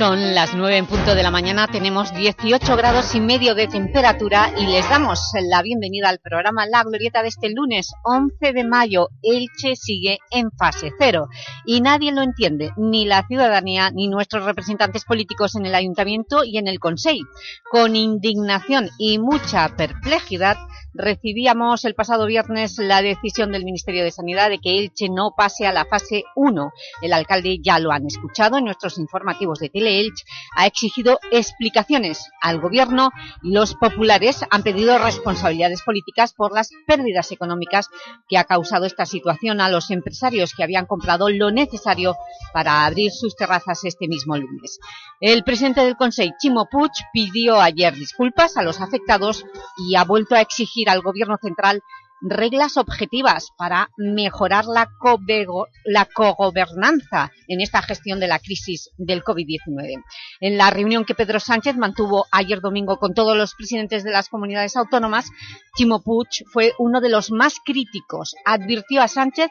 Son las nueve en punto de la mañana, tenemos 18 grados y medio de temperatura y les damos la bienvenida al programa La Glorieta de este lunes 11 de mayo. Elche sigue en fase cero y nadie lo entiende, ni la ciudadanía ni nuestros representantes políticos en el Ayuntamiento y en el Consejo. Con indignación y mucha perplejidad recibíamos el pasado viernes la decisión del Ministerio de Sanidad de que Elche no pase a la fase 1. El alcalde ya lo han escuchado en nuestros informativos de Teleelch, ha exigido explicaciones al gobierno los populares han pedido responsabilidades políticas por las pérdidas económicas que ha causado esta situación a los empresarios que habían comprado lo necesario para abrir sus terrazas este mismo lunes. El presidente del Consejo, Chimo Puig, pidió ayer disculpas a los afectados y ha vuelto a exigir al Gobierno central reglas objetivas para mejorar la, cogobernanza en esta gestión de la crisis del COVID-19. En la reunión que Pedro Sánchez mantuvo ayer domingo con todos los presidentes de las comunidades autónomas, Chimo Puig fue uno de los más críticos. Advirtió a Sánchez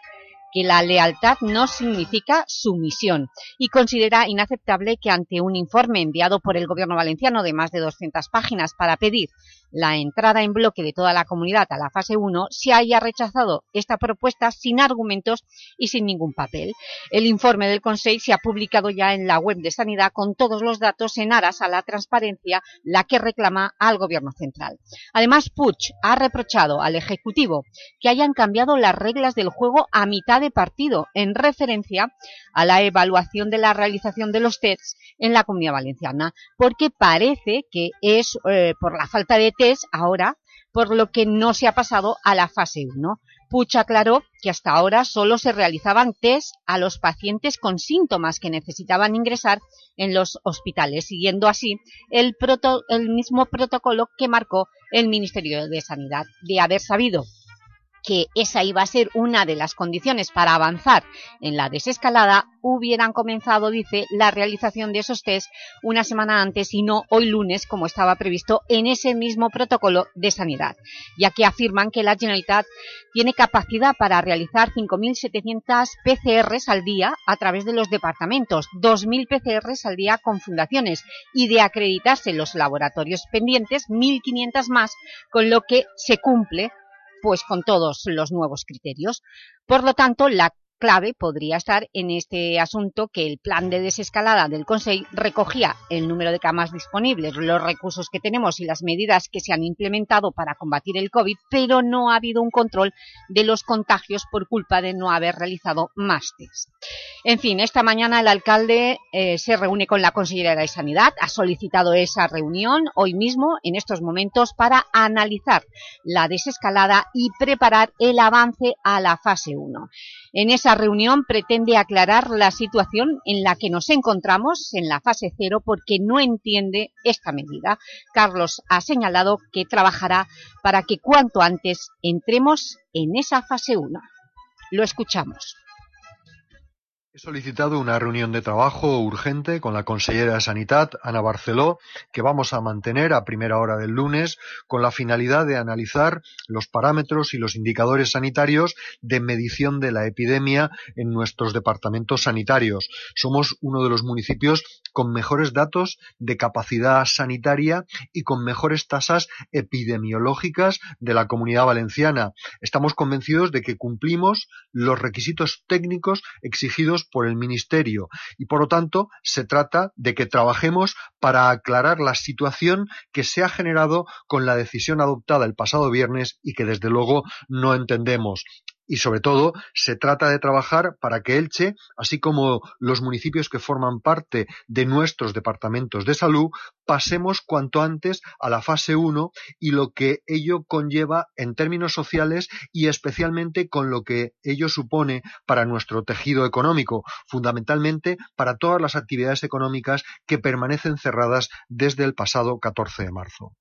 que la lealtad no significa sumisión y considera inaceptable que ante un informe enviado por el Gobierno valenciano de más de 200 páginas para pedir la entrada en bloque de toda la comunidad a la fase 1 se haya rechazado esta propuesta sin argumentos y sin ningún papel. El informe del Consejo se ha publicado ya en la web de Sanidad con todos los datos en aras a la transparencia, la que reclama al Gobierno central. Además, Puig ha reprochado al Ejecutivo que hayan cambiado las reglas del juego a mitad de partido en referencia a la evaluación de la realización de los tests en la Comunidad Valenciana, porque parece que es eh, por la falta de test ahora por lo que no se ha pasado a la fase 1. Puch aclaró que hasta ahora solo se realizaban test a los pacientes con síntomas que necesitaban ingresar en los hospitales, siguiendo así el, el mismo protocolo que marcó el Ministerio de Sanidad. De haber sabido que esa iba a ser una de las condiciones para avanzar en la desescalada, hubieran comenzado, dice, la realización de esos test una semana antes y no hoy lunes, como estaba previsto en ese mismo protocolo de sanidad, ya que afirman que la Generalitat tiene capacidad para realizar 5.700 PCRs al día a través de los departamentos, 2.000 PCRs al día con fundaciones y de acreditarse los laboratorios pendientes, 1.500 más, con lo que se cumple pues con todos los nuevos criterios. Por lo tanto, la clave podría estar en este asunto que el plan de desescalada del Consejo recogía el número de camas disponibles, los recursos que tenemos y las medidas que se han implementado para combatir el COVID, pero no ha habido un control de los contagios por culpa de no haber realizado más test. En fin, esta mañana el alcalde eh, se reúne con la consejera de Sanidad, ha solicitado esa reunión hoy mismo, en estos momentos, para analizar la desescalada y preparar el avance a la fase 1. En esa reunión pretende aclarar la situación en la que nos encontramos en la fase cero porque no entiende esta medida. Carlos ha señalado que trabajará para que cuanto antes entremos en esa fase 1. Lo escuchamos. He solicitado una reunión de trabajo urgente con la consellera de Sanidad, Ana Barceló, que vamos a mantener a primera hora del lunes con la finalidad de analizar los parámetros y los indicadores sanitarios de medición de la epidemia en nuestros departamentos sanitarios. Somos uno de los municipios con mejores datos de capacidad sanitaria y con mejores tasas epidemiológicas de la comunidad valenciana. Estamos convencidos de que cumplimos los requisitos técnicos exigidos por el Ministerio. Y, por lo tanto, se trata de que trabajemos para aclarar la situación que se ha generado con la decisión adoptada el pasado viernes y que, desde luego, no entendemos y sobre todo se trata de trabajar para que Elche, así como los municipios que forman parte de nuestros departamentos de salud, pasemos cuanto antes a la fase 1 y lo que ello conlleva en términos sociales y especialmente con lo que ello supone para nuestro tejido económico, fundamentalmente para todas las actividades económicas que permanecen cerradas desde el pasado 14 de marzo.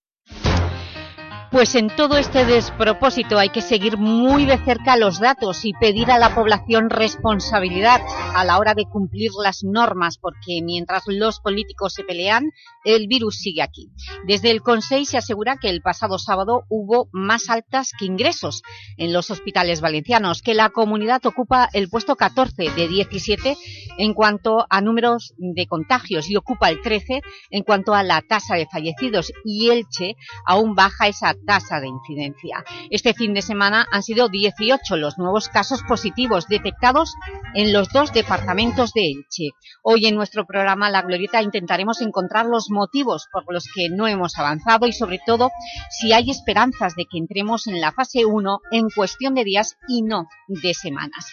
Pues en todo este despropósito hay que seguir muy de cerca los datos y pedir a la población responsabilidad a la hora de cumplir las normas, porque mientras los políticos se pelean, el virus sigue aquí. Desde el Consejo se asegura que el pasado sábado hubo más altas que ingresos en los hospitales valencianos, que la comunidad ocupa el puesto 14 de 17 en cuanto a números de contagios y ocupa el 13 en cuanto a la tasa de fallecidos y Elche aún baja esa de incidencia. Este fin de semana han sido 18 los nuevos casos positivos detectados en los dos departamentos de Elche. Hoy en nuestro programa La Glorieta intentaremos encontrar los motivos por los que no hemos avanzado y sobre todo si hay esperanzas de que entremos en la fase 1 en cuestión de días y no de semanas.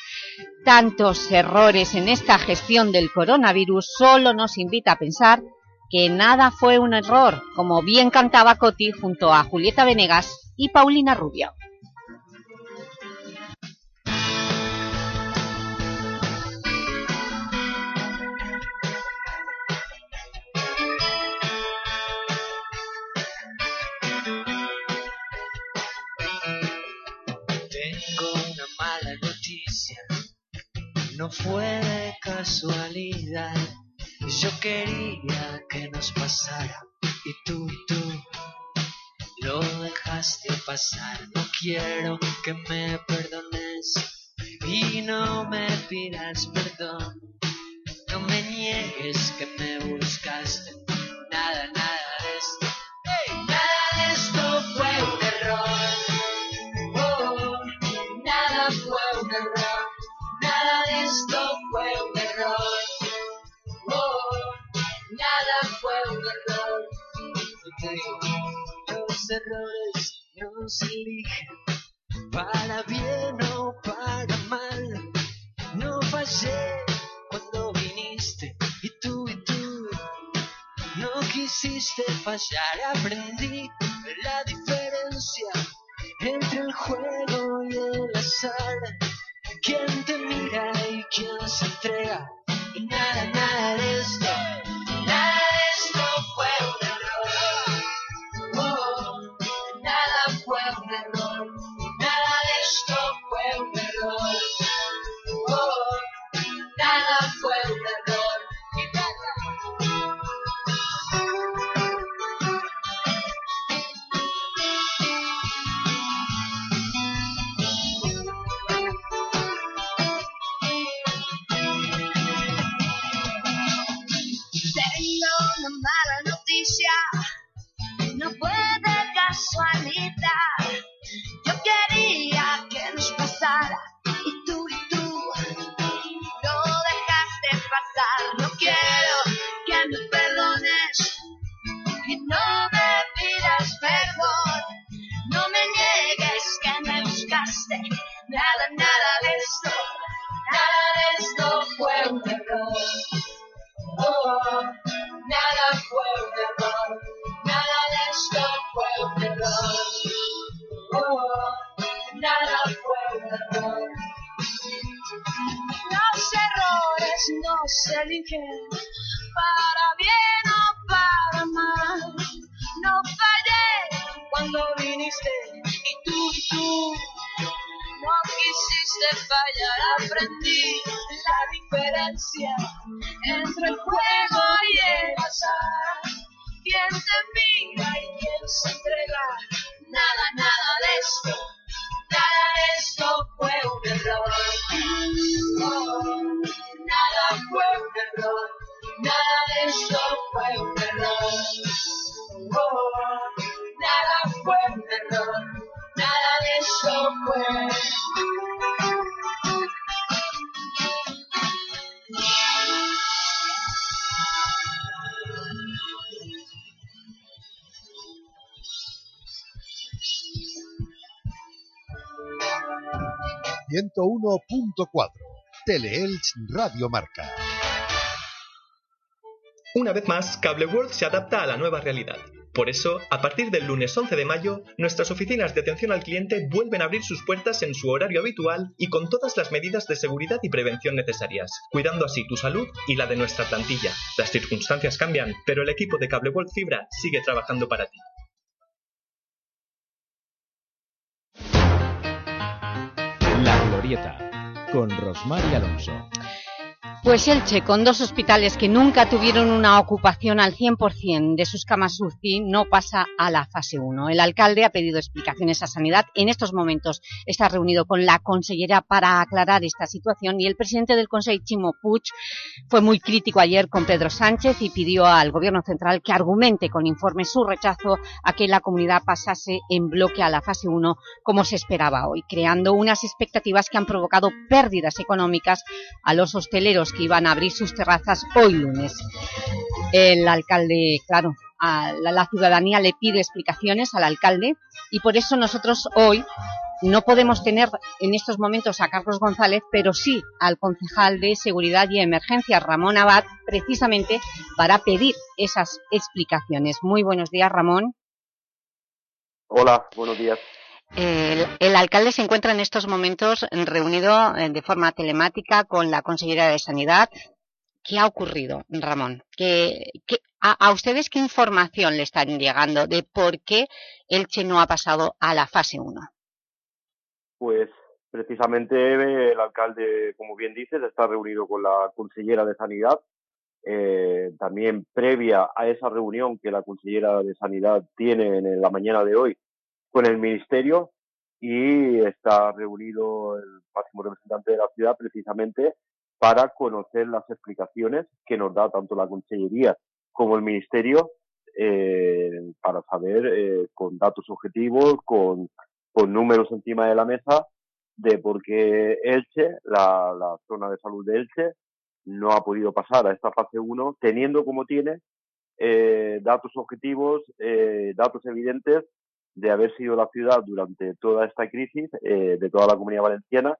Tantos errores en esta gestión del coronavirus solo nos invita a pensar que nada fue un error, como bien cantaba Coti junto a Julieta Venegas y Paulina Rubio. Tengo una mala noticia, no fue de casualidad yo quería que nos pasara y tú, tú lo dejaste pasar. No quiero que me perdones y no me pidas perdón. No me niegues que me buscaste. Nada, nada errores no se eligen para bien o para mal. No fallé cuando viniste y tú y tú no quisiste fallar. Aprendí la diferencia entre el juego y el azar. Quién te mira y quién se entrega. Y nada, entre 101.4. Teleelch Radio Marca. Una vez más, Cable World se adapta a la nueva realidad. Por eso, a partir del lunes 11 de mayo, nuestras oficinas de atención al cliente vuelven a abrir sus puertas en su horario habitual y con todas las medidas de seguridad y prevención necesarias, cuidando así tu salud y la de nuestra plantilla. Las circunstancias cambian, pero el equipo de Cable World Fibra sigue trabajando para ti. Con Rosmar Alonso. Pues Elche, con dos hospitales que nunca tuvieron una ocupación al 100% de sus camas UCI, no pasa a la fase 1. El alcalde ha pedido explicaciones a Sanidad. En estos momentos está reunido con la consellera para aclarar esta situación y el presidente del Consejo, Chimo Puig, fue muy crítico ayer con Pedro Sánchez y pidió al Gobierno central que argumente con informe su rechazo a que la comunidad pasase en bloque a la fase 1 como se esperaba hoy, creando unas expectativas que han provocado pérdidas económicas a los hosteleros que iban a abrir sus terrazas hoy lunes. El alcalde, claro, a la, ciudadanía le pide explicaciones al alcalde y por eso nosotros hoy no podemos tener en estos momentos a Carlos González, pero sí al concejal de Seguridad y Emergencia, Ramón Abad, precisamente para pedir esas explicaciones. Muy buenos días, Ramón. Hola, buenos días. El, alcalde se encuentra en estos momentos reunido eh, de forma telemática con la consellera de Sanidad. ¿Qué ha ocurrido, Ramón? a, ustedes qué información le están llegando de por qué Elche no ha pasado a la fase 1? Pues precisamente el alcalde, como bien dices, está reunido con la consellera de Sanidad. Eh, también previa a esa reunión que la consellera de Sanidad tiene en la mañana de hoy con el Ministerio y está reunido el máximo representante de la ciudad precisamente para conocer las explicaciones que nos da tanto la Consellería como el Ministerio eh, para saber eh, con datos objetivos, con, con números encima de la mesa, de por qué Elche, la, la zona de salud de Elche, no ha podido pasar a esta fase 1, teniendo como tiene eh, datos objetivos, eh, datos evidentes de haber sido la ciudad durante toda esta crisis eh, de toda la comunidad valenciana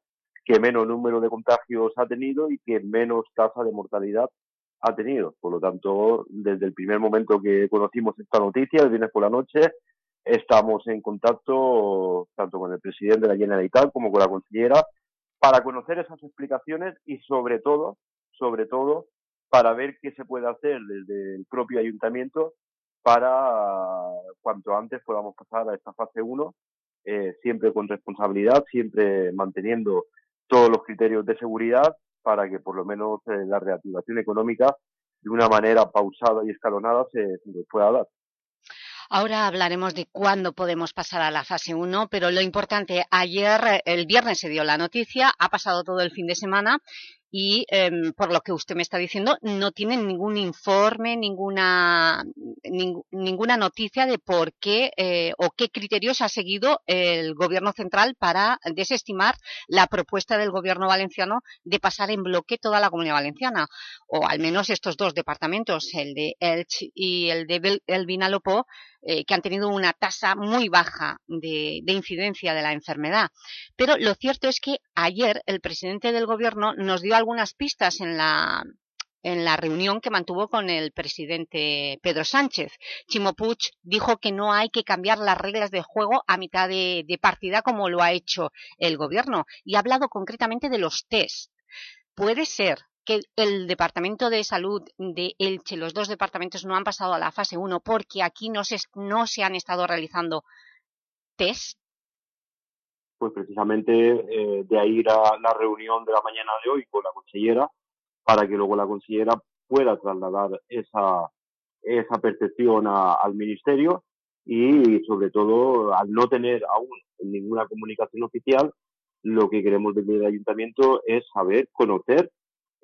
que menos número de contagios ha tenido y que menos tasa de mortalidad ha tenido. Por lo tanto, desde el primer momento que conocimos esta noticia, el viernes por la noche, estamos en contacto tanto con el presidente de la Generalitat como con la consellera para conocer esas explicaciones y sobre todo, sobre todo, para ver qué se puede hacer desde el propio ayuntamiento para cuanto antes podamos pasar a esta fase 1, eh, siempre con responsabilidad, siempre manteniendo todos los criterios de seguridad para que por lo menos eh, la reactivación económica de una manera pausada y escalonada se, se pueda dar. Ahora hablaremos de cuándo podemos pasar a la fase 1, pero lo importante, ayer, el viernes se dio la noticia, ha pasado todo el fin de semana y em, por lo que usted me está diciendo no tienen ningún informe, ninguna, ninguna noticia de por qué eh, o qué criterios ha seguido el Gobierno central para desestimar la propuesta del Gobierno valenciano de pasar en bloque toda la Comunidad Valenciana, o al menos estos dos departamentos, el de Elche y el de El Vinalopó, eh, que han tenido una tasa muy baja de, incidencia de la enfermedad. Pero lo cierto es que ayer el presidente del Gobierno nos dio algunas pistas en la, en la reunión que mantuvo con el presidente Pedro Sánchez. Chimo Puig dijo que no hay que cambiar las reglas de juego a mitad de, de partida como lo ha hecho el Gobierno y ha hablado concretamente de los test. Puede ser que el Departamento de Salud de Elche, los dos departamentos no han pasado a la fase 1 porque aquí no se, no se han estado realizando test? Pues precisamente eh, de ahí la, la reunión de la mañana de hoy con la consellera para que luego la consellera pueda trasladar esa, esa percepción al Ministerio y sobre todo al no tener aún ninguna comunicación oficial, lo que queremos desde el Ayuntamiento es saber, conocer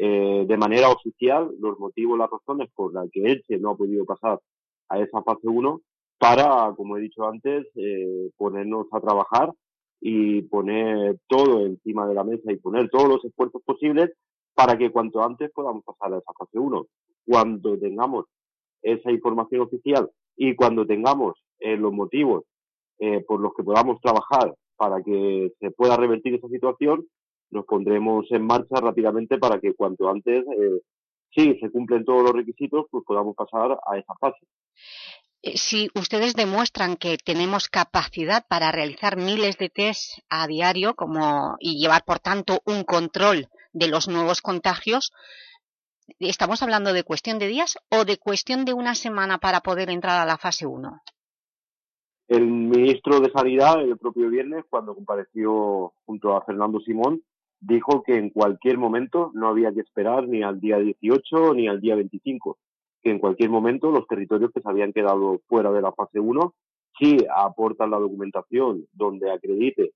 eh, de manera oficial los motivos, las razones por las que Elche no ha podido pasar a esa fase 1 para, como he dicho antes, eh, ponernos a trabajar y poner todo encima de la mesa y poner todos los esfuerzos posibles para que cuanto antes podamos pasar a esa fase 1. Cuando tengamos esa información oficial y cuando tengamos eh, los motivos por los que podamos trabajar para que se pueda revertir esa situación, nos pondremos en marcha rápidamente para que cuanto antes, eh, sí, se cumplen todos los requisitos, pues podamos pasar a esa fase. Eh, si ustedes demuestran que tenemos capacidad para realizar miles de test a diario como, y llevar, por tanto, un control de los nuevos contagios, ¿estamos hablando de cuestión de días o de cuestión de una semana para poder entrar a la fase 1? El ministro de Sanidad, el propio viernes, cuando compareció junto a Fernando Simón, dijo que en cualquier momento no había que esperar ni al día 18 ni al día 25, que en cualquier momento los territorios que se habían quedado fuera de la fase 1, si aportan la documentación donde acredite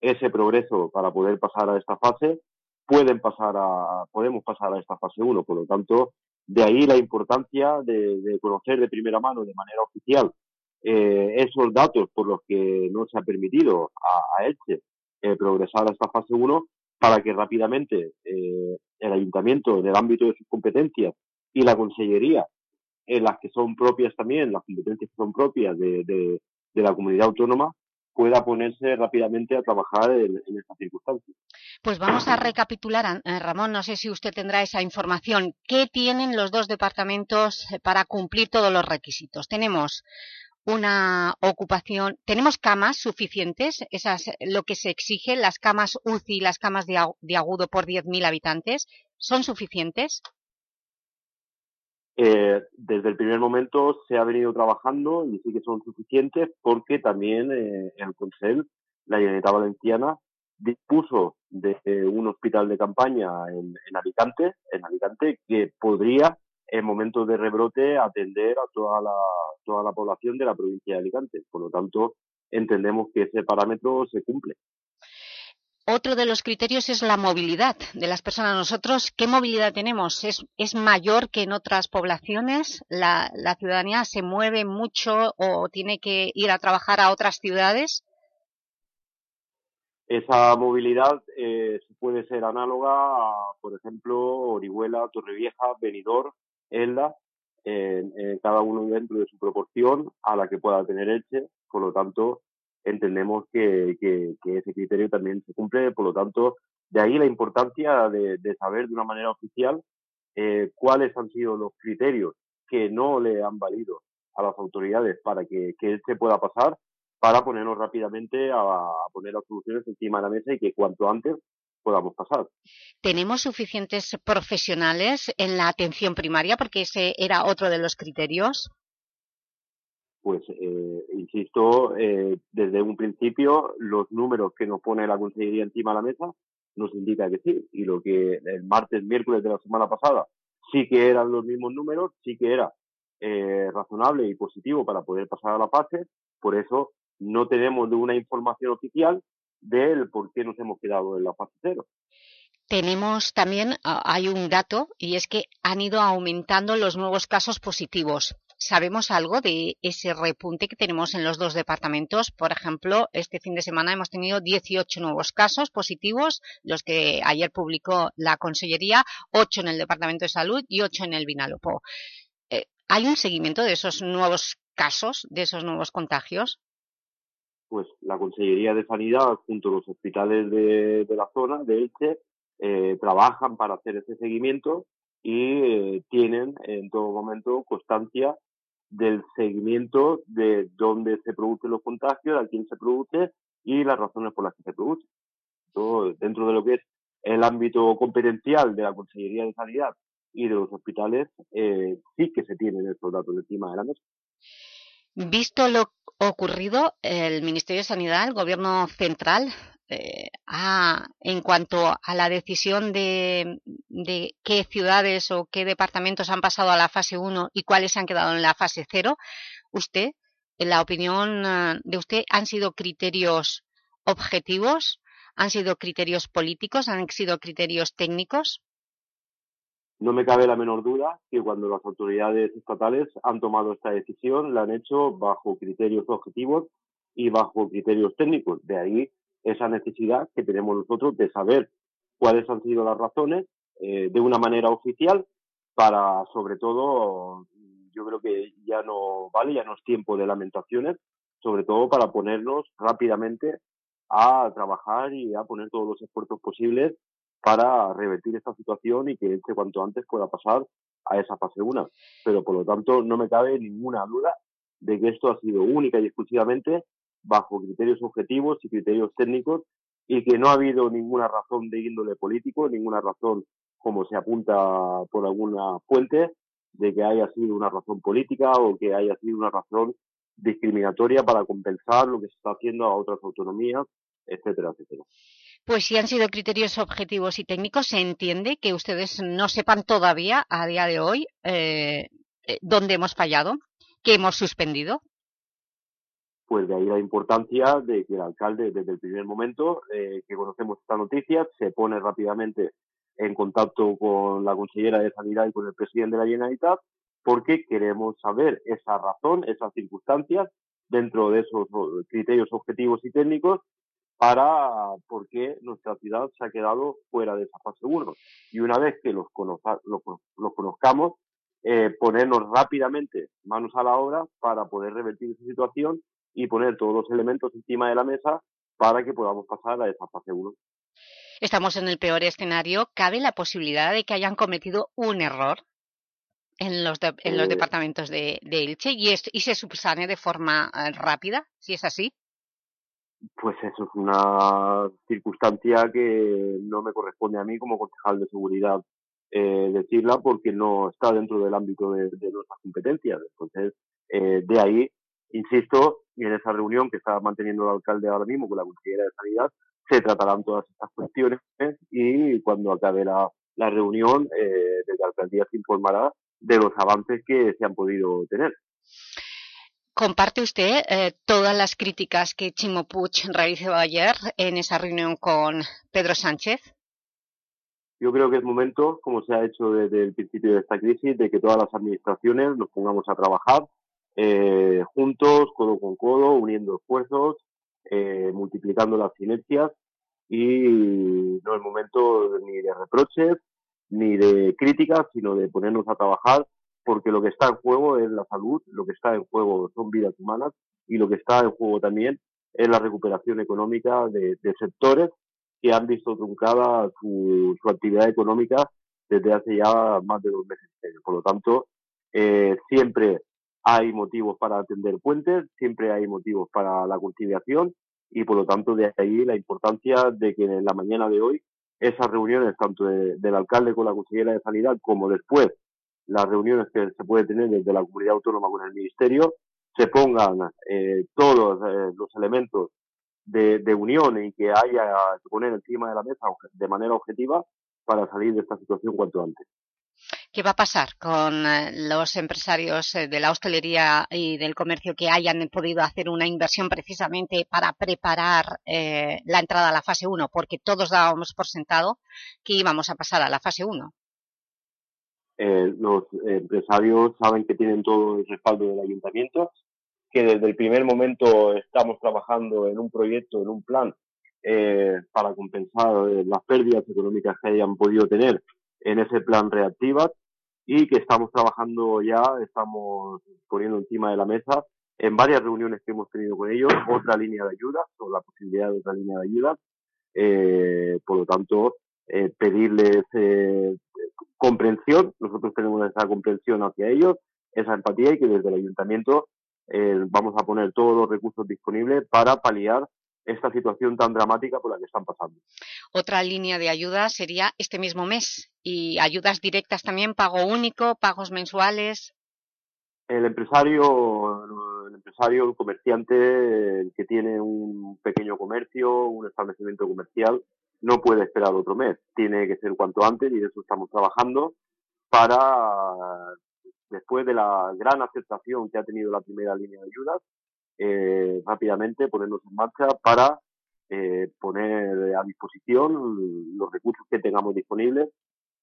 ese progreso para poder pasar a esta fase, pueden pasar a, podemos pasar a esta fase 1. Por lo tanto, de ahí la importancia de, conocer de primera mano, de manera oficial, eh, esos datos por los que no se ha permitido a, a Elche eh, progresar a esta fase 1 para que rápidamente eh, el ayuntamiento, en el ámbito de sus competencias, y la consellería, en las que son propias también, las competencias que son propias de, de, la comunidad autónoma, pueda ponerse rápidamente a trabajar en, en estas circunstancias. Pues vamos a recapitular, eh, Ramón, no sé si usted tendrá esa información. ¿Qué tienen los dos departamentos eh, para cumplir todos los requisitos? Tenemos una ocupación, ¿tenemos camas suficientes? Esas, lo que se exige, las camas UCI las camas de, de agudo por 10.000 habitantes, ¿son suficientes? Eh, desde el primer momento se ha venido trabajando y sí que son suficientes porque también eh, el Consell, la Generalitat Valenciana, dispuso de eh, un hospital de campaña en, en, Alicante, en Alicante, que podría en momentos de rebrote atender a toda la, toda la población de la provincia de Alicante. Por lo tanto, entendemos que ese parámetro se cumple. Otro de los criterios es la movilidad de las personas. Nosotros, ¿qué movilidad tenemos? ¿Es, es mayor que en otras poblaciones? ¿La, ¿La, ciudadanía se mueve mucho o tiene que ir a trabajar a otras ciudades? Esa movilidad eh, puede ser análoga a, por ejemplo, Orihuela, Torrevieja, Benidorm, Elda, eh, eh, cada uno dentro de su proporción a la que pueda tener Elche. Por lo tanto, entendemos que, que, que, ese criterio también se cumple, por lo tanto, de ahí la importancia de, de saber de una manera oficial eh, cuáles han sido los criterios que no le han valido a las autoridades para que, que pueda pasar, para ponernos rápidamente a, a poner las soluciones encima de la mesa y que cuanto antes podamos pasar. ¿Tenemos suficientes profesionales en la atención primaria? Porque ese era otro de los criterios pues eh, insisto, eh, desde un principio los números que nos pone la Consejería encima de la mesa nos indica que sí. Y lo que el martes, miércoles de la semana pasada sí que eran los mismos números, sí que era eh, razonable y positivo para poder pasar a la fase. Por eso no tenemos de una información oficial del por qué nos hemos quedado en la fase cero. Tenemos también, hay un dato, y es que han ido aumentando los nuevos casos positivos. ¿Sabemos algo de ese repunte que tenemos en los dos departamentos? Por ejemplo, este fin de semana hemos tenido 18 nuevos casos positivos, los que ayer publicó la Consellería, 8 en el Departamento de Salud y 8 en el Vinalopó. Eh, ¿Hay un seguimiento de esos nuevos casos, de esos nuevos contagios? Pues la Consellería de Sanidad, junto a los hospitales de, la zona, de Elche, eh, trabajan para hacer ese seguimiento y eh, tienen en todo momento constancia del seguimiento de dónde se producen los contagios, a quién se produce y las razones por las que se produce. Todo dentro de lo que es el ámbito competencial de la Consellería de Sanidad y de los hospitales, eh, sí que se tienen estos datos encima de la mesa. Visto lo ocurrido, el Ministerio de Sanidad, el Gobierno Central, eh, en cuanto a la decisión de, de, qué ciudades o qué departamentos han pasado a la fase 1 y cuáles han quedado en la fase 0, usted, en la opinión uh, de usted, ¿han sido criterios objetivos? ¿Han sido criterios políticos? ¿Han sido criterios técnicos? No me cabe la menor duda que cuando las autoridades estatales han tomado esta decisión, la han hecho bajo criterios objetivos y bajo criterios técnicos. De ahí esa necesidad que tenemos nosotros de saber cuáles han sido las razones eh, de una manera oficial para, sobre todo, yo creo que ya no vale, ya no es tiempo de lamentaciones, sobre todo para ponernos rápidamente a trabajar y a poner todos los esfuerzos posibles para revertir esta situación y que este cuanto antes pueda pasar a esa fase 1. Pero por lo tanto no me cabe ninguna duda de que esto ha sido única y exclusivamente bajo criterios objetivos y criterios técnicos y que no ha habido ninguna razón de índole político, ninguna razón, como se apunta por alguna fuente, de que haya sido una razón política o que haya sido una razón discriminatoria para compensar lo que se está haciendo a otras autonomías etcétera, etcétera. Pues si han sido criterios objetivos y técnicos, se entiende que ustedes no sepan todavía, a día de hoy, eh, eh, dónde hemos fallado, qué hemos suspendido. Pues de ahí la importancia de que el alcalde, desde el primer momento eh, que conocemos esta noticia, se pone rápidamente en contacto con la consellera de Sanidad y con el presidente de la Generalitat, porque queremos saber esa razón, esas circunstancias, dentro de esos criterios objetivos y técnicos, para por qué nuestra ciudad se ha quedado fuera de esa fase 1. Y una vez que los, conozca, los, los conozcamos, eh, ponernos rápidamente manos a la obra para poder revertir esa situación y poner todos los elementos encima de la mesa para que podamos pasar a esa fase 1. Estamos en el peor escenario. ¿Cabe la posibilidad de que hayan cometido un error en los, de, en los Eh, departamentos de, de Elche y, es- y se subsane de forma eh, rápida, si es así? Pues eso es una circunstancia que no me corresponde a mí como concejal de seguridad eh, decirla porque no está dentro del ámbito de, nuestras competencias. Entonces, eh, de ahí, insisto, y en esa reunión que está manteniendo el alcalde ahora mismo con la consejera de Sanidad, se tratarán todas estas cuestiones y cuando acabe la, la reunión, eh, desde la alcaldía se informará de los avances que se han podido tener. ¿Comparte usted eh, todas las críticas que Chimo Puig realizó ayer en esa reunión con Pedro Sánchez? Yo creo que es momento, como se ha hecho desde el principio de esta crisis, de que todas las administraciones nos pongamos a trabajar eh, juntos, codo con codo, uniendo esfuerzos, eh, multiplicando las sinergias y no es momento ni de reproches ni de críticas, sino de ponernos a trabajar porque lo que está en juego es la salud, lo que está en juego son vidas humanas y lo que está en juego también es la recuperación económica de, sectores que han visto truncada su, actividad económica desde hace ya más de dos meses. Por lo tanto, eh, siempre hay motivos para atender puentes, siempre hay motivos para la conciliación y por lo tanto de ahí la importancia de que en la mañana de hoy esas reuniones tanto de- del alcalde con la consejera de sanidad como después las reuniones que se puede tener desde la comunidad autónoma con el ministerio se pongan eh, todos eh, los elementos de, de unión y que haya que poner encima de la mesa de manera objetiva para salir de esta situación cuanto antes. ¿Qué va a pasar con eh, los empresarios eh, de la hostelería y del comercio que hayan podido hacer una inversión precisamente para preparar eh, la entrada a la fase 1? Porque todos dábamos por sentado que íbamos a pasar a la fase 1. Eh, los empresarios saben que tienen todo el respaldo del ayuntamiento, que desde el primer momento estamos trabajando en un proyecto, en un plan eh, para compensar eh, las pérdidas económicas que hayan podido tener en ese plan reactiva y que estamos trabajando ya, estamos poniendo encima de la mesa en varias reuniones que hemos tenido con ellos otra línea de ayuda o la posibilidad de otra línea de ayuda. Eh, por lo tanto, eh, pedirles eh, comprensión, nosotros tenemos esa comprensión hacia ellos, esa empatía y que desde el ayuntamiento eh, vamos a poner todos los recursos disponibles para paliar esta situación tan dramática por la que están pasando. Otra línea de ayuda sería este mismo mes y ayudas directas también, pago único, pagos mensuales. El empresario, el empresario, el comerciante el que tiene un pequeño comercio, un establecimiento comercial, no puede esperar otro mes. Tiene que ser cuanto antes y de eso estamos trabajando para, después de la gran aceptación que ha tenido la primera línea de ayudas, eh, rápidamente ponernos en marcha para eh, poner a disposición los recursos que tengamos disponibles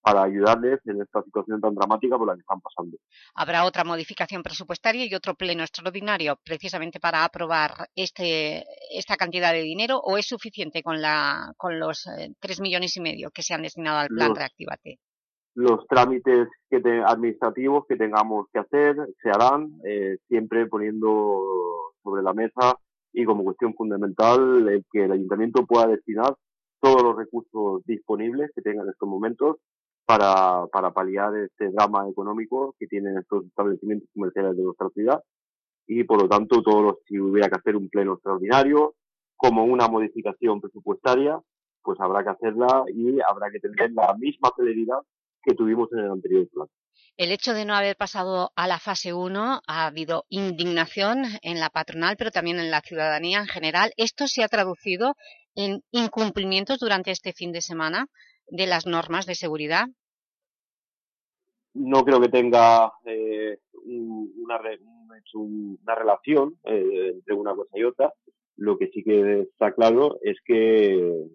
para ayudarles en esta situación tan dramática por la que están pasando. Habrá otra modificación presupuestaria y otro pleno extraordinario precisamente para aprobar este, esta cantidad de dinero o es suficiente con, la, con los eh, tres millones y medio que se han destinado al plan Los- Reactívate? los trámites que te- administrativos que tengamos que hacer se harán, eh, siempre poniendo sobre la mesa y como cuestión fundamental el que el ayuntamiento pueda destinar todos los recursos disponibles que tenga en estos momentos para, para paliar este drama económico que tienen estos establecimientos comerciales de nuestra ciudad y por lo tanto todos los, si hubiera que hacer un pleno extraordinario como una modificación presupuestaria pues habrá que hacerla y habrá que tener la misma celeridad que tuvimos en el anterior plan. El hecho de no haber pasado a la fase 1 ha habido indignación en la patronal, pero también en la ciudadanía en general. ¿Esto se ha traducido en incumplimientos durante este fin de semana de las normas de seguridad? No creo que tenga eh, una, una relación eh, entre una cosa y otra. Lo que sí que está claro es que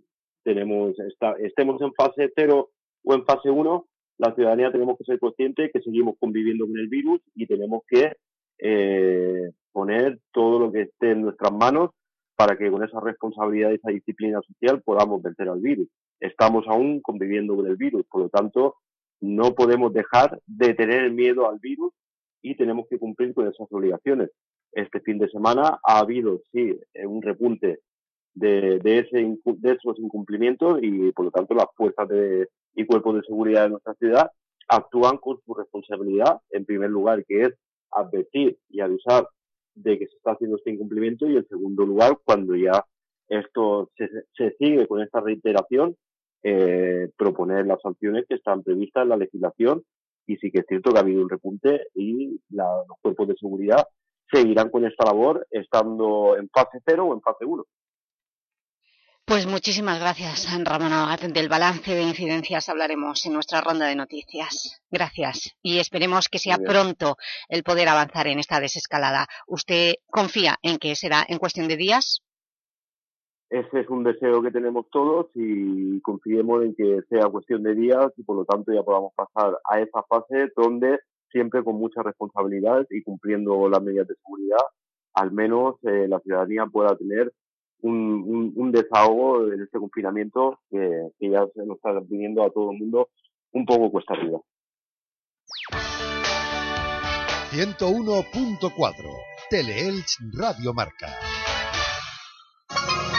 tenemos estemos en fase 0 o en fase 1, la ciudadanía tenemos que ser conscientes que seguimos conviviendo con el virus y tenemos que eh, poner todo lo que esté en nuestras manos para que con esa responsabilidad y esa disciplina social podamos vencer al virus. Estamos aún conviviendo con el virus, por lo tanto, no podemos dejar de tener miedo al virus y tenemos que cumplir con esas obligaciones. Este fin de semana ha habido, sí, un repunte de, de, ese, de esos incumplimientos y, por lo tanto, las fuerzas de, y cuerpos de seguridad de nuestra ciudad actúan con su responsabilidad, en primer lugar, que es advertir y avisar de que se está haciendo este incumplimiento y en segundo lugar, cuando ya esto se, se sigue con esta reiteración, eh, proponer las sanciones que están previstas en la legislación y sí que es cierto que ha habido un repunte y la, los cuerpos de seguridad seguirán con esta labor estando en fase cero o en fase uno. Pues muchísimas gracias, Ramón Abad. Del balance de incidencias hablaremos en nuestra ronda de noticias. Gracias. Y esperemos que sea pronto el poder avanzar en esta desescalada. ¿Usted confía en que será en cuestión de días? Ese es un deseo que tenemos todos y confiemos en que sea cuestión de días y por lo tanto ya podamos pasar a esa fase donde siempre con mucha responsabilidad y cumpliendo las medidas de seguridad, al menos eh, la ciudadanía pueda tener un, un, desahogo en este confinamiento que, que ya se nos está viniendo a todo el mundo un poco cuesta arriba. 101.4 Teleelch Radio Marca.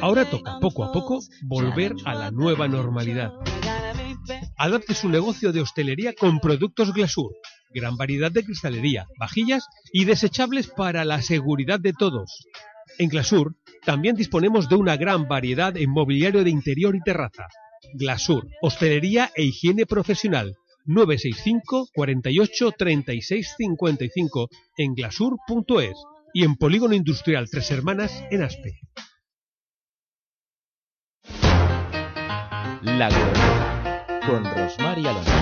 Ahora toca poco a poco volver a la nueva normalidad. Adapte su negocio de hostelería con productos Glasur. Gran variedad de cristalería, vajillas y desechables para la seguridad de todos. En Glasur también disponemos de una gran variedad en mobiliario de interior y terraza. Glasur, hostelería e higiene profesional. 965 48 36 55 en glasur.es y en Polígono Industrial Tres Hermanas en Aspe. La Glorieta, con Rosmar y Alonso.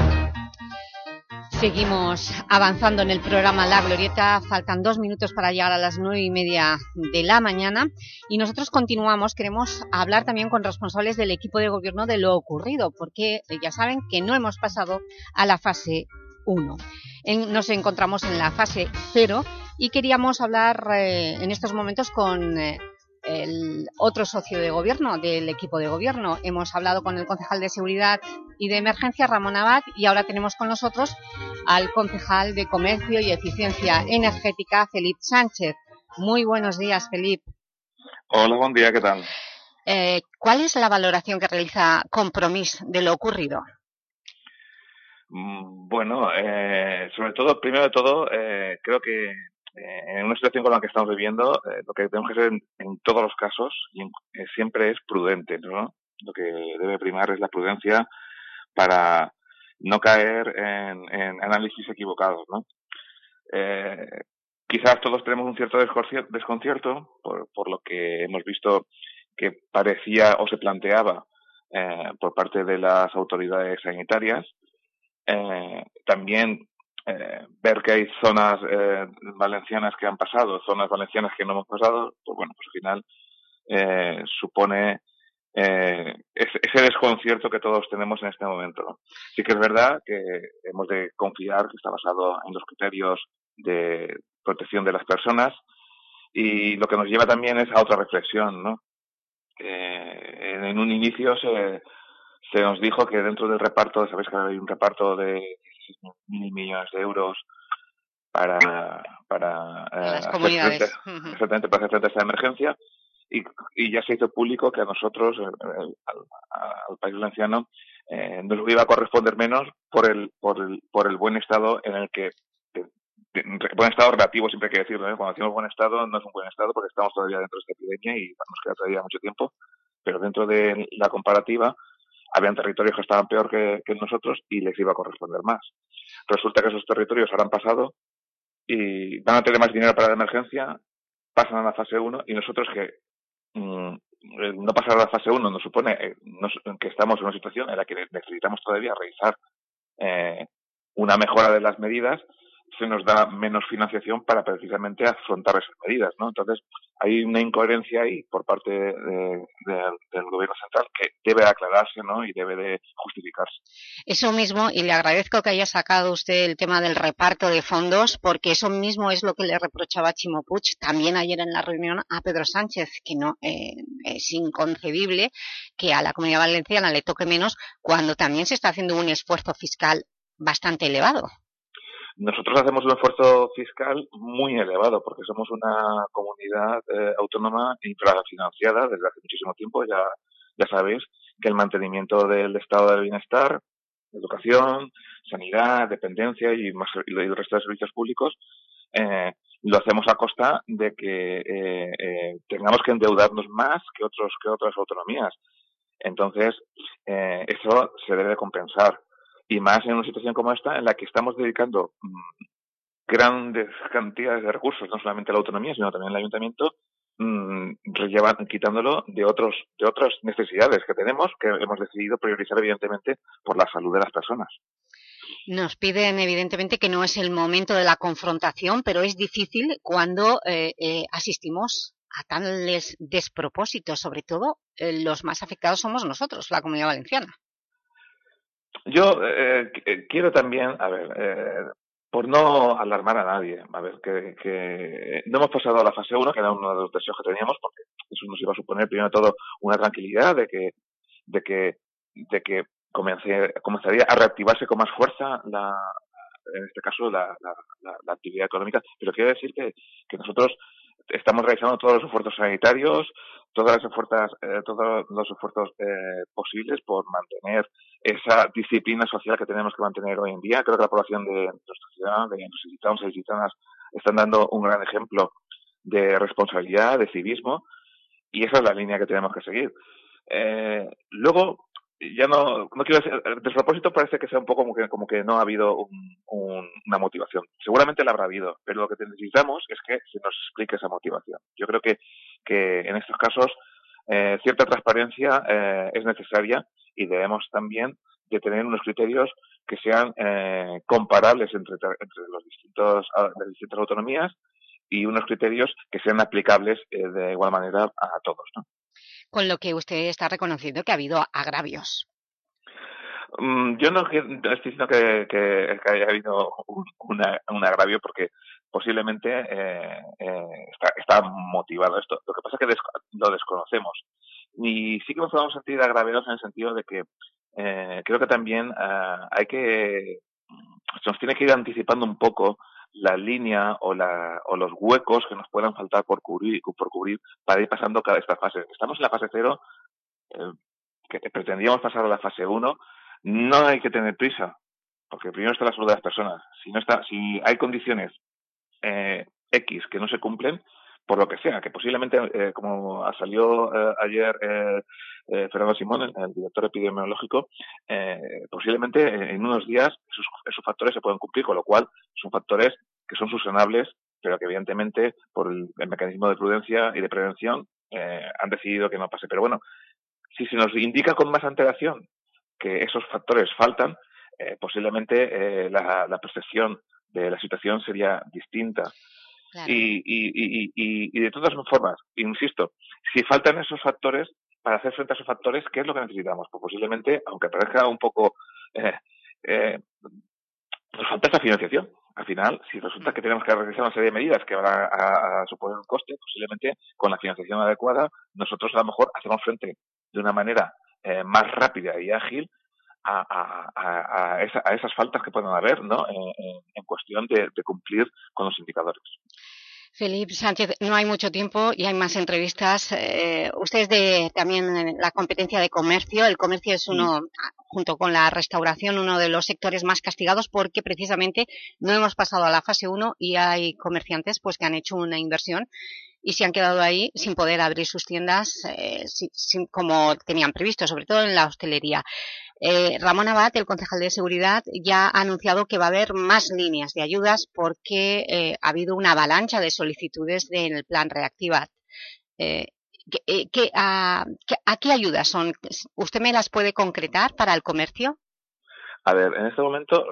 Seguimos avanzando en el programa La Glorieta, faltan dos minutos para llegar a las nueve y media de la mañana y nosotros continuamos, queremos hablar también con responsables del equipo de gobierno de lo ocurrido, porque ya saben que no hemos pasado a la fase 1. nos encontramos en la fase 0 y queríamos hablar eh, en estos momentos con eh, el otro socio de gobierno, del equipo de gobierno. Hemos hablado con el concejal de Seguridad y de Emergencia, Ramón Abad, y ahora tenemos con nosotros al concejal de Comercio y Eficiencia Energética, Felipe Sánchez. Muy buenos días, Felipe. Hola, buen día, ¿qué tal? Eh, ¿Cuál es la valoración que realiza Compromís de lo ocurrido? Mm, bueno, eh, sobre todo, primero de todo, eh, creo que eh, en una situación como la que estamos viviendo, eh, lo que tenemos que hacer en, todos los casos y siempre es prudente, ¿no? Lo que debe primar es la prudencia para no caer en, en análisis equivocados, ¿no? quizás todos tenemos un cierto desconcierto por, por lo que hemos visto que parecía o se planteaba por parte de las autoridades sanitarias. También eh, ver que hay zonas eh, valencianas que han pasado, zonas valencianas que no hemos pasado, pues bueno, pues al final eh, supone eh, ese desconcierto que todos tenemos en este momento. Sí que es verdad que hemos de confiar que está basado en los criterios de protección de las personas y lo que nos lleva también es a otra reflexión, ¿no? en un inicio se, se nos dijo que dentro del reparto, sabéis que hay un reparto de mil millones de euros para, para, eh, Las comunidades. exactamente, para hacer frente a esta emergencia. y, y ya se hizo público que a nosotros, eh, eh, al, al País Valenciano, eh, nos iba a corresponder menos por el, por el, por el buen estado en el que buen estado relativo siempre hay que decirlo, ¿eh? cuando decimos buen estado no es un buen estado porque estamos todavía dentro de esta epidemia y nos queda todavía mucho tiempo, pero dentro de la comparativa habían territorios que estaban peor que, nosotros y les iba a corresponder más. Resulta que esos territorios ahora han pasado y van a tener más dinero para la emergencia, pasan a la fase 1 y nosotros que mm, no pasar a la fase 1 nos supone eh, nos, que estamos en una situación en la que necesitamos todavía realizar eh, una mejora de las medidas se nos da menos financiación para precisamente afrontar esas medidas, ¿no? Entonces, hay una incoherencia ahí por parte de, de, del gobierno central que debe aclararse, ¿no? Y debe de justificarse. Eso mismo, y le agradezco que haya sacado usted el tema del reparto de fondos, porque eso mismo es lo que le reprochaba Chimo Puig también ayer en la reunión a Pedro Sánchez, que no eh, es inconcebible que a la Comunidad Valenciana le toque menos cuando también se está haciendo un esfuerzo fiscal bastante elevado. Nosotros hacemos un esfuerzo fiscal muy elevado porque somos una comunidad eh, autónoma infrafinanciada desde hace muchísimo tiempo. Ya, ya sabéis que el mantenimiento del estado de bienestar, educación, sanidad, dependencia y, más, y el resto de servicios públicos eh, lo hacemos a costa de que eh, eh, tengamos que endeudarnos más que otros que otras autonomías. Entonces, eh, eso se debe compensar y más en una situación como esta en la que estamos dedicando mmm, grandes cantidades de recursos, no solamente a la autonomía, sino también al ayuntamiento, mmm, quitándolo de otros de otras necesidades que tenemos, que hemos decidido priorizar evidentemente por la salud de las personas. Nos piden evidentemente que no es el momento de la confrontación, pero es difícil cuando eh, eh, asistimos a tales despropósitos, sobre todo eh, los más afectados somos nosotros, la Comunidad Valenciana. Yo eh, quiero también, a ver, eh, por no alarmar a nadie, a ver, que, que no hemos pasado a la fase 1, que era uno de los deseos que teníamos, porque eso nos iba a suponer, primero de todo, una tranquilidad de que, de que, de que comencé, comenzaría a reactivarse con más fuerza la, en este caso, la, la, la, actividad económica. Pero quiero decir que, que nosotros estamos realizando todos los esfuerzos sanitarios, todas las esfuerzas, eh, todos los esfuerzos eh, posibles por mantener esa disciplina social que tenemos que mantener hoy en día. Creo que la población de nuestra ciudad, de nuestros gitanos y gitanas, están dando un gran ejemplo de responsabilidad, de civismo, y esa es la línea que tenemos que seguir. Eh, luego, ya no, no quiero decir, el despropósito parece que sea un poco como que, como que no ha habido un, un, una motivación. Seguramente la habrá habido, pero lo que necesitamos es que se nos explique esa motivación. Yo creo que, que en estos casos eh, cierta transparencia eh, es necesaria y debemos también de tener unos criterios que sean eh, comparables entre, entre los distintos, las distintas autonomías y unos criterios que sean aplicables eh, de igual manera a todos. ¿no? con lo que usted está reconociendo que ha habido agravios. Mm, yo no estoy diciendo que, que, que haya habido un, una, un, agravio porque posiblemente eh, eh, está, está, motivado esto. Lo que pasa es que des, lo desconocemos. Y sí que nos podemos sentir agraviados en el sentido de que eh, creo que también uh, hay que, nos tiene que ir anticipando un poco la línea o, la, o los huecos que nos puedan faltar por cubrir, por cubrir para ir pasando cada esta fase. Estamos en la fase cero, eh, que pretendíamos pasar a la fase 1, no hay que tener prisa, porque primero está la salud de las personas. Si, no está, si hay condiciones eh, X que no se cumplen, por lo que sea, que posiblemente, eh, como salió eh, ayer eh, eh, Fernando Simón, el, director epidemiológico, eh, posiblemente en unos días esos, esos, factores se pueden cumplir, con lo cual son factores que son subsanables, pero que evidentemente por el, mecanismo de prudencia y de prevención han decidido que no pase. Pero bueno, si se nos indica con más antelación que esos factores faltan, posiblemente la percepción de la situación sería distinta. Claro. Y, y, y, y, de todas formas, insisto, si faltan esos factores, para hacer frente a esos factores, ¿qué es lo que necesitamos? Pues posiblemente, aunque parezca un poco, eh, eh, nos falta esa financiación. Al final, si resulta que tenemos que realizar una serie de medidas que van a, a, a suponer un coste, posiblemente con la financiación adecuada, nosotros a lo mejor hacemos frente de una manera eh, más rápida y ágil a, a, a, esa, a, esas faltas que pueden haber ¿no? en, en cuestión de, de, cumplir con los indicadores. Felipe Sánchez, no hay mucho tiempo y hay más entrevistas. Eh, usted es de también la competencia de comercio. El comercio es uno, junto con la restauración, uno de los sectores más castigados porque precisamente no hemos pasado a la fase 1 y hay comerciantes pues, que han hecho una inversión y se han quedado ahí sin poder abrir sus tiendas eh, como tenían previsto, sobre todo en la hostelería. Eh, Ramón Abad, el concejal de Seguridad, ya ha anunciado que va a haber más líneas de ayudas porque eh, ha habido una avalancha de solicitudes del plan Reactivat. Eh, a, qué ayudas son? ¿Usted me las puede concretar para el comercio? A ver, en este momento,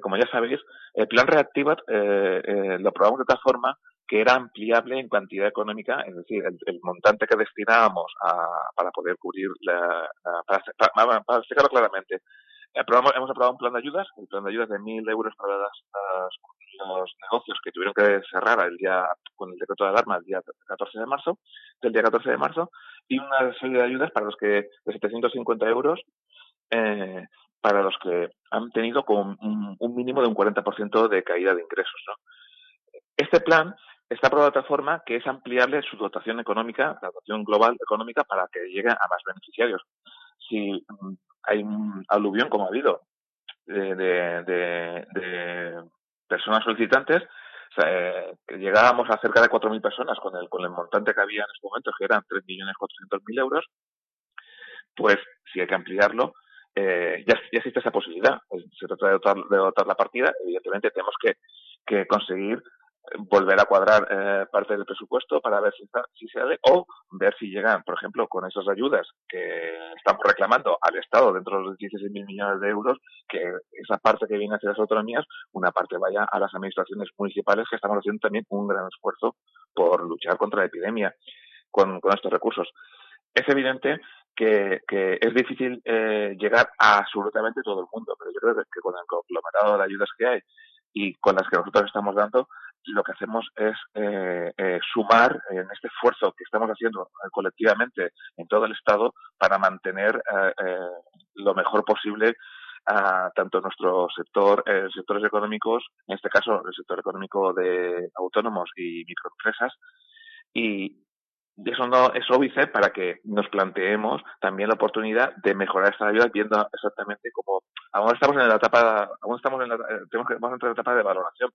como ya sabéis, el plan Reactivat lo aprobamos de tal forma que era ampliable en cantidad económica, es decir, el, montante que destinábamos para poder cubrir, la, para, explicarlo claramente, hemos aprobado un plan de ayudas, un plan de ayudas de 1.000 euros para los negocios que tuvieron que cerrar el día, con el decreto de alarma el día 14 de marzo, del día 14 de marzo, y una serie de ayudas para los que, de 750 euros, eh, para los que han tenido con un, un mínimo de un 40% de caída de ingresos. ¿no? Este plan está forma que es ampliable su dotación económica, la dotación global económica, para que llegue a más beneficiarios. Si mm, hay un aluvión, como ha habido, de, personas solicitantes, eh, llegábamos a cerca de 4.000 personas con el, con el montante que había en este momento, que eran 3.400.000 euros, pues si hay que ampliarlo, eh, ya, existe esa posibilidad. Se trata de dotar, de dotar la partida, evidentemente tenemos que conseguir volver a cuadrar eh, parte del presupuesto para ver si, si se sale o ver si llegan, por ejemplo, con esas ayudas que estamos reclamando al Estado dentro de los 16.000 millones de euros, que esa parte que viene hacia las autonomías, una parte vaya a las administraciones municipales que estamos haciendo también un gran esfuerzo por luchar contra la epidemia con, estos recursos. Es evidente que, que es difícil eh, llegar a absolutamente todo el mundo, pero yo creo que con el conglomerado de ayudas que hay y con las que nosotros estamos dando, lo que hacemos es eh, eh, sumar en este esfuerzo que estamos haciendo eh, colectivamente en todo el Estado para mantener lo mejor posible a tanto nuestro sector, sectores económicos, en este caso el sector económico de autónomos y microempresas, y, eso no es óbice para que nos planteemos también la oportunidad de mejorar esta ayuda viendo exactamente cómo aún estamos en la etapa aún estamos en la, eh, tenemos que vamos a entrar en la etapa de valoración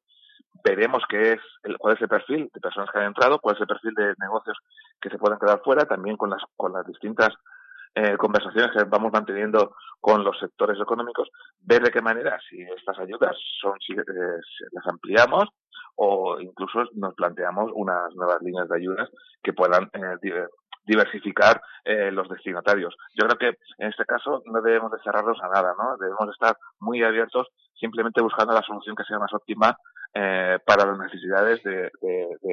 veremos qué es el, cuál es el perfil de personas que han entrado cuál es el perfil de negocios que se pueden quedar fuera también con las con las distintas eh, conversaciones que vamos manteniendo con los sectores económicos, ver de qué manera, si estas ayudas son, si eh, las ampliamos o incluso nos planteamos unas nuevas líneas de ayudas que puedan eh, diversificar eh, los destinatarios. Yo creo que en este caso no debemos de cerrarnos a nada, ¿no? Debemos de estar muy abiertos simplemente buscando la solución que sea más óptima eh, para las necesidades de,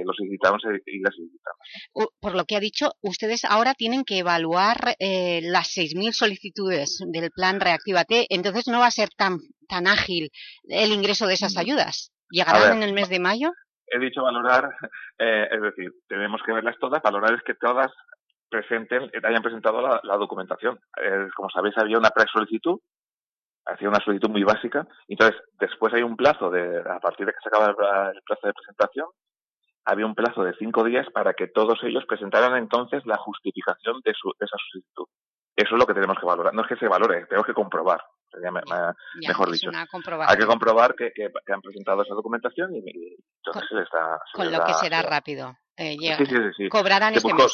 los ilicitanos y las ilicitanas. Por lo que ha dicho, ustedes ahora tienen que evaluar eh, las 6.000 solicitudes del plan Reactivate, entonces no va a ser tan, tan ágil el ingreso de esas ayudas. ¿Llegarán en el mes de mayo? He dicho valorar, eh, es decir, tenemos que verlas todas, valorar es que todas presenten, hayan presentado la, documentación. como sabéis, había una pre-solicitud hacía una solicitud muy básica. Entonces, después hay un plazo de, a partir de que se acaba el plazo de presentación, había un plazo de cinco días para que todos ellos presentaran entonces la justificación de, su, de esa solicitud. Eso es lo que tenemos que valorar. No es que se valore, tenemos que comprobar mejor dicho. Hay que comprobar que, que, han presentado esa documentación y, entonces con, está, con lo que será rápido. Eh, sí, sí, sí, Cobrarán este mes.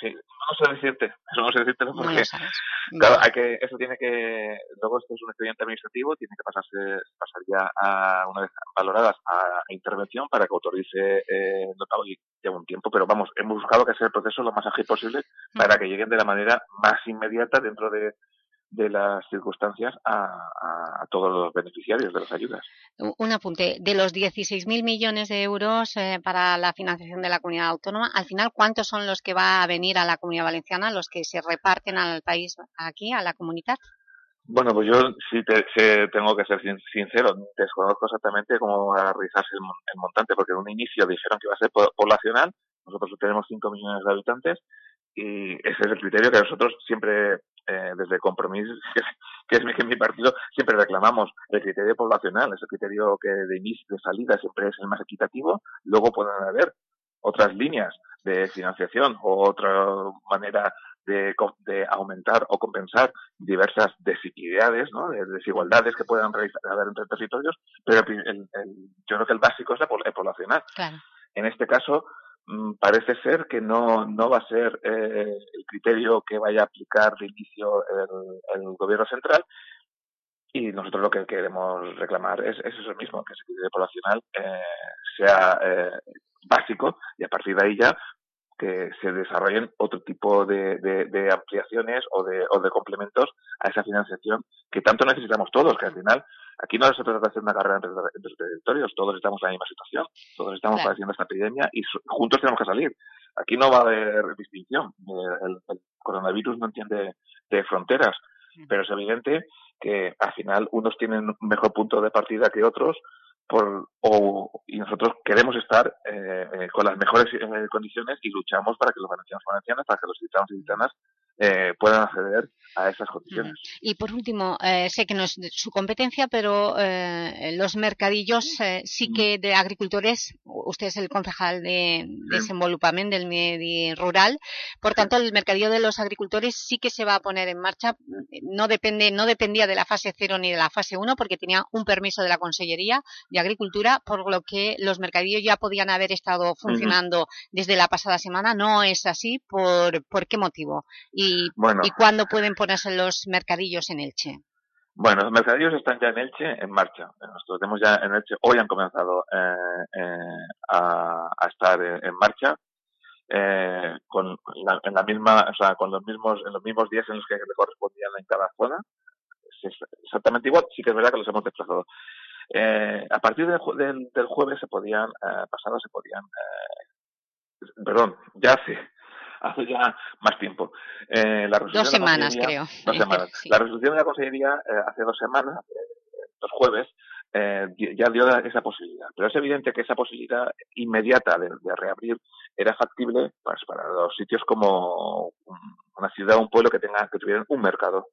sí. No sé decirte, eso no sé decirte porque claro, hay que, eso tiene que, luego esto es un expediente administrativo, tiene que pasarse, pasar ya a, una vez valoradas a intervención para que autorice eh, el notado y lleva un tiempo, pero vamos, hemos buscado que sea el proceso lo más ágil posible para que lleguen de la manera más inmediata dentro de de las circunstancias a, todos los beneficiarios de las ayudas. Un apunte, de los 16.000 millones de euros eh, para la financiación de la comunidad autónoma, al final, ¿cuántos son los que va a venir a la comunidad valenciana, los que se reparten al país aquí, a la comunidad? Bueno, pues yo sí tengo que ser sincero, desconozco exactamente cómo va a realizarse el, montante, porque en un inicio dijeron que iba a ser poblacional, nosotros tenemos 5 millones de habitantes, y ese es el criterio que nosotros siempre eh, desde Compromís, que es mi, que mi partido, siempre reclamamos el criterio poblacional, ese criterio que de inicio, de salida siempre es el más equitativo, luego pueden haber otras líneas de financiación o otra manera de, de, aumentar o compensar diversas desigualdades, ¿no? de desigualdades que puedan haber entre territorios, pero el, el, yo creo que el básico es el poblacional. Claro. En este caso, parece ser que no, no va a ser eh, el criterio que vaya a aplicar de inicio el, el, gobierno central. Y nosotros lo que queremos reclamar es, es eso mismo, que ese criterio poblacional eh, sea eh, básico y a partir de ahí ya que se desarrollen otro tipo de, de, de ampliaciones o de, o de, complementos a esa financiación que tanto necesitamos todos, que al final aquí no se trata de hacer una carrera entre, entre territorios, todos estamos en la misma situación, todos estamos claro. padeciendo esta epidemia y juntos tenemos que salir. Aquí no va a haber distinción, el, el coronavirus no entiende de fronteras, pero es evidente que al final unos tienen un mejor punto de partida que otros por, o, y nosotros queremos estar eh, eh, con las mejores eh, condiciones y luchamos para que los valencianos valencianas, para que los gitanos y gitanas eh, puedan acceder a esas condiciones. Y por último, eh, sé que no es su competencia, pero eh, los mercadillos sí que de agricultores, usted es el concejal de desenvolupamiento del medio rural, por tanto el mercadillo de los agricultores sí que se va a poner en marcha, no depende no dependía de la fase 0 ni de la fase 1 porque tenía un permiso de la Consellería de Agricultura, por lo que los mercadillos ya podían haber estado funcionando uh -huh. desde la pasada semana, no es así, ¿por, por qué motivo? Y y, bueno, ¿Y cuándo pueden ponerse los mercadillos en Elche? Bueno, los mercadillos están ya en Elche en marcha. Nosotros tenemos ya en Elche, hoy han comenzado eh, eh, a, a, estar en, en marcha. Eh, con la, en la misma, o sea, con los mismos, en los mismos días en los que le correspondían en cada zona. Es exactamente igual, sí que es verdad que los hemos desplazado. Eh, a partir del, del, del jueves se podían, eh, pasado se podían, eh, perdón, ya hace, hace ya más tiempo. Eh, la dos semanas, creo. Dos semanas. Sí. La resolución de la Consellería eh, hace dos semanas, eh, dos jueves, eh, ya dio esa posibilidad. Pero es evidente que esa posibilidad inmediata de, de reabrir era factible pues, para los sitios como una ciudad o un pueblo que tenga que tuvieran un mercado.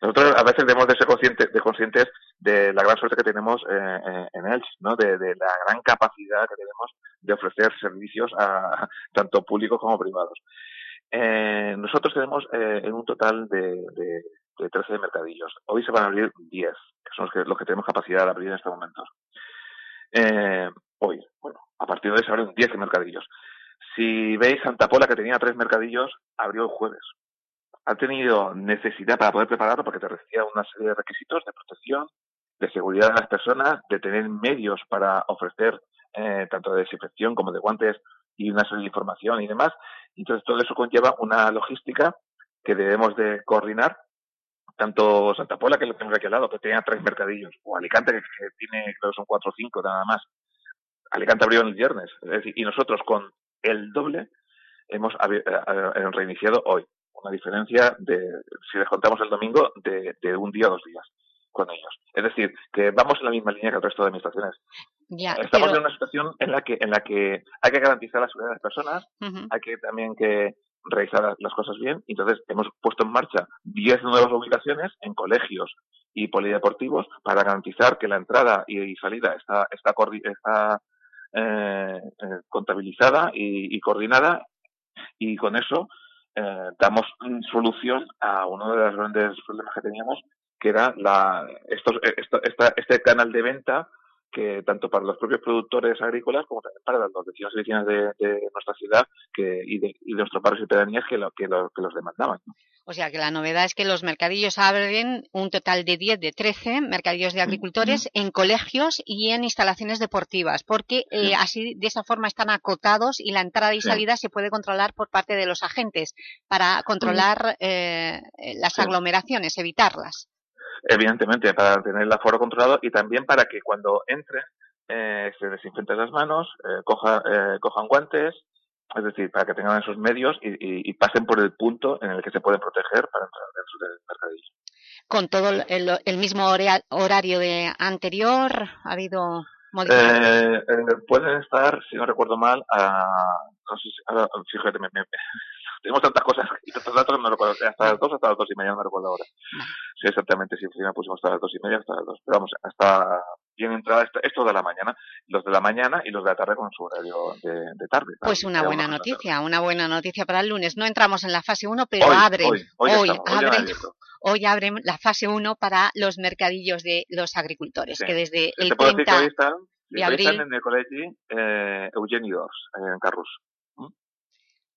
Nosotros a veces debemos de ser conscientes de, conscientes de la gran suerte que tenemos eh, en Elche, ¿no? De, de, la gran capacidad que tenemos de ofrecer servicios a tanto públicos como privados. Eh, nosotros tenemos eh, en un total de, de, de 13 mercadillos. Hoy se van a abrir 10, que son los que, los que tenemos capacidad de abrir en estos momentos. Eh, hoy, bueno, a partir de hoy se abren 10 mercadillos. Si veis Santa Pola, que tenía tres mercadillos, abrió el jueves ha tenido necesidad para poder prepararlo porque te requería una serie de requisitos de protección, de seguridad de las personas, de tener medios para ofrecer eh, tanto de desinfección como de guantes y una serie de información y demás. Entonces todo eso conlleva una logística que debemos de coordinar tanto Santa Pola, que lo tenemos aquí al lado, que tenía tres mercadillos, o Alicante, que, tiene, creo que son cuatro o cinco nada más. Alicante abrió el viernes, es decir, y nosotros con el doble hemos reiniciado hoy una diferencia de, si les contamos el domingo, de, de un día o dos días con ellos. Es decir, que vamos en la misma línea que el resto de administraciones. Ya, Estamos pero... en una situación en la que en la que hay que garantizar la seguridad de las personas, uh -huh. hay que también que realizar las cosas bien, entonces hemos puesto en marcha 10 nuevas ubicaciones en colegios y polideportivos para garantizar que la entrada y, salida está, está, está eh, eh, contabilizada y, y coordinada, y con eso eh, damos solución a uno de los grandes problemas que teníamos, que era la, estos, esto, esta, este canal de venta que tanto para los propios productores agrícolas como también para los vecinos y vecinas de, de nuestra ciudad que, y, de, y de nuestros barrios y pedanías que, lo, que, lo, que los demandaban. ¿no? O sea que la novedad es que los mercadillos abren un total de 10, de 13 mercadillos de agricultores mm en colegios y en instalaciones deportivas, porque eh, sí. así de esa forma están acotados y la entrada y salida sí. se puede controlar por parte de los agentes para controlar eh, las sí. aglomeraciones, evitarlas evidentemente para tener el aforo controlado y también para que cuando entre eh, se desinfecten las manos, eh, coja, eh, cojan guantes, es decir, para que tengan esos medios y, y, y, pasen por el punto en el que se pueden proteger para entrar dentro del mercadillo. ¿Con todo el, el mismo horario de anterior? ¿Ha habido eh, eh, pueden estar, si no recuerdo mal, a, no sé si, fíjate, me, me, tenemos tantas cosas y tantos datos que no recuerdo. Hasta las dos, hasta las dos y media, no me recuerdo ahora. Sí, exactamente, sí, encima pusimos hasta las dos y media, hasta las dos. Pero vamos, hasta bien entrada esto, esto de la mañana, los de la mañana y los de la tarde con su horario de, de tarde. Pues una buena noticia, una buena noticia para el lunes. No entramos en la fase 1, pero Hoy, abren, hoy, hoy hoy abren, hoy abren la fase 1 para los mercadillos de los agricultores, Sí. que desde el Te puedo decir que 30 hoy están, de hoy están abril... en el colegio eh, Eugeni Dors, en Carrus.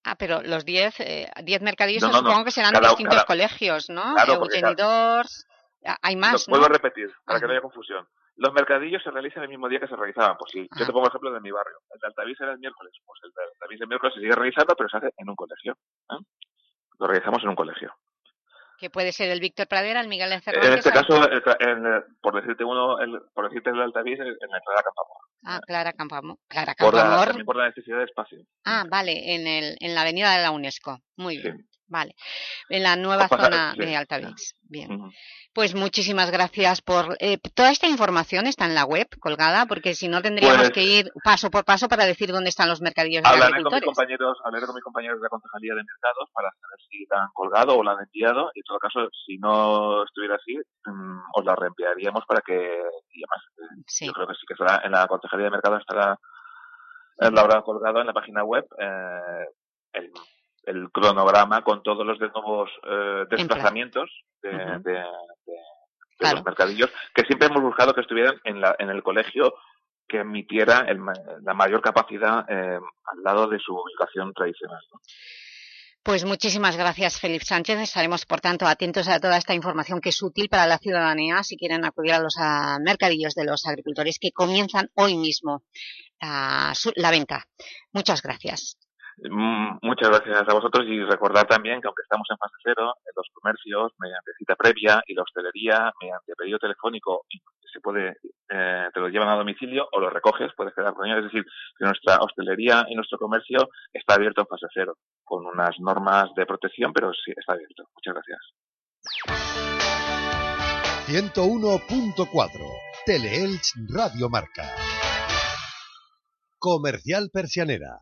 Ah, pero los 10 eh, 10 mercadillos No, no, no. supongo que serán Cada- de distintos cada- colegios, ¿no? Claro, porque Eugeni Dors, ah, hay más, Lo a repetir, para que no haya confusión. Los mercadillos se realizan el mismo día que se realizaban. Pues sí, yo te pongo el ejemplo de mi barrio. El de Altavís era el miércoles. Pues el de Altavís el miércoles se sigue realizando, pero se hace en un colegio. ¿eh? Lo realizamos en un colegio. Que puede ser el Víctor Pradera, el Miguel de En este caso, el en, eh, por decirte uno, el, por decirte el en la entrada de Campamor. Ah, Clara Campamor. Clara Por la, por la necesidad de espacio. Ah, vale, en, el, en la avenida de la UNESCO. Muy bien, vale. En la nueva pasar- zona sí, de Altavix. Bien. Ujú. Pues muchísimas gracias por... eh, toda esta información está en la web colgada, porque si no tendríamos Pues- que ir paso por paso para decir dónde están los mercadillos de Hablaré con mis agricultores. compañeros, hablaré con mis compañeros de la Concejalía de Mercados para saber si la han colgado o la han enviado. Y en todo caso, si no estuviera así, mm, os la reenviaríamos para que, y además, eh, yo creo que sí que estará en la Concejalía de Mercados estará, eh, lo habrá colgado en la página web, eh, el, el cronograma con todos los de nuevos eh, desplazamientos de, de- de- de los mercadillos, que siempre hemos buscado que estuvieran en, la, en el colegio que emitiera el la mayor capacidad eh, al lado de su ubicación tradicional. ¿no? Pues muchísimas gracias, Felipe Sánchez. Estaremos, por tanto, atentos a toda esta información que es útil para la ciudadanía si quieren acudir a los mercadillos de los agricultores que comienzan hoy mismo ah, la venta. Muchas gracias. Mm, Muchas gracias a vosotros y recordar también que aunque estamos en fase cero, los comercios, mediante cita previa y la hostelería, mediante pedido telefónico, se puede, eh, te lo llevan a domicilio o lo recoges, puedes quedar con ellos. Es decir, que nuestra hostelería y nuestro comercio está abierto en fase cero, con unas normas de protección, pero sí está abierto. Muchas gracias. 101.4 Teleelch Radio Marca. Comercial Persianera.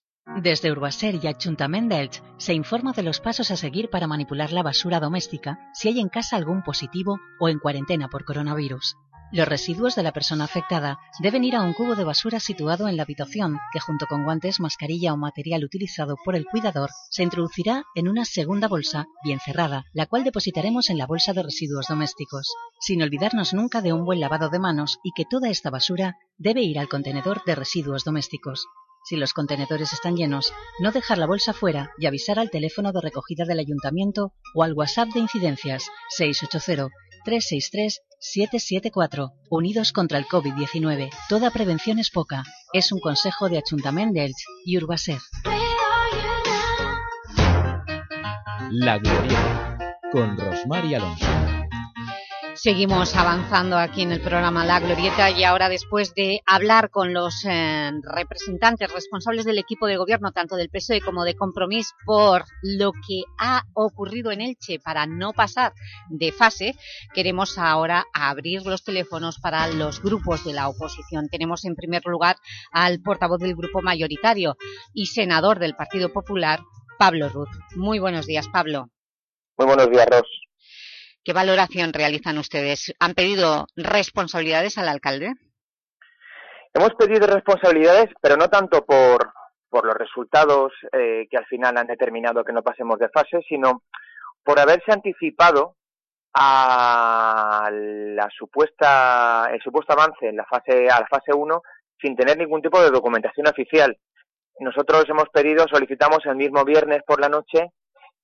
Des Urbaser y Ajuntament d'Elx se informa de los pasos a seguir para manipular la basura doméstica si hay en casa algún positivo o en cuarentena por coronavirus. Los residuos de la persona afectada deben ir a un cubo de basura situado en la habitación que junto con guantes, mascarilla o material utilizado por el cuidador se introducirá en una segunda bolsa bien cerrada, la cual depositaremos en la bolsa de residuos domésticos, sin olvidarnos nunca de un buen lavado de manos y que toda esta basura debe ir al contenedor de residuos domésticos. Si los contenedores están llenos, no dejar la bolsa fuera y avisar al teléfono de recogida del ayuntamiento o al WhatsApp de incidencias 680-363-774. Unidos contra el COVID-19. Toda prevención es poca. Es un consejo de Ayuntament d'Elx y Urbaser. La Glorieta, con Rosmar y Alonso. Seguimos avanzando aquí en el programa La Glorieta y ahora después de hablar con los eh, representantes responsables del equipo de gobierno, tanto del PSOE como de Compromís, por lo que ha ocurrido en Elche para no pasar de fase, queremos ahora abrir los teléfonos para los grupos de la oposición. Tenemos en primer lugar al portavoz del grupo mayoritario y senador del Partido Popular, Pablo Ruz. Muy buenos días, Pablo. Muy buenos días, Ros. ¿Qué valoración realizan ustedes? ¿Han pedido responsabilidades al alcalde? Hemos pedido responsabilidades, pero no tanto por, por los resultados eh, que al final han determinado que no pasemos de fase, sino por haberse anticipado a la supuesta, el supuesto avance en la fase, a la fase 1 sin tener ningún tipo de documentación oficial. Nosotros hemos pedido, solicitamos el mismo viernes por la noche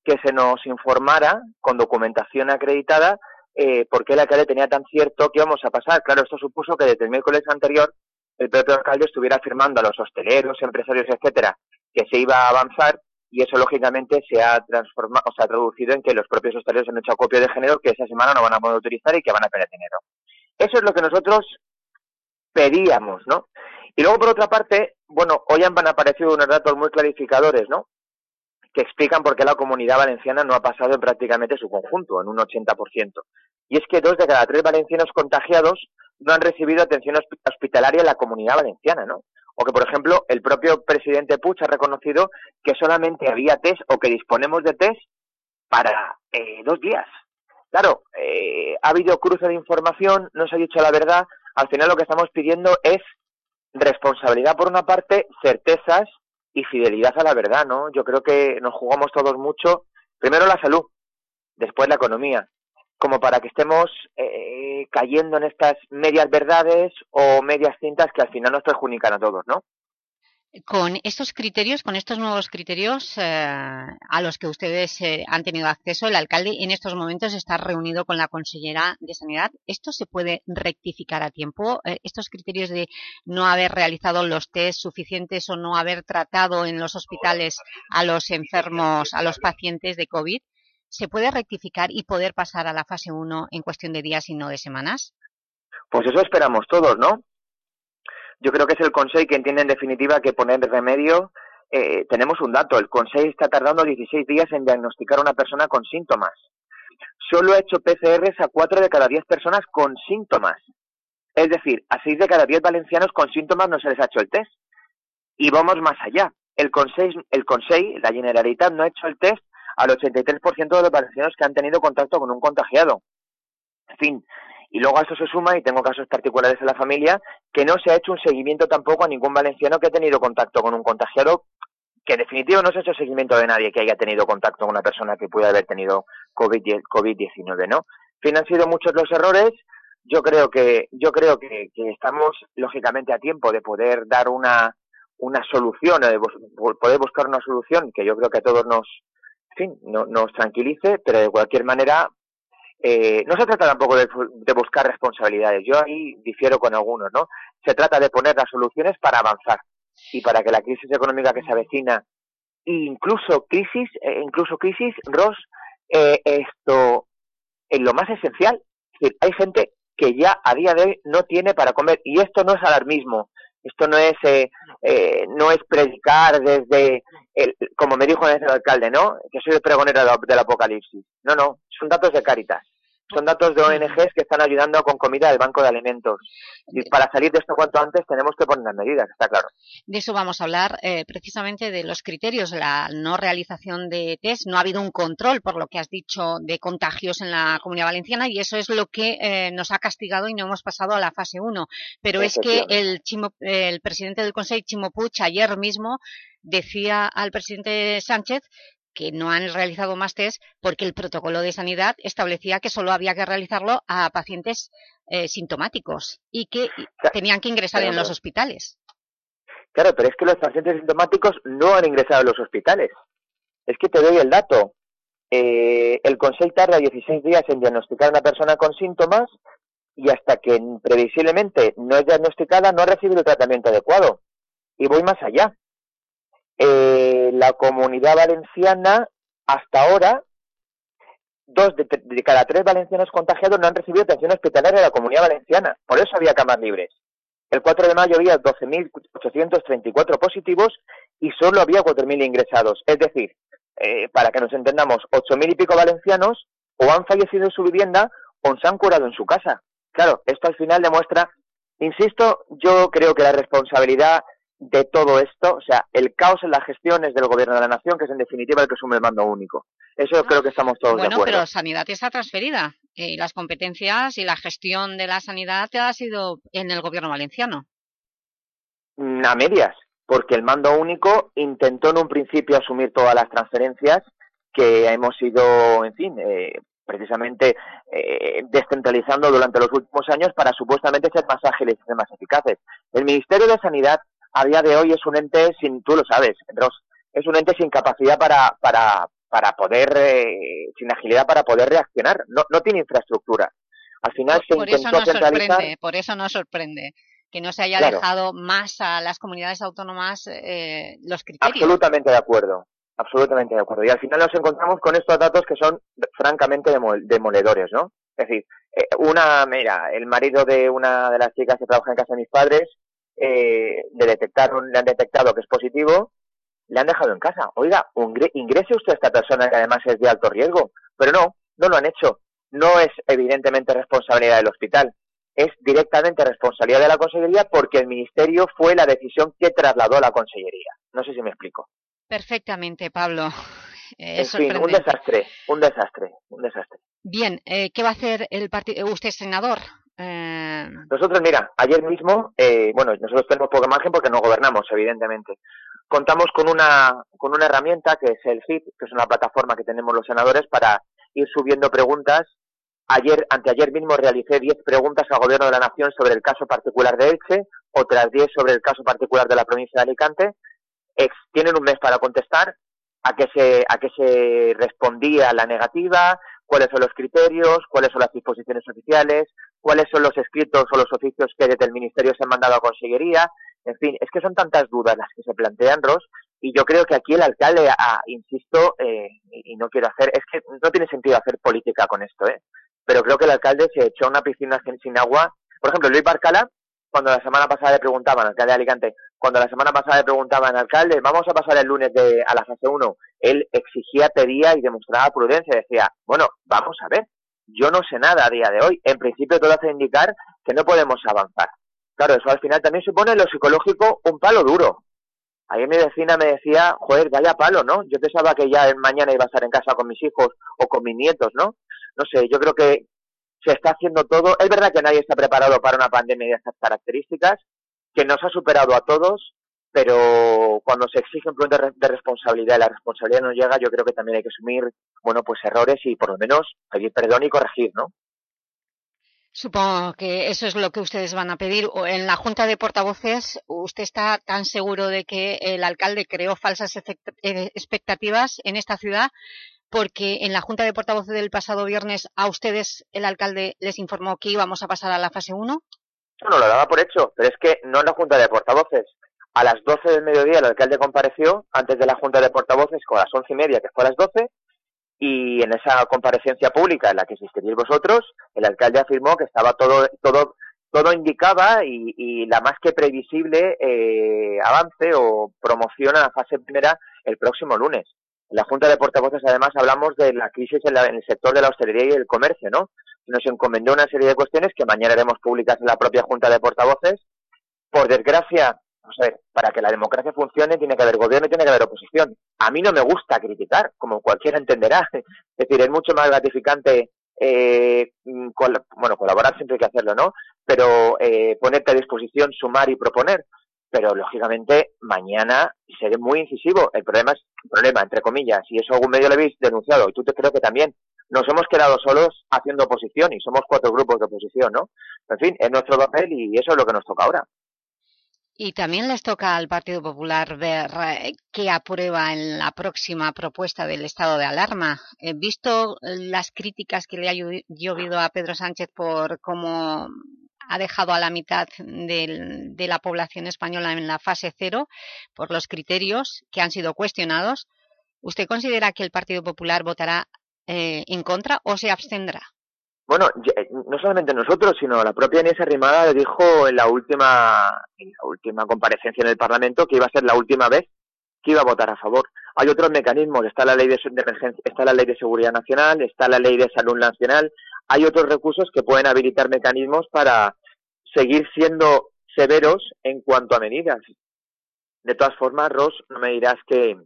que se nos informara con documentación acreditada eh, por qué el alcalde tenía tan cierto que íbamos a pasar. Claro, esto supuso que desde el miércoles anterior el propio alcalde estuviera afirmando a los hosteleros, empresarios, etcétera, que se iba a avanzar y eso lógicamente se ha transformado, o se ha traducido en que los propios hosteleros han hecho acopio de género que esa semana no van a poder utilizar y que van a perder dinero. Eso es lo que nosotros pedíamos, ¿no? Y luego, por otra parte, bueno, hoy han aparecido unos datos muy clarificadores, ¿no? Que explican por qué la comunidad valenciana no ha pasado en prácticamente su conjunto, en un 80%. Y es que dos de cada tres valencianos contagiados no han recibido atención hospitalaria en la comunidad valenciana, ¿no? O que, por ejemplo, el propio presidente Puig ha reconocido que solamente había test o que disponemos de test para eh, dos días. Claro, eh, ha habido cruce de información, no se ha dicho la verdad. Al final lo que estamos pidiendo es responsabilidad por una parte, certezas y fidelidad a la verdad, ¿no? Yo creo que nos jugamos todos mucho, primero la salud, después la economía, como para que estemos eh, cayendo en estas medias verdades o medias cintas que al final nos perjudican a todos, ¿no? Con estos criterios, con estos nuevos criterios eh, a los que ustedes eh, han tenido acceso, el alcalde en estos momentos está reunido con la consellera de Sanidad. ¿Esto se puede rectificar a tiempo? Eh, ¿Estos criterios de no haber realizado los test suficientes o no haber tratado en los hospitales a los enfermos, a los pacientes de COVID, ¿se puede rectificar y poder pasar a la fase 1 en cuestión de días y no de semanas? Pues eso esperamos todos, ¿no? Yo creo que es el Consejo que entiende en definitiva que poner remedio. Eh, tenemos un dato, el Consejo está tardando 16 días en diagnosticar a una persona con síntomas. Solo ha hecho PCRs a 4 de cada 10 personas con síntomas. Es decir, a 6 de cada 10 valencianos con síntomas no se les ha hecho el test. Y vamos más allá. El Consejo, el Consejo la Generalitat, no ha hecho el test al 83% de los valencianos que han tenido contacto con un contagiado. En fin, y luego a eso se suma, y tengo casos particulares en la familia, que no se ha hecho un seguimiento tampoco a ningún valenciano que ha tenido contacto con un contagiado, que en definitiva no se ha hecho seguimiento de nadie que haya tenido contacto con una persona que pueda haber tenido COVID-19, ¿no? Fin, han sido muchos los errores. Yo creo que, yo creo que, estamos lógicamente a tiempo de poder dar una, una solución, de poder buscar una solución que yo creo que a todos nos, fin, no, nos tranquilice, pero de cualquier manera eh, no se trata tampoco de, buscar responsabilidades. Yo ahí difiero con algunos, ¿no? Se trata de poner las soluciones para avanzar y para que la crisis económica que se avecina, incluso crisis, eh, incluso crisis, Ross, eh, esto, en lo más esencial, hay gente que ya a día de hoy no tiene para comer y esto no es alarmismo. Esto no es no es predicar desde, el, como me dijo el alcalde, ¿no? Que soy el pregonero del apocalipsis. No, no, son datos de Caritas. Son datos de ONGs que están ayudando con comida del Banco de Alimentos. Y para salir de esto cuanto antes tenemos que poner las medidas, está claro. De eso vamos a hablar eh, precisamente de los criterios, la no realización de test. No ha habido un control, por lo que has dicho, de contagios en la Comunidad Valenciana y eso es lo que eh, nos ha castigado y no hemos pasado a la fase 1. Pero es que el, el presidente del Consejo, Chimo Puig, ayer mismo decía al presidente Sánchez que no han realizado más test porque el protocolo de sanidad establecía que solo había que realizarlo a pacientes eh, sintomáticos y que tenían que ingresar en los hospitales. Claro, pero es que los pacientes sintomáticos no han ingresado en los hospitales. Es que te doy el dato. Eh, el Consejo tarda 16 días en diagnosticar a una persona con síntomas y hasta que previsiblemente no es diagnosticada no ha recibido el tratamiento adecuado. Y voy más allá eh, la comunidad valenciana, hasta ahora, dos de, cada tres valencianos contagiados no han recibido atención hospitalaria de la comunidad valenciana. Por eso había camas libres. El 4 de mayo había 12.834 positivos y solo había 4.000 ingresados. Es decir, eh, para que nos entendamos, 8.000 y pico valencianos o han fallecido en su vivienda o se han curado en su casa. Claro, esto al final demuestra, insisto, yo creo que la responsabilidad de todo esto, o sea, el caos en las gestiones del gobierno de la nación, que es en definitiva el que asume el mando único. Eso creo que estamos todos de acuerdo. Bueno, pero sanidad está transferida y las competencias y la gestión de la sanidad ha sido en el gobierno valenciano. Mm, a medias, porque el mando único intentó en un principio asumir todas las transferencias que hemos ido, en fin, eh, precisamente eh, descentralizando durante los últimos años para supuestamente ser más ágiles y ser más eficaces. El Ministerio de Sanidad a día de hoy es un ente sin, tú lo sabes, es un ente sin capacidad para, para, para poder, eh, sin agilidad para poder reaccionar. No, no tiene infraestructura. Al final se por intentó eso centralizar. Sorprende, por eso no sorprende que no se haya dejado más a las comunidades autónomas eh, los criterios. Absolutamente de acuerdo. absolutamente de acuerdo. Y al final nos encontramos con estos datos que son francamente demol- demoledores, ¿no? Es decir, eh, una, mira, el marido de una de las chicas que trabaja en casa de mis padres, eh, le detectaron, le han detectado que es positivo, le han dejado en casa. Oiga, ingre- ingrese usted a esta persona que además es de alto riesgo. Pero no, no lo han hecho. No es evidentemente responsabilidad del hospital. Es directamente responsabilidad de la Consellería porque el Ministerio fue la decisión que trasladó a la Consellería. No sé si me explico. Perfectamente, Pablo. Eh, en fin, un desastre, un desastre, un desastre. Bien, eh, ¿qué va a hacer el partido? Usted es senador. Eh, Nosotros, mira, ayer mismo, eh, bueno, nosotros tenemos poca margen porque no gobernamos, evidentemente. Contamos con una, con una herramienta que es el FIP, que es una plataforma que tenemos los senadores para ir subiendo preguntas. Ayer, anteayer mismo realicé 10 preguntas al Gobierno de la Nación sobre el caso particular de Elche, otras 10 sobre el caso particular de la provincia de Alicante. Tienen un mes para contestar a qué se, a qué se respondía la negativa, cuáles son los criterios, cuáles son las disposiciones oficiales, cuáles son los escritos o los oficios que desde el Ministerio se han mandado a Consellería. En fin, es que son tantas dudas las que se plantean, Ros, y yo creo que aquí el alcalde, ah, insisto, eh, y no quiero hacer, es que no tiene sentido hacer política con esto, ¿eh? pero creo que el alcalde se echó a una piscina sin, agua. Por ejemplo, Luis Barcala, cuando la semana pasada le preguntaban, alcalde de Alicante, cuando la semana pasada le preguntaban, alcalde, vamos a pasar el lunes de, a la fase 1, él exigía, pedía y demostraba prudencia, decía, bueno, vamos a ver, yo no sé nada a día de hoy, en principio todo hace indicar que no podemos avanzar. Claro, eso al final también supone lo psicológico un palo duro. Ayer mi vecina me decía, joder, vaya palo, ¿no? Yo pensaba que ya mañana iba a estar en casa con mis hijos o con mis nietos, ¿no? No sé, yo creo que se está haciendo todo. Es verdad que nadie está preparado para una pandemia de estas características, que nos ha superado a todos, pero cuando se exige un plan de, re- de responsabilidad y la responsabilidad no llega, yo creo que también hay que asumir, bueno, pues errores y por lo menos pedir perdón y corregir, ¿no? Supongo que eso es lo que ustedes van a pedir. En la Junta de Portavoces, ¿usted está tan seguro de que el alcalde creó falsas eh, expectativas en esta ciudad? Porque en la Junta de Portavoces del pasado viernes a ustedes el alcalde les informó que íbamos a pasar a la fase 1. Bueno, lo daba por hecho, pero es que no en la Junta de Portavoces. A las 12 del mediodía el alcalde compareció antes de la Junta de Portavoces con las once y media, que fue a las 12, y en esa comparecencia pública en la que asistiréis vosotros, el alcalde afirmó que estaba todo, todo, todo indicaba y, y la más que previsible eh, avance o promoción a la fase primera el próximo lunes. En la Junta de Portavoces, además, hablamos de la crisis en, la- en el sector de la hostelería y el comercio, ¿no? Nos encomendó una serie de cuestiones que mañana haremos públicas en la propia Junta de Portavoces. Por desgracia, vamos a ver, para que la democracia funcione tiene que haber gobierno y tiene que haber oposición. A mí no me gusta criticar, como cualquiera entenderá. Es decir, es mucho más gratificante, eh, mm, col- bueno, colaborar siempre hay que hacerlo, ¿no? Pero eh, ponerte a disposición, sumar y proponer. Pero, lógicamente, mañana seré muy incisivo. El problema es, el problema, entre comillas, y eso algún medio lo habéis denunciado, y tú te creo que también, nos hemos quedado solos haciendo oposición, y somos cuatro grupos de oposición, ¿no? En fin, es nuestro papel y eso es lo que nos toca ahora. Y también les toca al Partido Popular ver eh, qué aprueba en la próxima propuesta del estado de alarma. Eh, visto las críticas que le ha llo- llovido a Pedro Sánchez por cómo ha dejado a la mitad del- de la población española en la fase cero, por los criterios que han sido cuestionados, ¿usted considera que el Partido Popular votará eh, en contra o se abstendrá? Bueno, eh, no solamente nosotros, sino la propia Inés Arrimada dijo en la última la última comparecencia en el Parlamento que iba a ser la última vez que iba a votar a favor. Hay otros mecanismos, está la ley de, de emergencia, está la ley de seguridad nacional, está la ley de salud nacional, hay otros recursos que pueden habilitar mecanismos para seguir siendo severos en cuanto a medidas. De todas formas, Ross, no me dirás que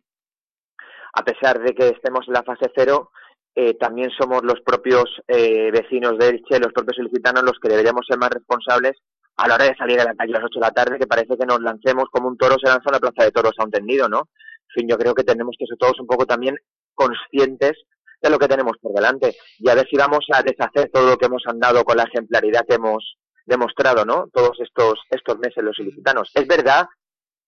a pesar de que estemos en la fase cero, eh, también somos los propios eh, vecinos de Elche, los propios ilicitanos, los que deberíamos ser más responsables a la hora de salir a la calle a las 8 de la tarde, que parece que nos lancemos como un toro se lanza a la plaza de toros a un tendido, ¿no? En fin, yo creo que tenemos que ser todos un poco también conscientes de lo que tenemos por delante y a ver si vamos a deshacer todo lo que hemos andado con la ejemplaridad que hemos demostrado, ¿no? Todos estos, estos meses los ilicitanos. Es verdad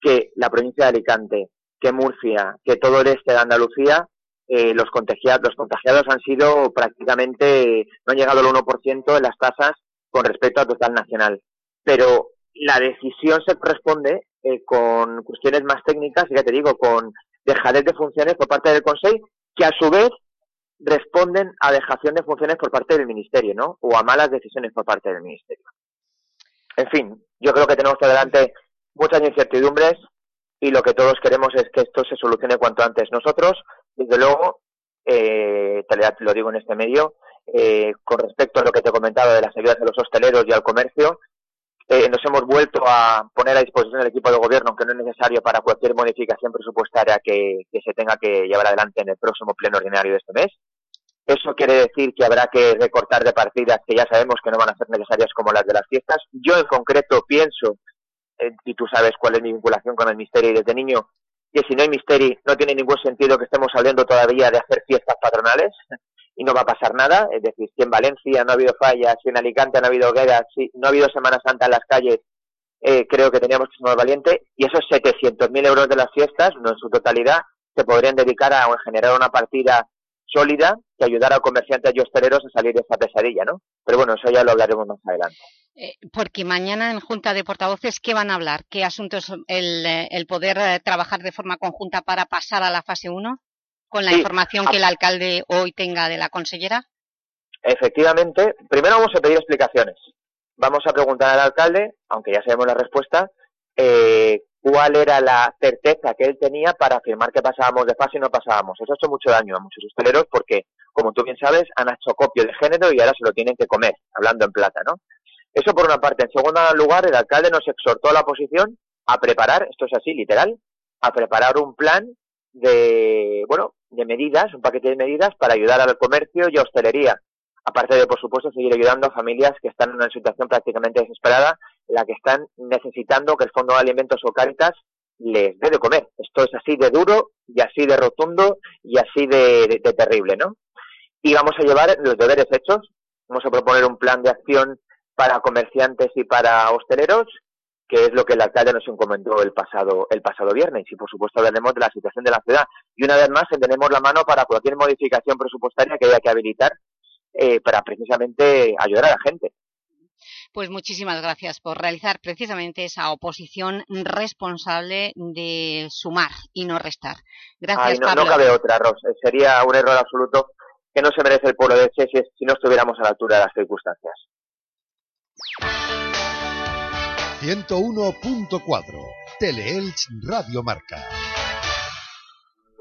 que la provincia de Alicante, que Murcia, que todo el este de Andalucía, eh, los, contagiados, los contagiados han sido prácticamente, no han llegado al 1% en las tasas con respecto al total nacional. Pero la decisión se corresponde eh, con cuestiones más técnicas, ya te digo, con dejadez de funciones por parte del Consejo, que a su vez responden a dejación de funciones por parte del Ministerio, ¿no? O a malas decisiones por parte del Ministerio. En fin, yo creo que tenemos por delante muchas incertidumbres y lo que todos queremos es que esto se solucione cuanto antes. Nosotros, desde luego, eh, te lo digo en este medio, eh, con respecto a lo que te he comentado de las ayudas a los hosteleros y al comercio, eh, nos hemos vuelto a poner a disposición del equipo de gobierno, aunque no es necesario para cualquier modificación presupuestaria que, se tenga que llevar adelante en el próximo pleno ordinario de este mes. Eso quiere decir que habrá que recortar de partidas que ya sabemos que no van a ser necesarias como las de las fiestas. Yo en concreto pienso, eh, y tú sabes cuál es mi vinculación con el Misteri desde niño, que si no hay Misteri no tiene ningún sentido que estemos hablando todavía de hacer fiestas patronales y no va a pasar nada. Es decir, si en Valencia no ha habido fallas, si en Alicante no ha habido guerras, si no ha habido Semana Santa en las calles, eh, creo que teníamos que ser más valientes. Y esos 700.000 euros de las fiestas, no en su totalidad, se podrían dedicar a generar una partida sólida que ayudara a comerciantes y hosteleros a salir de esa pesadilla, ¿no? Pero bueno, eso ya lo hablaremos más adelante. Eh, porque mañana en Junta de Portavoces, ¿qué van a hablar? ¿Qué asuntos el, eh, el poder trabajar de forma conjunta para pasar a la fase 1? con la información que el alcalde hoy tenga de la consellera? Efectivamente, primero vamos a pedir explicaciones. Vamos a preguntar al alcalde, aunque ya sabemos la respuesta, eh, cuál era la certeza que él tenía para afirmar que pasábamos de fase y no pasábamos. Eso ha hecho mucho daño a muchos hosteleros porque, como tú bien sabes, han hecho copio de género y ahora se lo tienen que comer, hablando en plata, ¿no? Eso por una parte. En segundo lugar, el alcalde nos exhortó a la oposición a preparar, esto es así, literal, a preparar un plan de, bueno, de medidas, un paquete de medidas para ayudar al comercio y a hostelería. Aparte de, por supuesto, seguir ayudando a familias que están en una situación prácticamente desesperada, la que están necesitando que el Fondo de Alimentos o Cáritas les dé de comer. Esto es así de duro y así de rotundo y así de, terrible, ¿no? Y vamos a llevar los deberes hechos. Vamos a proponer un plan de acción para comerciantes y para hosteleros que es lo que el alcalde nos encomendó el pasado, el pasado viernes. Y por supuesto hablaremos de la situación de la ciudad. Y una vez más tenemos la mano para cualquier modificación presupuestaria que haya que habilitar eh, para precisamente ayudar a la gente. Pues muchísimas gracias por realizar precisamente esa oposición responsable de sumar y no restar. Gracias, no, No cabe otra, Ros. Sería un error absoluto que no se merece el pueblo de Che si no estuviéramos a la altura de las circunstancias. 101.4 Teleelch Radio Marca.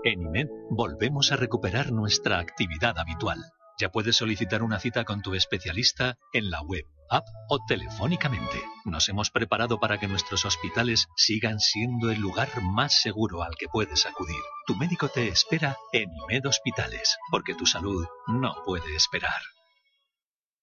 En IMED volvemos a recuperar nuestra actividad habitual. Ya puedes solicitar una cita con tu especialista en la web, app o telefónicamente. Nos hemos preparado para que nuestros hospitales sigan siendo el lugar más seguro al que puedes acudir. Tu médico te espera en IMED Hospitales, porque tu salud no puede esperar.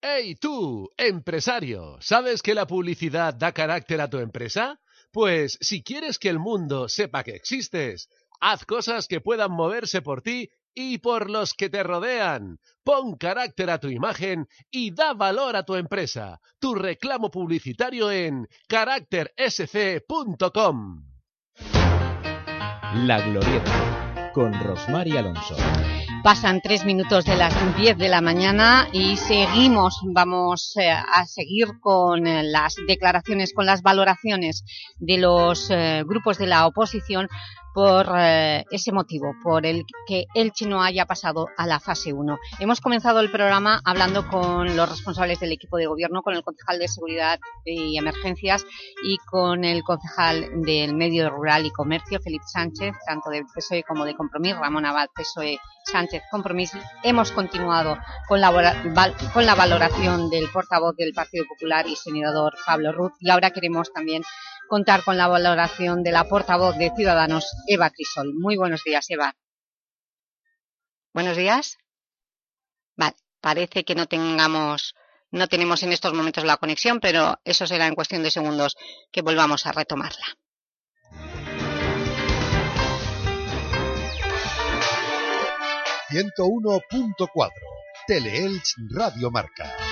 ¡Hey tú, empresario! ¿Sabes que la publicidad da carácter a tu empresa? Pues si quieres que el mundo sepa que existes, haz cosas que puedan moverse por ti y por los que te rodean. Pon carácter a tu imagen y da valor a tu empresa. Tu reclamo publicitario en caráctersc.com. La Glorieta con Rosmar Alonso. Pasan tres minutos de las diez de la mañana y seguimos, vamos eh, a seguir con eh, las declaraciones, con las valoraciones de los eh, grupos de la oposición por eh, ese motivo, por el que Elche no haya pasado a la fase 1. Hemos comenzado el programa hablando con los responsables del equipo de gobierno, con el concejal de Seguridad y Emergencias y con el concejal del Medio Rural y Comercio, Felipe Sánchez, tanto del PSOE como de Compromís, Ramón Abad, PSOE, Sánchez, Compromís. Hemos continuado con la, con la valoración del portavoz del Partido Popular y senador Pablo Ruz y ahora queremos también contar con la valoración de la portavoz de Ciudadanos, Eva Crisol. Muy buenos días, Eva. Buenos días. Vale, parece que no tengamos, no tenemos en estos momentos la conexión, pero eso será en cuestión de segundos que volvamos a retomarla. ...101.4... Teleelch Radio Marca.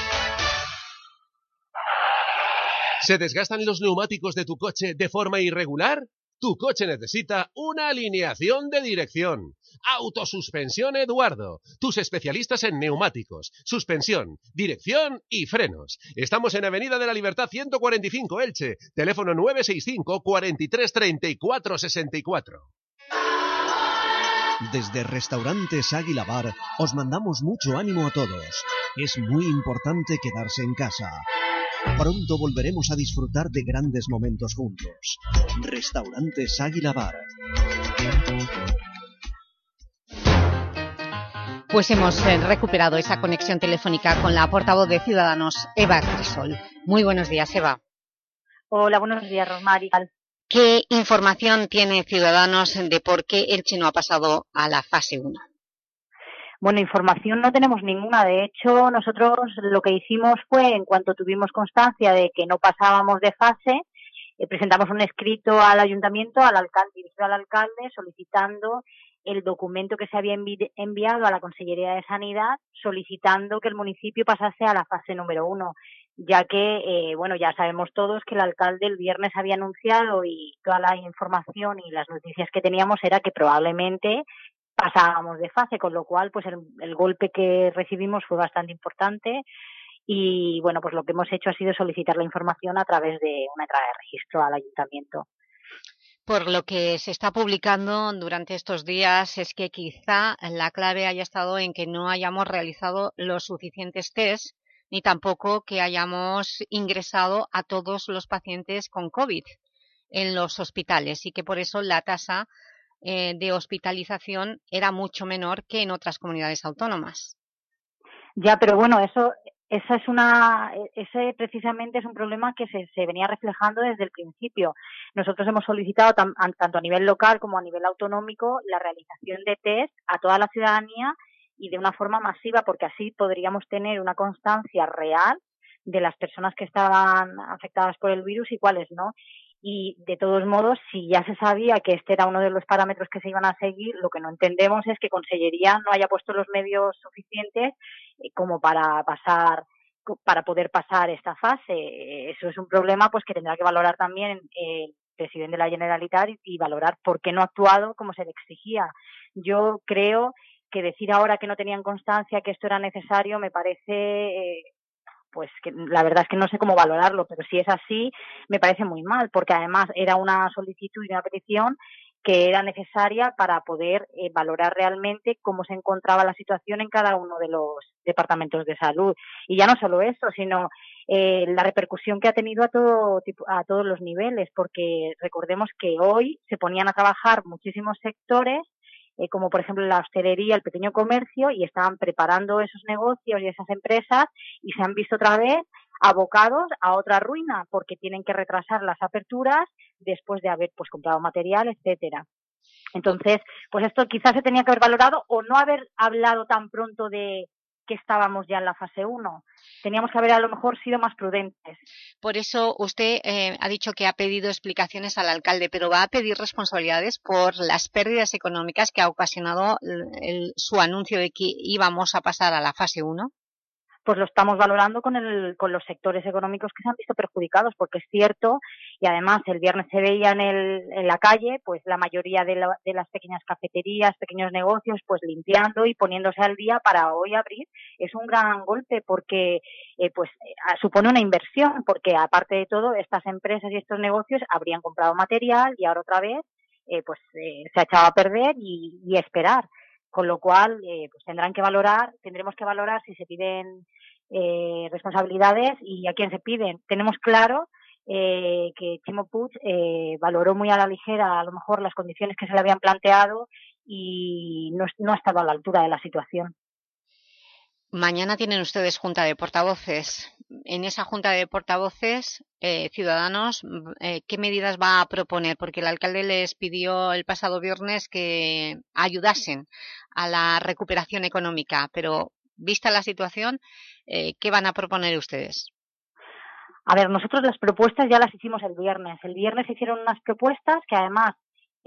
¿Se desgastan los neumáticos de tu coche de forma irregular? Tu coche necesita una alineación de dirección. Autosuspensión Eduardo. Tus especialistas en neumáticos, suspensión, dirección y frenos. Estamos en Avenida de la Libertad 145 Elche. Teléfono 965 43 64 64. Desde Restaurantes Águila Bar os mandamos mucho ánimo a todos. Es muy importante quedarse en casa. Pronto volveremos a disfrutar de grandes momentos juntos. Restaurantes Águila Bar. Pues hemos eh, recuperado esa conexión telefónica con la portavoz de Ciudadanos, Eva Crisol. Muy buenos días, Eva. Hola, buenos días, Rosmar. ¿Qué información tiene Ciudadanos de por qué Elche no ha pasado a la fase 1? Bueno, información no tenemos ninguna. De hecho, nosotros lo que hicimos fue, en cuanto tuvimos constancia de que no pasábamos de fase, eh, presentamos un escrito al ayuntamiento, al alcalde, dirigido al alcalde, solicitando el documento que se había enviado a la Consellería de Sanidad, solicitando que el municipio pasase a la fase número uno ya que, eh, bueno, ya sabemos todos que el alcalde el viernes había anunciado y toda la información y las noticias que teníamos era que probablemente pasábamos de fase, con lo cual, pues el, golpe que recibimos fue bastante importante y, bueno, pues lo que hemos hecho ha sido solicitar la información a través de una entrada de registro al ayuntamiento. Por lo que se está publicando durante estos días es que quizá la clave haya estado en que no hayamos realizado los suficientes test ni tampoco que hayamos ingresado a todos los pacientes con COVID en los hospitales y que por eso la tasa eh, de hospitalización era mucho menor que en otras comunidades autónomas. Ya, pero bueno, eso esa es una, ese precisamente es un problema que se, se venía reflejando desde el principio. Nosotros hemos solicitado tanto a nivel local como a nivel autonómico la realización de test a toda la ciudadanía y de una forma masiva, porque así podríamos tener una constancia real de las personas que estaban afectadas por el virus y cuáles no. Y de todos modos, si ya se sabía que este era uno de los parámetros que se iban a seguir, lo que no entendemos es que Consellería no haya puesto los medios suficientes eh, como para pasar para poder pasar esta fase. Eso es un problema pues que tendrá que valorar también el presidente de la Generalitat y valorar por qué no ha actuado como se le exigía. Yo creo que decir ahora que no tenían constancia que esto era necesario me parece eh, pues que la verdad es que no sé cómo valorarlo, pero si es así, me parece muy mal, porque además era una solicitud y una petición que era necesaria para poder eh, valorar realmente cómo se encontraba la situación en cada uno de los departamentos de salud. Y ya no solo eso, sino eh, la repercusión que ha tenido a, todo, a todos los niveles, porque recordemos que hoy se ponían a trabajar muchísimos sectores eh, como por ejemplo la hostelería, el pequeño comercio, y estaban preparando esos negocios y esas empresas y se han visto otra vez abocados a otra ruina porque tienen que retrasar las aperturas después de haber pues comprado material, etcétera. Entonces, pues esto quizás se tenía que haber valorado o no haber hablado tan pronto de, que estábamos ya en la fase 1. Teníamos que haber a lo mejor sido más prudentes. Por eso usted eh, ha dicho que ha pedido explicaciones al alcalde, pero ¿va a pedir responsabilidades por las pérdidas económicas que ha ocasionado su anuncio de que íbamos a pasar a la fase 1? Pues lo estamos valorando con, el, con los sectores económicos que se han visto perjudicados, porque es cierto, y además el viernes se veía en, el, en la calle, pues la mayoría de, de, las pequeñas cafeterías, pequeños negocios, pues limpiando y poniéndose al día para hoy abrir, es un gran golpe porque eh, pues supone una inversión, porque aparte de todo, estas empresas y estos negocios habrían comprado material y ahora otra vez eh, pues eh, se ha echado a perder y, y esperar. Con lo cual eh, pues tendrán que valorar, tendremos que valorar si se piden eh, responsabilidades y a quién se piden. Tenemos claro eh, que Timo Puig eh, valoró muy a la ligera a lo mejor las condiciones que se le habían planteado y no, no ha estado a la altura de la situación. Mañana tienen ustedes junta de portavoces. En esa junta de portavoces, eh, Ciudadanos, eh, ¿qué medidas va a proponer? Porque el alcalde les pidió el pasado viernes que ayudasen a la recuperación económica, pero vista la situación, eh, ¿qué van a proponer ustedes? A ver, nosotros las propuestas ya las hicimos el viernes. El viernes hicieron unas propuestas que además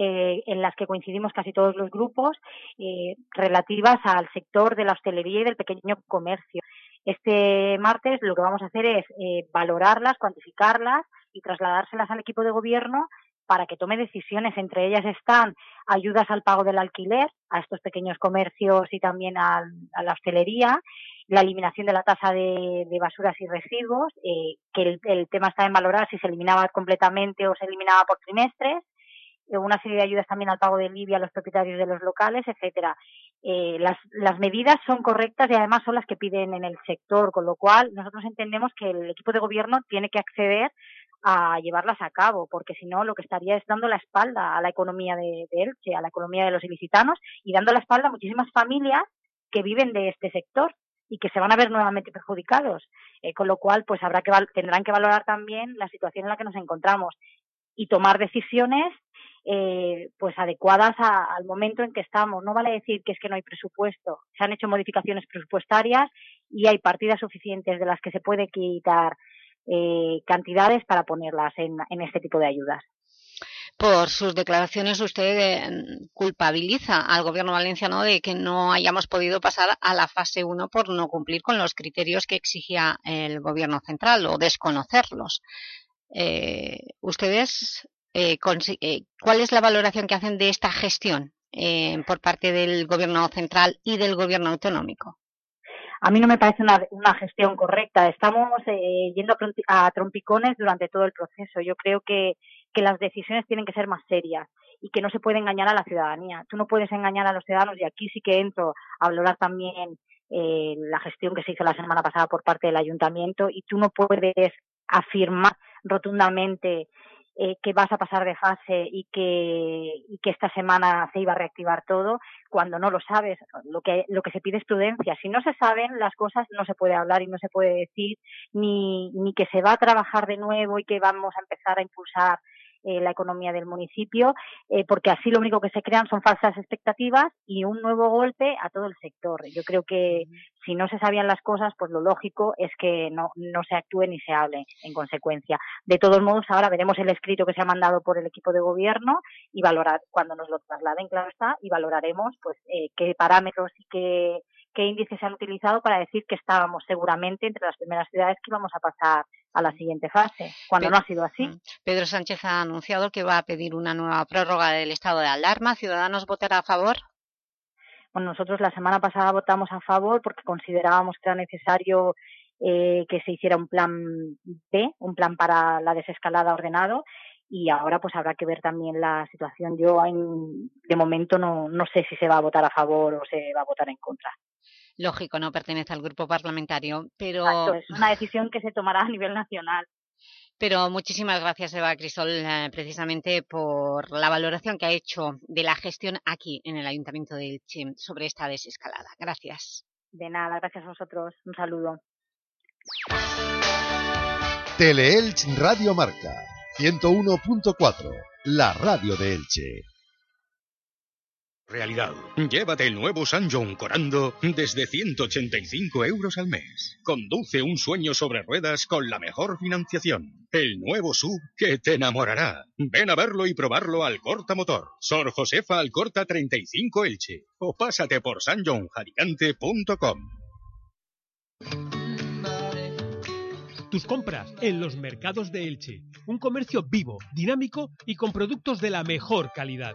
eh, en las que coincidimos casi todos los grupos, eh, relativas al sector de la hostelería y del pequeño comercio. Este martes lo que vamos a hacer es eh, valorarlas, cuantificarlas y trasladárselas al equipo de gobierno para que tome decisiones. Entre ellas están ayudas al pago del alquiler a estos pequeños comercios y también a, la hostelería, la eliminación de la tasa de, basuras y residuos, que el, el, tema está en valorar si se eliminaba completamente o se eliminaba por trimestres, eh, una serie de ayudas también al pago de Libia a los propietarios de los locales, etcétera. Eh, las, las medidas son correctas y además son las que piden en el sector, con lo cual nosotros entendemos que el equipo de gobierno tiene que acceder a llevarlas a cabo, porque si no lo que estaría es dando la espalda a la economía de, de Elche, a la economía de los ilicitanos y dando la espalda a muchísimas familias que viven de este sector y que se van a ver nuevamente perjudicados, eh, con lo cual pues habrá que tendrán que valorar también la situación en la que nos encontramos y tomar decisiones eh, pues adecuadas a, al momento en que estamos. No vale decir que es que no hay presupuesto. Se han hecho modificaciones presupuestarias y hay partidas suficientes de las que se puede quitar eh, cantidades para ponerlas en, este tipo de ayudas por sus declaraciones usted eh, culpabiliza al gobierno valenciano de que no hayamos podido pasar a la fase 1 por no cumplir con los criterios que exigía el gobierno central o desconocerlos. Eh, ¿Ustedes, eh, cuál es la valoración que hacen de esta gestión por parte del gobierno central y del gobierno autonómico? A mí no me parece una, una gestión correcta. Estamos yendo a, trompicones durante todo el proceso. Yo creo que que las decisiones tienen que ser más serias y que no se puede engañar a la ciudadanía. Tú no puedes engañar a los ciudadanos y aquí sí que entro a valorar también eh, la gestión que se hizo la semana pasada por parte del ayuntamiento y tú no puedes afirmar rotundamente eh, que vas a pasar de fase y que, y que esta semana se iba a reactivar todo cuando no lo sabes. Lo que, lo que se pide es prudencia. Si no se saben las cosas, no se puede hablar y no se puede decir ni, ni que se va a trabajar de nuevo y que vamos a empezar a impulsar eh, la economía del municipio, eh, porque así lo único que se crean son falsas expectativas y un nuevo golpe a todo el sector. Yo creo que si no se sabían las cosas, pues lo lógico es que no, no se actúe ni se hable en consecuencia. De todos modos, ahora veremos el escrito que se ha mandado por el equipo de gobierno y valorar, cuando nos lo trasladen, claro está, y valoraremos pues eh, qué parámetros y qué qué índices se han utilizado para decir que estábamos seguramente entre las primeras ciudades que íbamos a pasar a la siguiente fase, cuando no ha sido así. Mm. Pedro Sánchez ha anunciado que va a pedir una nueva prórroga del estado de alarma. ¿Ciudadanos votará a favor? Bueno, nosotros la semana pasada votamos a favor porque considerábamos que era necesario eh, que se hiciera un plan B, un plan para la desescalada ordenado y ahora pues habrá que ver también la situación. Yo en, de momento no, no sé si se va a votar a favor o se va a votar en contra lógico, no pertenece al grupo parlamentario, pero... es una decisión que se tomará a nivel nacional. Pero muchísimas gracias, Eva Crisol, eh, precisamente por la valoración que ha hecho de la gestión aquí en el Ayuntamiento de Elche sobre esta desescalada. Gracias. De nada, gracias a vosotros. Un saludo. Teleelch Radio Marca 101.4, la radio de Elche realidad. Llévate el nuevo San John Corando desde 185 euros al mes. Conduce un sueño sobre ruedas con la mejor financiación. El nuevo sub que te enamorará. Ven a verlo y probarlo al Corta Motor. Sor Josefa Alcorta 35 Elche. O pásate por sanjohnjaricante.com. Tus compras en los mercados de Elche. Un comercio vivo, dinámico y con productos de la mejor calidad.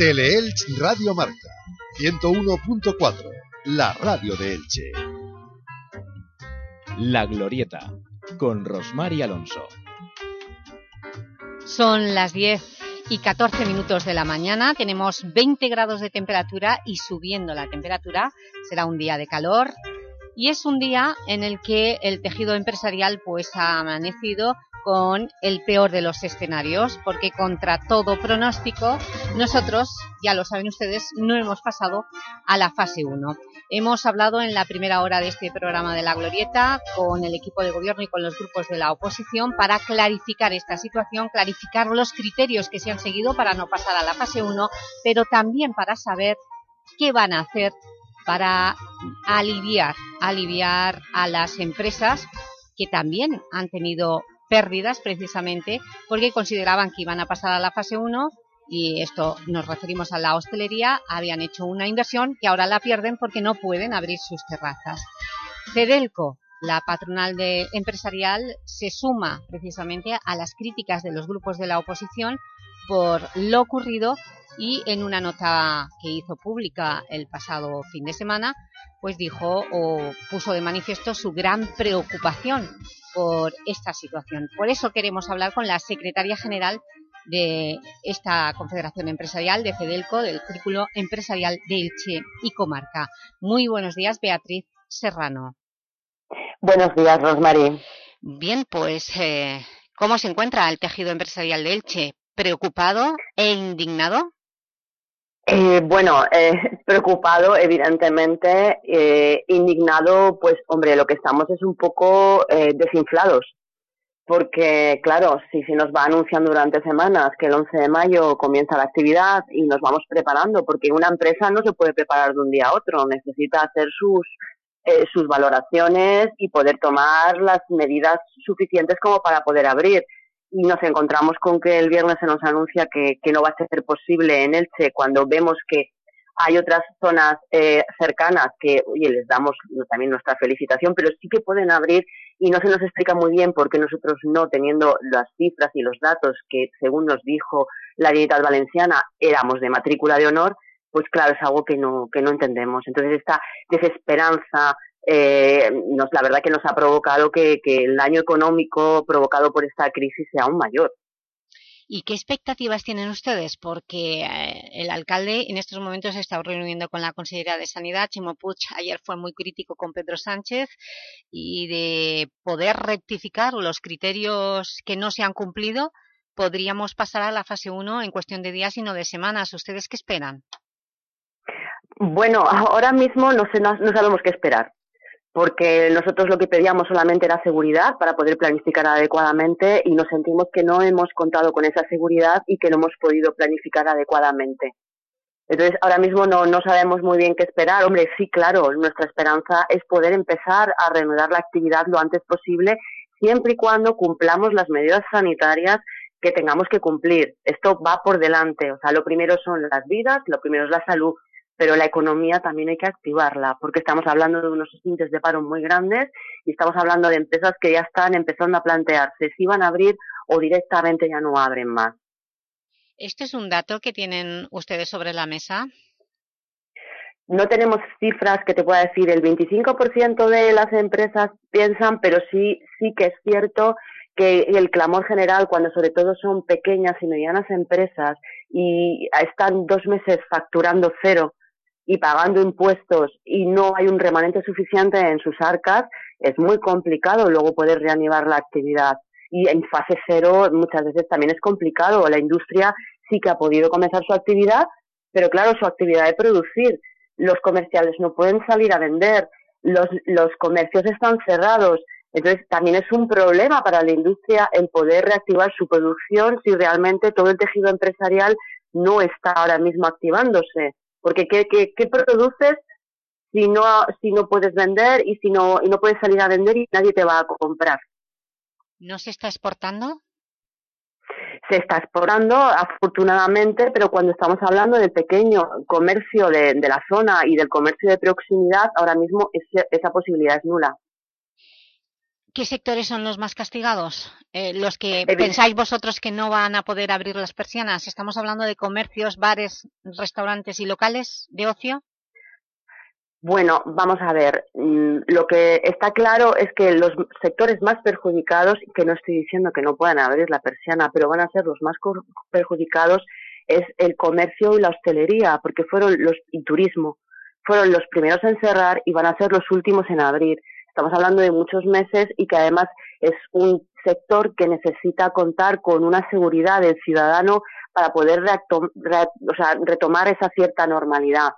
Teleelch Radio Marca 101.4, la radio de Elche. La Glorieta, con Rosmar y Alonso. Son las 10 y 14 minutos de la mañana, tenemos 20 grados de temperatura y subiendo la temperatura, será un día de calor y es un día en el que el tejido empresarial pues ha amanecido con el peor de los escenarios, porque contra todo pronóstico, nosotros, ya lo saben ustedes, no hemos pasado a la fase 1. Hemos hablado en la primera hora de este programa de La Glorieta con el equipo de gobierno y con los grupos de la oposición para clarificar esta situación, clarificar los criterios que se han seguido para no pasar a la fase 1, pero también para saber qué van a hacer para aliviar, aliviar a las empresas que también han tenido pérdidas precisamente porque consideraban que iban a pasar a la fase 1 y esto nos referimos a la hostelería, habían hecho una inversión que ahora la pierden porque no pueden abrir sus terrazas. Cedelco, la patronal de empresarial, se suma precisamente a las críticas de los grupos de la oposición por lo ocurrido y en una nota que hizo pública el pasado fin de semana, pues dijo o puso de manifiesto su gran preocupación por esta situación. Por eso queremos hablar con la secretaria general de esta Confederación Empresarial de Fedelco, del Círculo Empresarial de Elche y Comarca. Muy buenos días, Beatriz Serrano. Buenos días, Rosmarie. Bien, pues, eh, ¿cómo se encuentra el tejido empresarial de Elche? ¿Preocupado e indignado? Eh, bueno, eh, preocupado, evidentemente, eh, indignado, pues, hombre, lo que estamos es un poco eh, desinflados, porque, claro, si se nos va anunciando durante semanas que el 11 de mayo comienza la actividad y nos vamos preparando, porque una empresa no se puede preparar de un día a otro, necesita hacer sus, eh, sus valoraciones y poder tomar las medidas suficientes como para poder abrir y nos encontramos con que el viernes se nos anuncia que, no va a ser posible en Elche cuando vemos que hay otras zonas eh, cercanas que, oye, les damos también nuestra felicitación, pero sí que pueden abrir y no se nos explica muy bien por qué nosotros no, teniendo las cifras y los datos que, según nos dijo la Unidad Valenciana, éramos de matrícula de honor, pues claro, es algo que no, que no entendemos. Entonces, esta desesperanza, eh, nos, la verdad que nos ha provocado que, que el daño económico provocado por esta crisis sea aún mayor. ¿Y qué expectativas tienen ustedes? Porque eh, el alcalde en estos momentos se está reuniendo con la consejera de Sanidad, Chimo Puig, ayer fue muy crítico con Pedro Sánchez, y de poder rectificar los criterios que no se han cumplido, podríamos pasar a la fase 1 en cuestión de días y no de semanas. ¿Ustedes qué esperan? Bueno, ahora mismo no, sé, no, no sabemos qué esperar porque nosotros lo que pedíamos solamente era seguridad para poder planificar adecuadamente y nos sentimos que no hemos contado con esa seguridad y que no hemos podido planificar adecuadamente. Entonces, ahora mismo no, no sabemos muy bien qué esperar. Hombre, sí, claro, nuestra esperanza es poder empezar a reanudar la actividad lo antes posible, siempre y cuando cumplamos las medidas sanitarias que tengamos que cumplir. Esto va por delante. O sea, lo primero son las vidas, lo primero es la salud, pero la economía también hay que activarla, porque estamos hablando de unos índices de paro muy grandes y estamos hablando de empresas que ya están empezando a plantearse si van a abrir o directamente ya no abren más. ¿Este es un dato que tienen ustedes sobre la mesa? No tenemos cifras que te pueda decir el 25% de las empresas piensan, pero sí, sí que es cierto que el clamor general, cuando sobre todo son pequeñas y medianas empresas y están dos meses facturando cero y pagando impuestos y no hay un remanente suficiente en sus arcas, es muy complicado luego poder reanimar la actividad. Y en fase cero muchas veces también es complicado. La industria sí que ha podido comenzar su actividad, pero claro, su actividad de producir. Los comerciales no pueden salir a vender, los, los comercios están cerrados. Entonces también es un problema para la industria el poder reactivar su producción si realmente todo el tejido empresarial no está ahora mismo activándose. Porque ¿qué, qué, qué produces si no, si no puedes vender y si no, y no puedes salir a vender y nadie te va a comprar? ¿No se está exportando? Se está exportando, afortunadamente, pero cuando estamos hablando del pequeño comercio de, de la zona y del comercio de proximidad, ahora mismo ese, esa posibilidad es nula. ¿Qué sectores son los más castigados? Eh, ¿Los que pensáis vosotros que no van a poder abrir las persianas? ¿Estamos hablando de comercios, bares, restaurantes y locales de ocio? Bueno, vamos a ver. Mm, lo que está claro es que los sectores más perjudicados, que no estoy diciendo que no puedan abrir la persiana, pero van a ser los más perjudicados, es el comercio y la hostelería, porque fueron los, y turismo, fueron los primeros en cerrar y van a ser los últimos en abrir. Estamos hablando de muchos meses y que además es un sector que necesita contar con una seguridad del ciudadano para poder retomar esa cierta normalidad.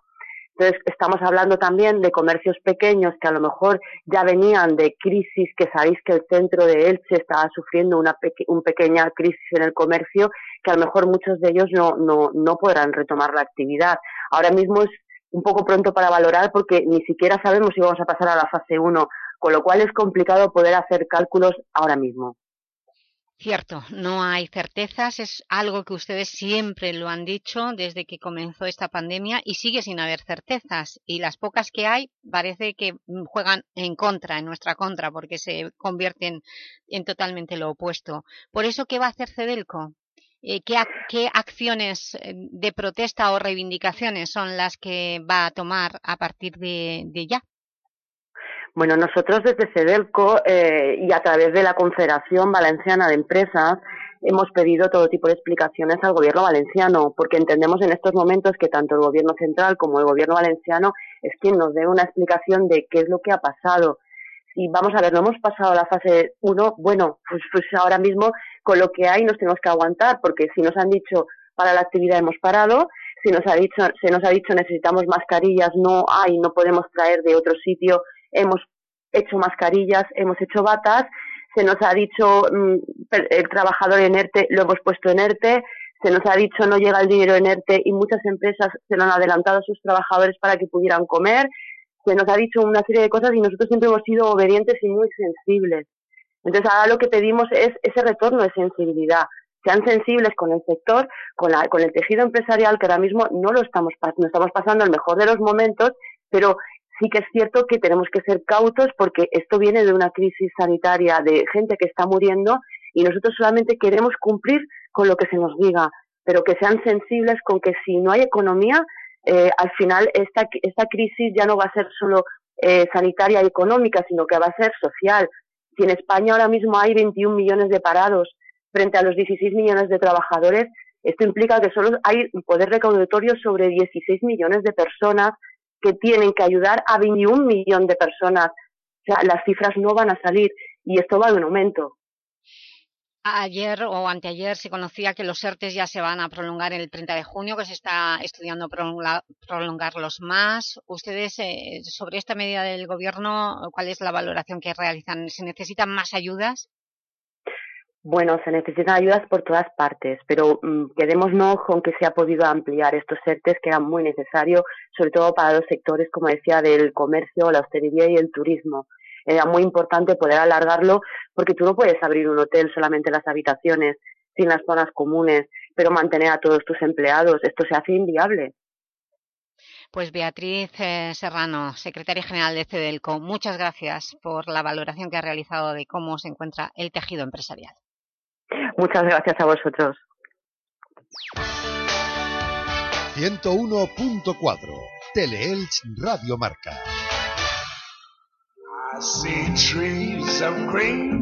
Entonces, estamos hablando también de comercios pequeños que a lo mejor ya venían de crisis, que sabéis que el centro de Elche estaba sufriendo una pequeña crisis en el comercio, que a lo mejor muchos de ellos no, no, no podrán retomar la actividad. Ahora mismo es un poco pronto para valorar porque ni siquiera sabemos si vamos a pasar a la fase 1, con lo cual es complicado poder hacer cálculos ahora mismo. Cierto, no hay certezas, es algo que ustedes siempre lo han dicho desde que comenzó esta pandemia y sigue sin haber certezas y las pocas que hay parece que juegan en contra, en nuestra contra, porque se convierten en totalmente lo opuesto. Por eso, ¿qué va a hacer Cedelco? Eh, ¿qué, acciones eh, de protesta o reivindicaciones son las que va a tomar a partir de ya? Bueno, nosotros desde CEDELCO eh, y a través de la Confederación Valenciana de Empresas hemos pedido todo tipo de explicaciones al gobierno valenciano, porque entendemos en estos momentos que tanto el gobierno central como el gobierno valenciano es quien nos dé una explicación de qué es lo que ha pasado. Y vamos a ver, no hemos pasado la fase 1, bueno, pues, pues ahora mismo con lo que hay nos tenemos que aguantar, porque si nos han dicho para la actividad hemos parado, si nos ha dicho, se nos ha dicho necesitamos mascarillas, no hay, no podemos traer de otro sitio hemos hecho mascarillas, hemos hecho batas, se nos ha dicho mm, el trabajador en ERTE lo hemos puesto en ERTE, se nos ha dicho no llega el dinero en ERTE y muchas empresas se lo han adelantado a sus trabajadores para que pudieran comer, se nos ha dicho una serie de cosas y nosotros siempre hemos sido obedientes y muy sensibles. Entonces ahora lo que pedimos es ese retorno de sensibilidad. Sean sensibles con el sector, con, la, con el tejido empresarial, que ahora mismo no lo estamos, no estamos pasando el mejor de los momentos, pero sí que es cierto que tenemos que ser cautos porque esto viene de una crisis sanitaria de gente que está muriendo y nosotros solamente queremos cumplir con lo que se nos diga, pero que sean sensibles con que si no hay economía, eh, al final esta, esta crisis ya no va a ser solo eh, sanitaria y económica, sino que va a ser social. Si en España ahora mismo hay 21 millones de parados frente a los 16 millones de trabajadores, esto implica que solo hay poder recaudatorio sobre 16 millones de personas que tienen que ayudar a 21 millones de personas. O sea, las cifras no van a salir y esto va de un aumento. Ayer o anteayer se conocía que los ERTES ya se van a prolongar el 30 de junio, que se está estudiando prolongarlos más. Ustedes, eh, sobre esta medida del Gobierno, ¿cuál es la valoración que realizan? ¿Se necesitan más ayudas? Bueno, se necesitan ayudas por todas partes, pero mmm, quedémonos con que se ha podido ampliar estos ERTES que eran muy necesarios, sobre todo para los sectores, como decía, del comercio, la hostelería y el turismo. Era muy importante poder alargarlo porque tú no puedes abrir un hotel solamente las habitaciones, sin las zonas comunes, pero mantener a todos tus empleados. Esto se hace inviable. Pues Beatriz eh, Serrano, secretaria general de CEDELCO, muchas gracias por la valoración que ha realizado de cómo se encuentra el tejido empresarial. Muchas gracias a vosotros. 101.4 Teleelch Radio Marca.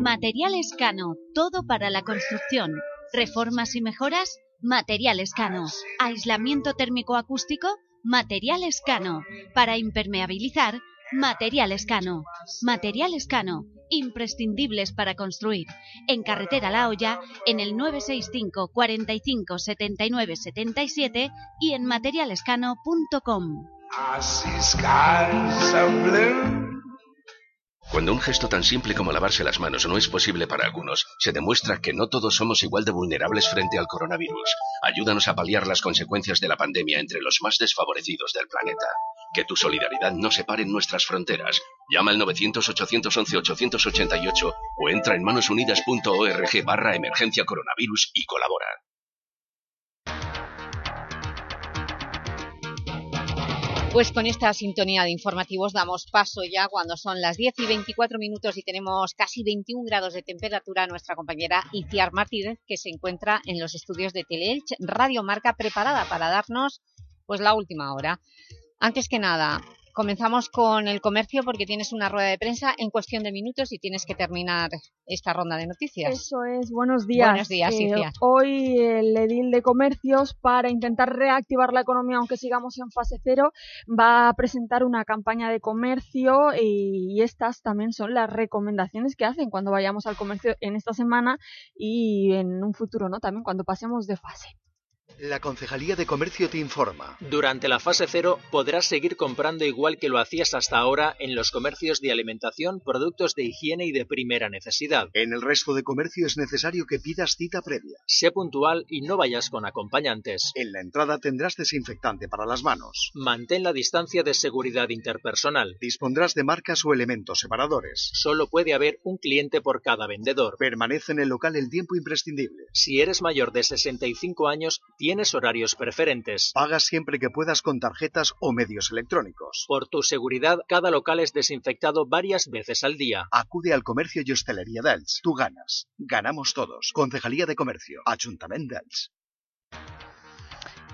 Materiales Cano, todo para la construcción. Reformas y mejoras, Materiales Cano. Aislamiento térmico acústico, Materiales Cano. Para impermeabilizar, Materiales Cano. Materiales Cano, imprescindibles para construir. En Carretera La Hoya, en el 965 45 79 77 y en materialescano.com. Cuando un gesto tan simple como lavarse las manos no es posible para algunos, se demuestra que no todos somos igual de vulnerables frente al coronavirus. Ayúdanos a paliar las consecuencias de la pandemia entre los más desfavorecidos del planeta. Que tu solidaridad no separe nuestras fronteras. Llama al 900-811-888 o entra en manosunidas.org barra emergencia coronavirus y colabora. Pues con esta sintonía de informativos damos paso ya cuando son las 10 y 24 minutos y tenemos casi 21 grados de temperatura nuestra compañera Iciar Martínez que se encuentra en los estudios de Teleelch Radio Marca preparada para darnos pues la última hora. Antes que nada, Comenzamos con el comercio porque tienes una rueda de prensa en cuestión de minutos y tienes que terminar esta ronda de noticias. Eso es, buenos días. Buenos días, Eh, hoy el edil de comercios, para intentar reactivar la economía aunque sigamos en fase cero, va a presentar una campaña de comercio y, y estas también son las recomendaciones que hacen cuando vayamos al comercio en esta semana y en un futuro, ¿no? También cuando pasemos de fase. La Concejalía de Comercio te informa. Durante la fase cero podrás seguir comprando igual que lo hacías hasta ahora en los comercios de alimentación, productos de higiene y de primera necesidad. En el resto de comercio es necesario que pidas cita previa. Sé puntual y no vayas con acompañantes. En la entrada tendrás desinfectante para las manos. Mantén la distancia de seguridad interpersonal. Dispondrás de marcas o elementos separadores. Solo puede haber un cliente por cada vendedor. Permanece en el local el tiempo imprescindible. Si eres mayor de 65 años, tienes horarios preferentes. Paga siempre que puedas con tarjetas o medios electrónicos. Por tu seguridad, cada local es desinfectado varias veces al día. Acude al comercio y hostelería d'Elx. Tú ganas. Ganamos todos. Concejalía de Comercio. Ayuntamiento d'Elx.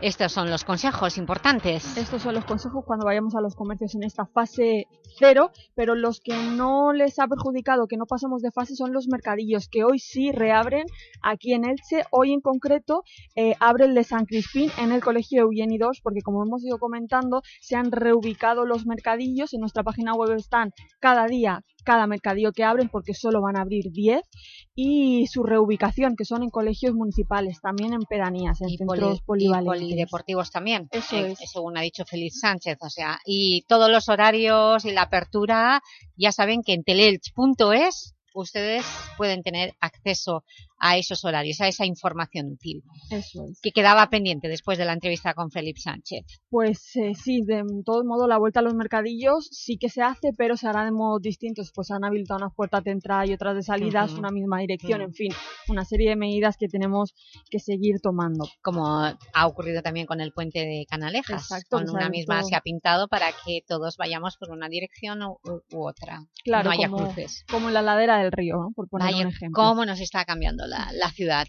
Estos son los consejos importantes. Estos son los consejos cuando vayamos a los comercios en esta fase cero, pero los que no les ha perjudicado que no pasemos de fase son los mercadillos, que hoy sí reabren aquí en Elche. Hoy en concreto eh, abre el de San Crispín en el Colegio Eugeni 2, porque como hemos ido comentando, se han reubicado los mercadillos. En nuestra página web están cada día cada mercadillo que abren porque solo van a abrir 10 y su reubicación que son en colegios municipales, también en pedanías, en centros Poli- polivalentes. y polideportivos también, Eso eh, es. según ha dicho Félix Sánchez. O sea, y todos los horarios y la apertura, ya saben que en teleelch.es ustedes pueden tener acceso a esos horarios, a esa información útil. Eso es. Que quedaba pendiente después de la entrevista con Félix Sánchez. Pues eh, sí, de todo modo la vuelta a los mercadillos sí que se hace, pero se hará de modos distintos. Pues han habilitado unas puertas de entrada y otras de salidas, Ujú. una misma dirección, en fin, una serie de medidas que tenemos que seguir tomando. Como ha ocurrido también con el puente de Canalejas. Exacto, con una misma se ha pintado para que todos vayamos por una dirección u, u- u otra. Claro, no haya como, cruces. como en la ladera del río, ¿no? por poner Vaya, un ejemplo. cómo nos está cambiando la, la ciudad.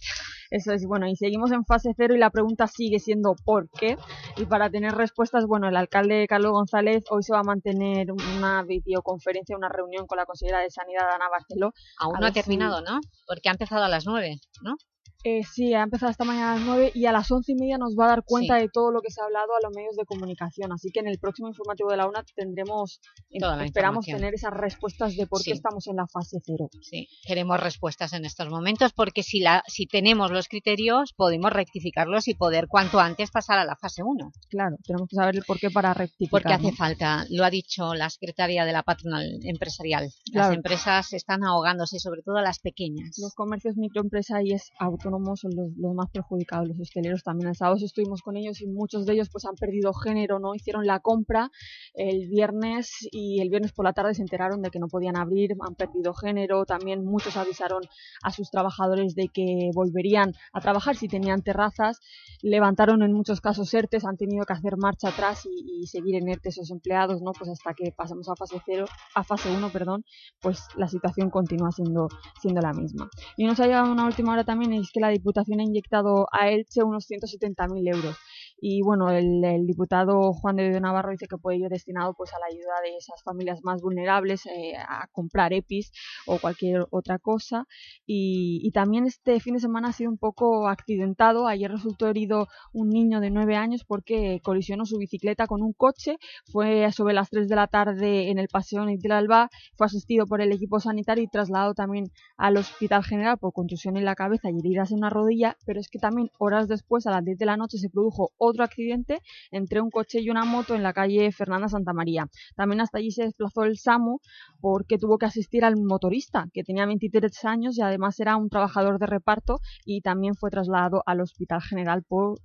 Eso es, bueno, y seguimos en fase cero y la pregunta sigue siendo ¿por qué? Y para tener respuestas, bueno, el alcalde Carlos González hoy se va a mantener una videoconferencia, una reunión con la consejera de Sanidad, Ana Barceló. Aún no ha si- terminado, ¿no? Porque ha empezado a las nueve, ¿no? Eh, sí, ha empezado esta mañana a las 9 y a las once y media nos va a dar cuenta Sí. de todo lo que se ha hablado a los medios de comunicación. Así que en el próximo informativo de la UNA tendremos, em, Toda esperamos tener esas respuestas de por Sí. qué estamos en la fase cero. Sí, queremos respuestas en estos momentos porque si, la, si tenemos los criterios podemos rectificarlos y poder cuanto antes pasar a la fase 1. Claro, tenemos que saber el por qué para rectificar. Porque hace ¿no? falta, lo ha dicho la secretaria de la patronal empresarial, Claro. las empresas están ahogándose, sobre todo las pequeñas. Los comercios microempresa y es autónomos son los, los más perjudicados, los hosteleros también. El sábado estuvimos con ellos y muchos de ellos pues han perdido género, ¿no? Hicieron la compra el viernes y el viernes por la tarde se enteraron de que no podían abrir, han perdido género. También muchos avisaron a sus trabajadores de que volverían a trabajar si tenían terrazas. Levantaron en muchos casos ERTES, han tenido que hacer marcha atrás y, y seguir en ERTE esos empleados, ¿no? Pues hasta que pasamos a fase cero, a fase 1, perdón, pues la situación continúa siendo, siendo la misma. Y nos ha llegado una última hora también, es que la Diputación ha inyectado a Elche unos 170.000 euros. Y bueno, el, diputado Juan de Navarro dice que puede ir destinado pues a la ayuda de esas familias más vulnerables, eh, a comprar EPIs o cualquier otra cosa. Y, y también este fin de semana ha sido un poco accidentado. Ayer resultó herido un niño de 9 años porque colisionó su bicicleta con un coche. Fue sobre las 3 de la tarde en el Paseo Nitil Alba. Fue asistido por el equipo sanitario y trasladado también al Hospital General por contusión en la cabeza y heridas en una rodilla. Pero es que también horas después, a las 10 de la noche, se produjo otro accidente entre un coche y una moto en la calle Fernanda Santa María. También hasta allí se desplazó el SAMU porque tuvo que asistir al motorista, que tenía 23 años y además era un trabajador de reparto y también fue trasladado al Hospital General por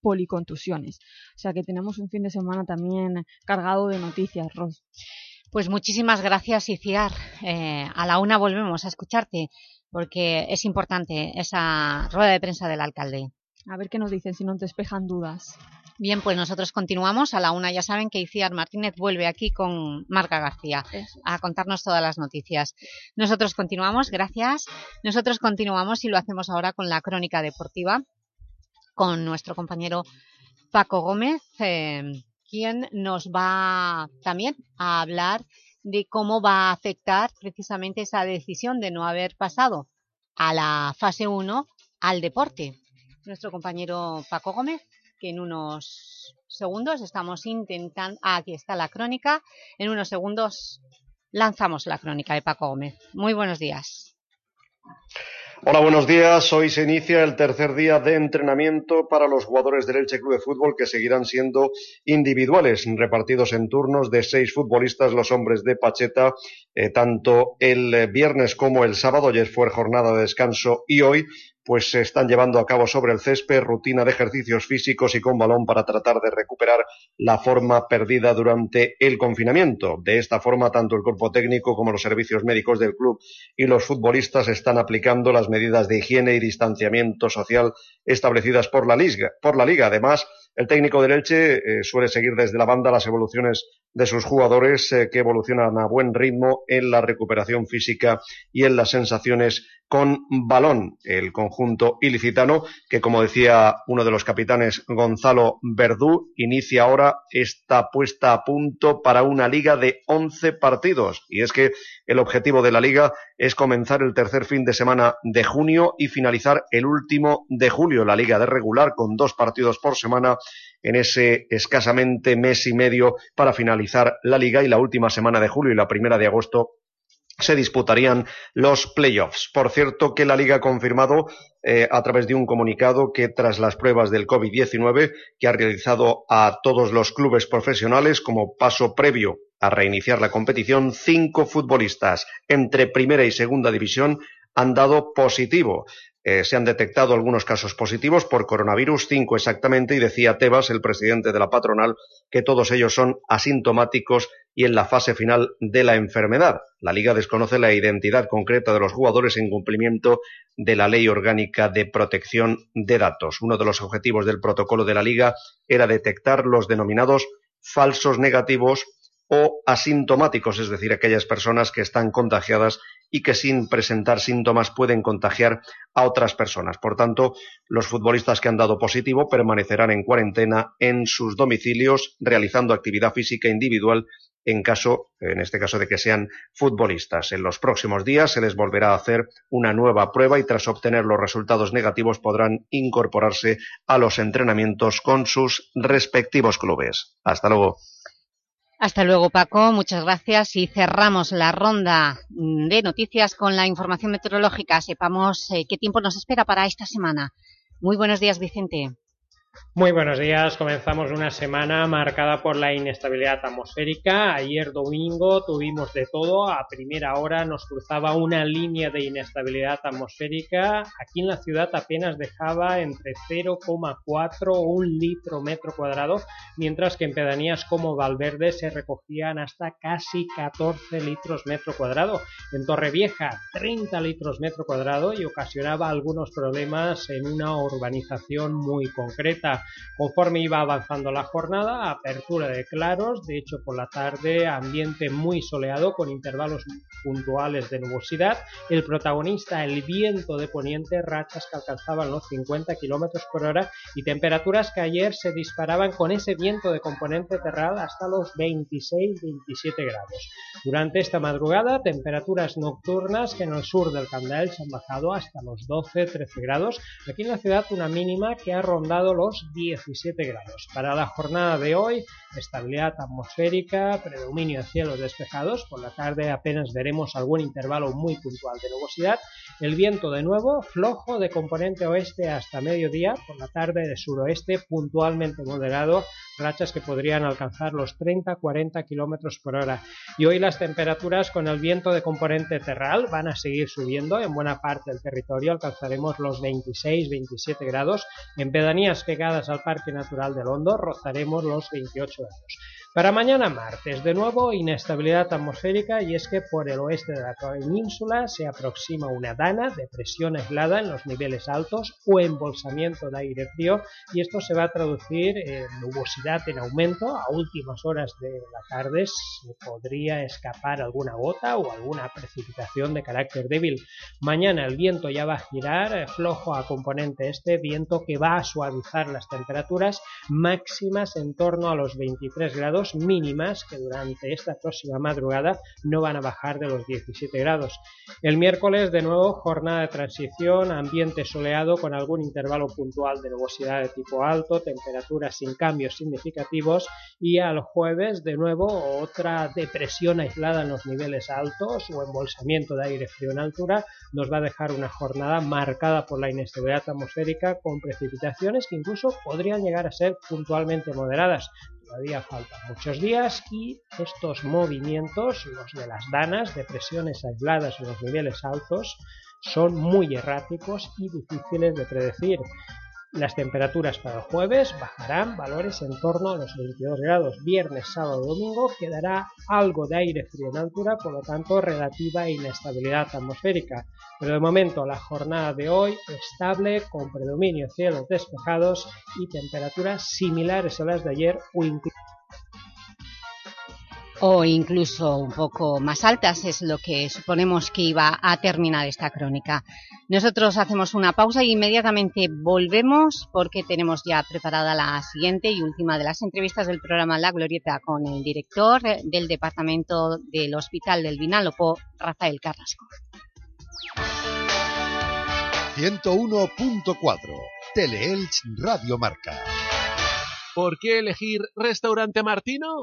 policontusiones. O sea que tenemos un fin de semana también cargado de noticias, Ros. Pues muchísimas gracias, Iciar. Eh, a la una volvemos a escucharte porque es importante esa rueda de prensa del alcalde. A ver qué nos dicen, si no despejan dudas. Bien, pues nosotros continuamos. A la una ya saben que Iciar Martínez vuelve aquí con Marca García a contarnos todas las noticias. Nosotros continuamos, gracias. Nosotros continuamos y lo hacemos ahora con la crónica deportiva con nuestro compañero Paco Gómez, eh, quien nos va también a hablar de cómo va a afectar precisamente esa decisión de no haber pasado a la fase 1 al deporte. Nuestro compañero Paco Gómez, que en unos segundos estamos intentando... Ah, aquí está la crónica. En unos segundos lanzamos la crónica de Paco Gómez. Muy buenos días. Hola, buenos días. Hoy se inicia el tercer día de entrenamiento para los jugadores del Elche Club de Fútbol que seguirán siendo individuales, repartidos en turnos de seis futbolistas, los hombres de Pacheta, eh, tanto el viernes como el sábado. Ayer fue jornada de descanso y hoy pues se están llevando a cabo sobre el césped rutina de ejercicios físicos y con balón para tratar de recuperar la forma perdida durante el confinamiento. De esta forma, tanto el cuerpo técnico como los servicios médicos del club y los futbolistas están aplicando las medidas de higiene y distanciamiento social establecidas por la liga. Además, el técnico del Elche eh, suele seguir desde la banda las evoluciones de sus jugadores eh, que evolucionan a buen ritmo en la recuperación física y en las sensaciones con balón. El conjunto ilicitano, que como decía uno de los capitanes, Gonzalo Verdú, inicia ahora esta puesta a punto para una liga de 11 partidos. Y es que el objetivo de la liga es comenzar el tercer fin de semana de junio y finalizar el último de julio. La liga de regular con dos partidos por semana en ese escasamente mes y medio para finalizar la liga y la última semana de julio y la primera de agosto se disputarían los playoffs. Por cierto, que la Liga ha confirmado eh, a través de un comunicado que tras las pruebas del COVID-19 que ha realizado a todos los clubes profesionales como paso previo a reiniciar la competición, cinco futbolistas entre primera y segunda división han dado positivo. Eh, se han detectado algunos casos positivos por coronavirus, cinco exactamente, y decía Tebas, el presidente de la patronal, que todos ellos son asintomáticos y en la fase final de la enfermedad. La Liga desconoce la identidad concreta de los jugadores en cumplimiento de la Ley Orgánica de Protección de Datos. Uno de los objetivos del protocolo de la Liga era detectar los denominados falsos negativos o asintomáticos, es decir, aquellas personas que están contagiadas y que sin presentar síntomas pueden contagiar a otras personas. Por tanto, los futbolistas que han dado positivo permanecerán en cuarentena en sus domicilios realizando actividad física individual en caso, en este caso de que sean futbolistas. En los próximos días se les volverá a hacer una nueva prueba y tras obtener los resultados negativos podrán incorporarse a los entrenamientos con sus respectivos clubes. Hasta luego. Hasta luego, Paco. Muchas gracias. Y cerramos la ronda de noticias con la información meteorológica. Sepamos eh, qué tiempo nos espera para esta semana. Muy buenos días, Vicente. Muy buenos días. Comenzamos una semana marcada por la inestabilidad atmosférica. Ayer domingo tuvimos de todo. A primera hora nos cruzaba una línea de inestabilidad atmosférica. Aquí en la ciudad apenas dejaba entre 0,4 o 1 litro metro cuadrado, mientras que en pedanías como Valverde se recogían hasta casi 14 litros metro cuadrado. En Torrevieja 30 litros metro cuadrado y ocasionaba algunos problemas en una urbanización muy concreta. Conforme iba avanzando la jornada, apertura de claros, de hecho por la tarde ambiente muy soleado con intervalos puntuales de nubosidad. El protagonista, el viento de poniente, rachas que alcanzaban los 50 km por hora y temperaturas que ayer se disparaban con ese viento de componente terral hasta los 26-27 grados. Durante esta madrugada, temperaturas nocturnas que en el sur del Candel se han bajado hasta los 12-13 grados. Aquí en la ciudad una mínima que ha rondado los 17 grados. Para la jornada de hoy, estabilidad atmosférica, predominio de cielos despejados, por la tarde apenas veremos algún intervalo muy puntual de nubosidad, el viento de nuevo flojo de componente oeste hasta mediodía, por la tarde de suroeste puntualmente moderado, rachas que podrían alcanzar los 30-40 km por hora. Y hoy las temperaturas con el viento de componente terral van a seguir subiendo, en buena parte del territorio alcanzaremos los 26-27 grados, en pedanías al Parque Natural del Hondo rozaremos los 28 grados. Para mañana martes, de nuevo inestabilidad atmosférica y es que por el oeste de la península se aproxima una dana, depresión aislada en los niveles altos o embolsamiento de aire frío y esto se va a traducir en nubosidad en aumento a últimas horas de la tarde se podría escapar alguna gota o alguna precipitación de carácter débil. Mañana el viento ya va a girar eh, flojo a componente este, viento que va a suavizar las temperaturas máximas en torno a los 23 grados mínimas que durante esta próxima madrugada no van a bajar de los 17 grados. El miércoles de nuevo jornada de transición, ambiente soleado con algún intervalo puntual de nubosidad de tipo alto, temperaturas sin cambios significativos y al jueves de nuevo otra depresión aislada en los niveles altos o embolsamiento de aire frío en altura nos va a dejar una jornada marcada por la inestabilidad atmosférica con precipitaciones que incluso podrían llegar a ser puntualmente moderadas, Todavía faltan muchos días y estos movimientos, los de las danas, depresiones aisladas en los niveles altos, son muy erráticos y difíciles de predecir. Las temperaturas para el jueves bajarán valores en torno a los 22 grados. Viernes, sábado, domingo quedará algo de aire frío en altura, por lo tanto relativa inestabilidad atmosférica. Pero de momento la jornada de hoy estable con predominio cielos despejados y temperaturas similares a las de ayer o incluso o incluso un poco más altas, es lo que suponemos que iba a terminar esta crónica. Nosotros hacemos una pausa y inmediatamente volvemos porque tenemos ya preparada la siguiente y última de las entrevistas del programa La Glorieta con el director del Departamento del Hospital del Vinalopó, Rafael Carrasco. 101.4 Teleelch Radio Marca. ¿Por qué elegir Restaurante Martino?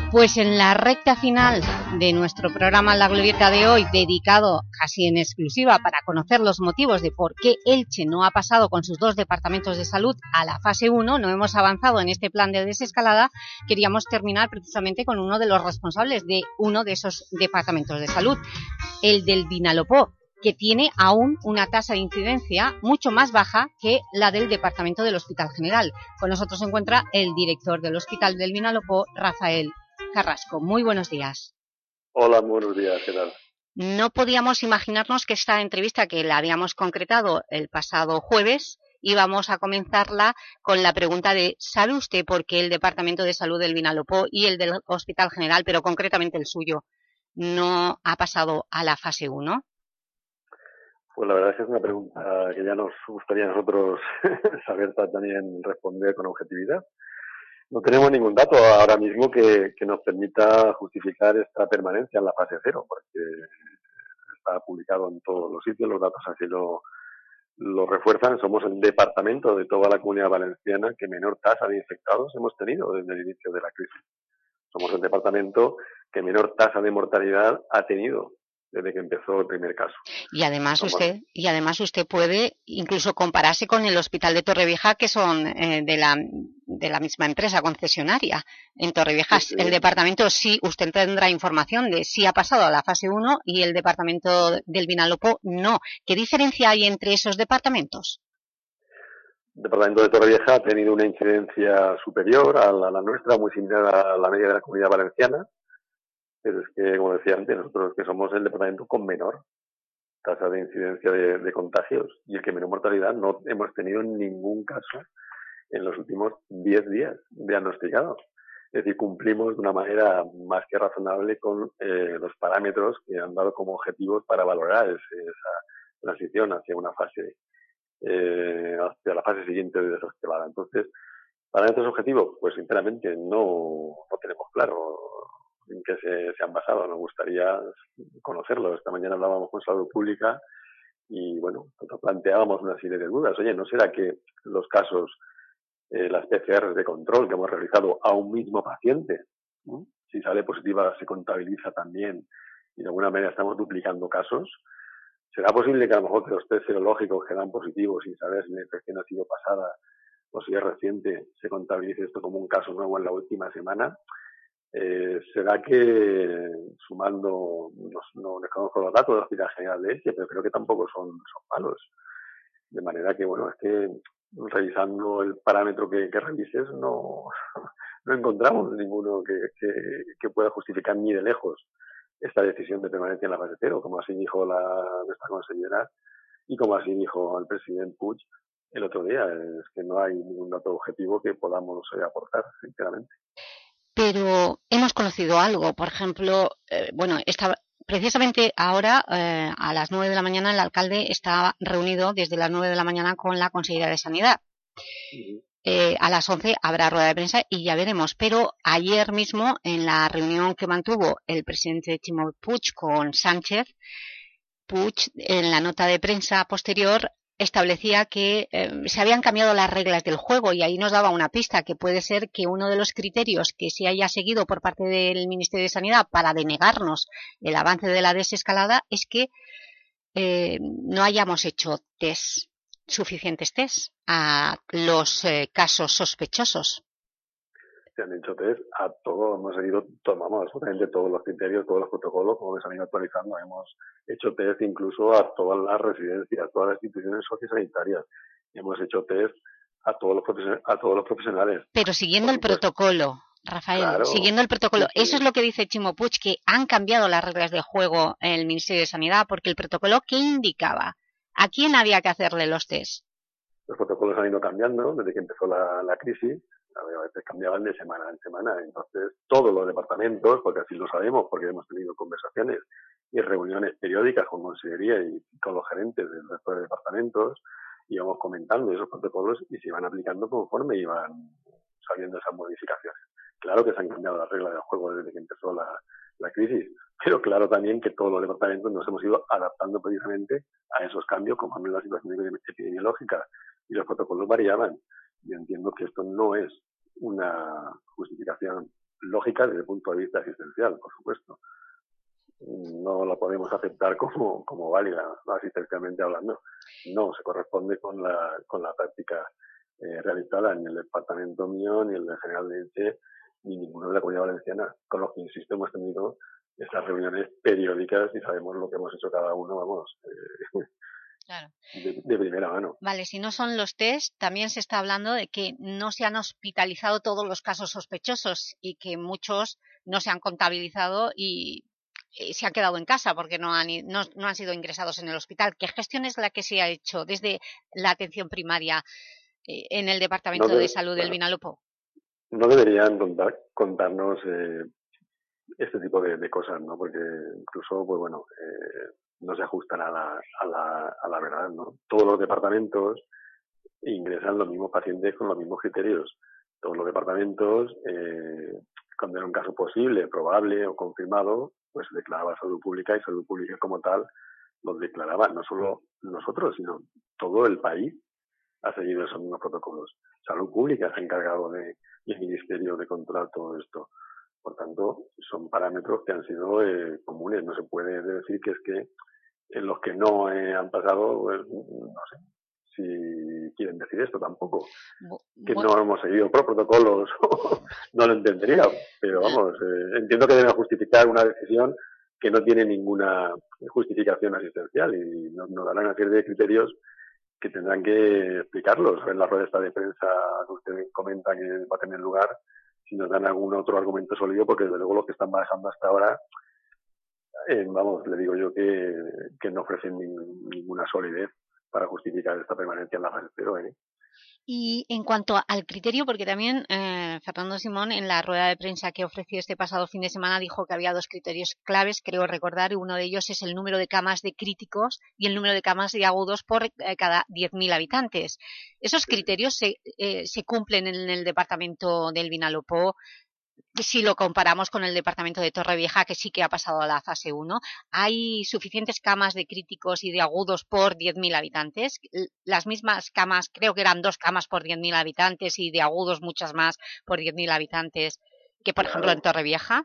Pues en la recta final de nuestro programa La Glorieta de hoy, dedicado casi en exclusiva para conocer los motivos de por qué Elche no ha pasado con sus dos departamentos de salud a la fase 1, no hemos avanzado en este plan de desescalada, queríamos terminar precisamente con uno de los responsables de uno de esos departamentos de salud, el del Vinalopó, que tiene aún una tasa de incidencia mucho más baja que la del Departamento del Hospital General. Con nosotros se encuentra el director del Hospital del Vinalopó, Rafael Carrasco. Muy buenos días. Hola, buenos días, ¿qué tal? No podíamos imaginarnos que esta entrevista que la habíamos concretado el pasado jueves íbamos a comenzarla con la pregunta de ¿sabe usted por qué el Departamento de Salud del Vinalopó y el del Hospital General, pero concretamente el suyo, no ha pasado a la fase 1? Pues la verdad es que es una pregunta que ya nos gustaría a nosotros saber también responder con objetividad. No tenemos ningún dato ahora mismo que, nos permita justificar esta permanencia en la fase cero, porque está publicado en todos los sitios, los datos así lo, lo refuerzan. Somos el departamento de toda la comunidad valenciana que menor tasa de infectados hemos tenido desde el inicio de la crisis. Somos el departamento que menor tasa de mortalidad ha tenido desde que empezó el primer caso. Y además usted y además usted puede incluso compararse con el Hospital de Torrevieja que son eh, de la de la misma empresa concesionaria en Torrevieja. El departamento sí, usted tendrá información de si ha pasado a la fase 1 y el departamento del Vinalopó no. ¿Qué diferencia hay entre esos departamentos? El departamento de Torrevieja ha tenido una incidencia superior a la nuestra, muy similar a la media de la comunidad valenciana, pero es que, como decía antes, nosotros que somos el departamento con menor tasa de incidencia de, contagios y el que menor mortalidad, no hemos tenido ningún caso en los últimos 10 días diagnosticados. Es decir, cumplimos de una manera más que razonable con eh, los parámetros que han dado como objetivos para valorar esa transición hacia una fase, eh, hacia la fase siguiente de desescalada. Entonces, para estos objetivos, pues sinceramente no, no tenemos claro en qué se, han basado. Nos gustaría conocerlo. Esta mañana hablábamos con Salud Pública y, bueno, planteábamos una serie de dudas. Oye, ¿no será que los casos, eh, las PCR de control que hemos realizado a un mismo paciente, si sale positiva se contabiliza también y de alguna manera estamos duplicando casos, ¿será posible que a lo mejor los test serológicos que dan positivos sin saber si la infección ha sido pasada o si es reciente se contabilice esto como un caso nuevo en la última semana? Eh, ¿Será que sumando, no, no desconozco los datos del Hospital General de Elche, pero creo que tampoco son, malos? De manera que, bueno, es que revisando el parámetro que, revises no, no encontramos ninguno que, que, pueda justificar ni de lejos esta decisión de permanencia en la fase cero, como así dijo la, nuestra consejera y como así dijo el presidente Puig el otro día. Es que no hay ningún dato objetivo que podamos eh, aportar, sinceramente pero hemos conocido algo. Por ejemplo, eh, bueno, está, precisamente ahora, eh, a las 9 de la mañana, el alcalde está reunido desde las 9 de la mañana con la Consejería de Sanidad. Eh, a las 11 habrá rueda de prensa y ya veremos. Pero ayer mismo, en la reunión que mantuvo el presidente Chimo Puig con Sánchez, Puig, en la nota de prensa posterior, establecía que eh, se habían cambiado las reglas del juego y ahí nos daba una pista que puede ser que uno de los criterios que se haya seguido por parte del Ministerio de Sanidad para denegarnos el avance de la desescalada es que eh, no hayamos hecho test, suficientes test a los eh, casos sospechosos se han hecho test a todo, hemos seguido, tomamos absolutamente todos los criterios, todos los protocolos, como se han ido actualizando, hemos hecho test incluso a todas las residencias, a todas las instituciones sociosanitarias, hemos hecho test a todos los, a todos los profesionales. Pero siguiendo el protocolo, Rafael, siguiendo el protocolo, eso es lo que dice Chimo Puig, que han cambiado las reglas de juego en el Ministerio de Sanidad, porque el protocolo, ¿qué indicaba? ¿A quién había que hacerle los test? Los protocolos han ido cambiando desde que empezó la, la crisis a veces cambiaban de semana en semana. Entonces, todos los departamentos, porque así lo sabemos, porque hemos tenido conversaciones y reuniones periódicas con Consejería y con los gerentes del resto de departamentos, íbamos comentando esos protocolos y se iban aplicando conforme iban saliendo esas modificaciones. Claro que se han cambiado las reglas del juego desde que empezó la, la crisis, pero claro también que todos los departamentos nos hemos ido adaptando precisamente a esos cambios conforme la situación epidemiológica y los protocolos variaban. Yo entiendo que esto no es una justificación lógica desde el punto de vista asistencial, por supuesto. No la podemos aceptar como, como válida, asistencialmente hablando. No, se corresponde con la, con la práctica eh, realizada en el departamento mío, ni el General de Elche, ni ninguno de la Comunidad Valenciana, con los que, insisto, hemos tenido estas reuniones periódicas y sabemos lo que hemos hecho cada uno, vamos, eh, de, primera mano. Vale, si no son los test, también se está hablando de que no se han hospitalizado todos los casos sospechosos y que muchos no se han contabilizado y, se han quedado en casa porque no han, no, han sido ingresados en el hospital. ¿Qué gestión es la que se ha hecho desde la atención primaria eh, en el Departamento de, Salud del Vinalopó? No deberían contar, contarnos eh, este tipo de, cosas, ¿no? Porque incluso, pues bueno, eh, no se ajustan a la, a la, a la verdad, ¿no? Todos los departamentos ingresan los mismos pacientes con los mismos criterios. Todos los departamentos, eh, cuando era un caso posible, probable o confirmado, pues se declaraba salud pública y salud pública como tal los declaraba no solo nosotros, sino todo el país ha seguido esos mismos protocolos. Salud pública se ha encargado de, Ministerio de controlar todo esto. Por tanto, son parámetros que han sido eh, comunes. No se puede decir que es que en los que no eh, han pasado, pues, no sé si quieren decir esto tampoco. Que no hemos seguido protocolos, no lo entendería, pero vamos, eh, entiendo que deben justificar una decisión que no tiene ninguna justificación asistencial y nos, darán una serie de criterios que tendrán que explicarlos. En la rueda de prensa que usted comenta que va a tener lugar si nos dan algún otro argumento sólido porque desde luego lo que están manejando hasta ahora eh, vamos, le digo yo que, que no ofrecen ninguna solidez para justificar esta permanencia en la fase cero. ¿eh? Y en cuanto al criterio, porque también eh, Fernando Simón en la rueda de prensa que ofreció este pasado fin de semana dijo que había dos criterios claves, creo recordar, y uno de ellos es el número de camas de críticos y el número de camas de agudos por eh, cada 10.000 habitantes. ¿Esos criterios se, eh, se cumplen en el departamento del Vinalopó? Si lo comparamos con el departamento de Torrevieja, que sí que ha pasado a la fase 1, ¿hay suficientes camas de críticos y de agudos por 10.000 habitantes? Las mismas camas, creo que eran dos camas por 10.000 habitantes y de agudos muchas más por 10.000 habitantes que, por ejemplo, en Torrevieja.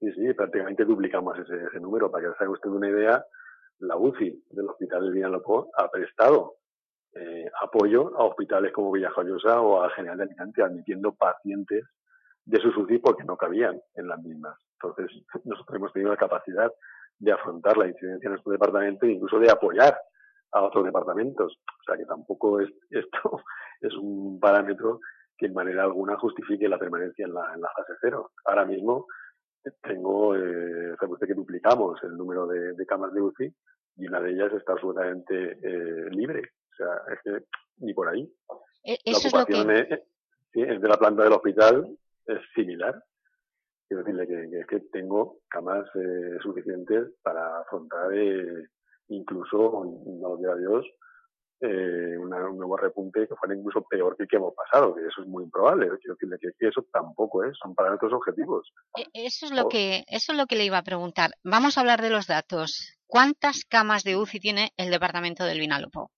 Sí, sí, prácticamente duplicamos ese, ese número. Para que se haga usted una idea, la UCI del Hospital del Vinalopó ha prestado eh, apoyo a hospitales como Villajoyosa o a General de Alicante, admitiendo pacientes de sus UCI porque no cabían en las mismas. Entonces, nosotros hemos tenido la capacidad de afrontar la incidencia en nuestro departamento e incluso de apoyar a otros departamentos. O sea que tampoco es, esto es un parámetro que en manera alguna justifique la permanencia en la, en la fase cero. Ahora mismo tengo, eh, sabe usted que duplicamos el número de, de, camas de UCI y una de ellas está absolutamente eh, libre. O sea, es que ni por ahí. E, eso la ocupación es, lo que... es, sí, es de la planta del hospital es similar. Quiero decirle que, que, que tengo camas eh, suficientes para afrontar eh, incluso, no lo diga Dios, eh, una, un nuevo repunte que fuera incluso peor que el que hemos pasado, que eso es muy improbable. Quiero decirle que, que eso tampoco es, son parámetros objetivos. E, eso es, lo que, eso es lo que le iba a preguntar. Vamos a hablar de los datos. ¿Cuántas camas de UCI tiene el departamento del Vinalopó?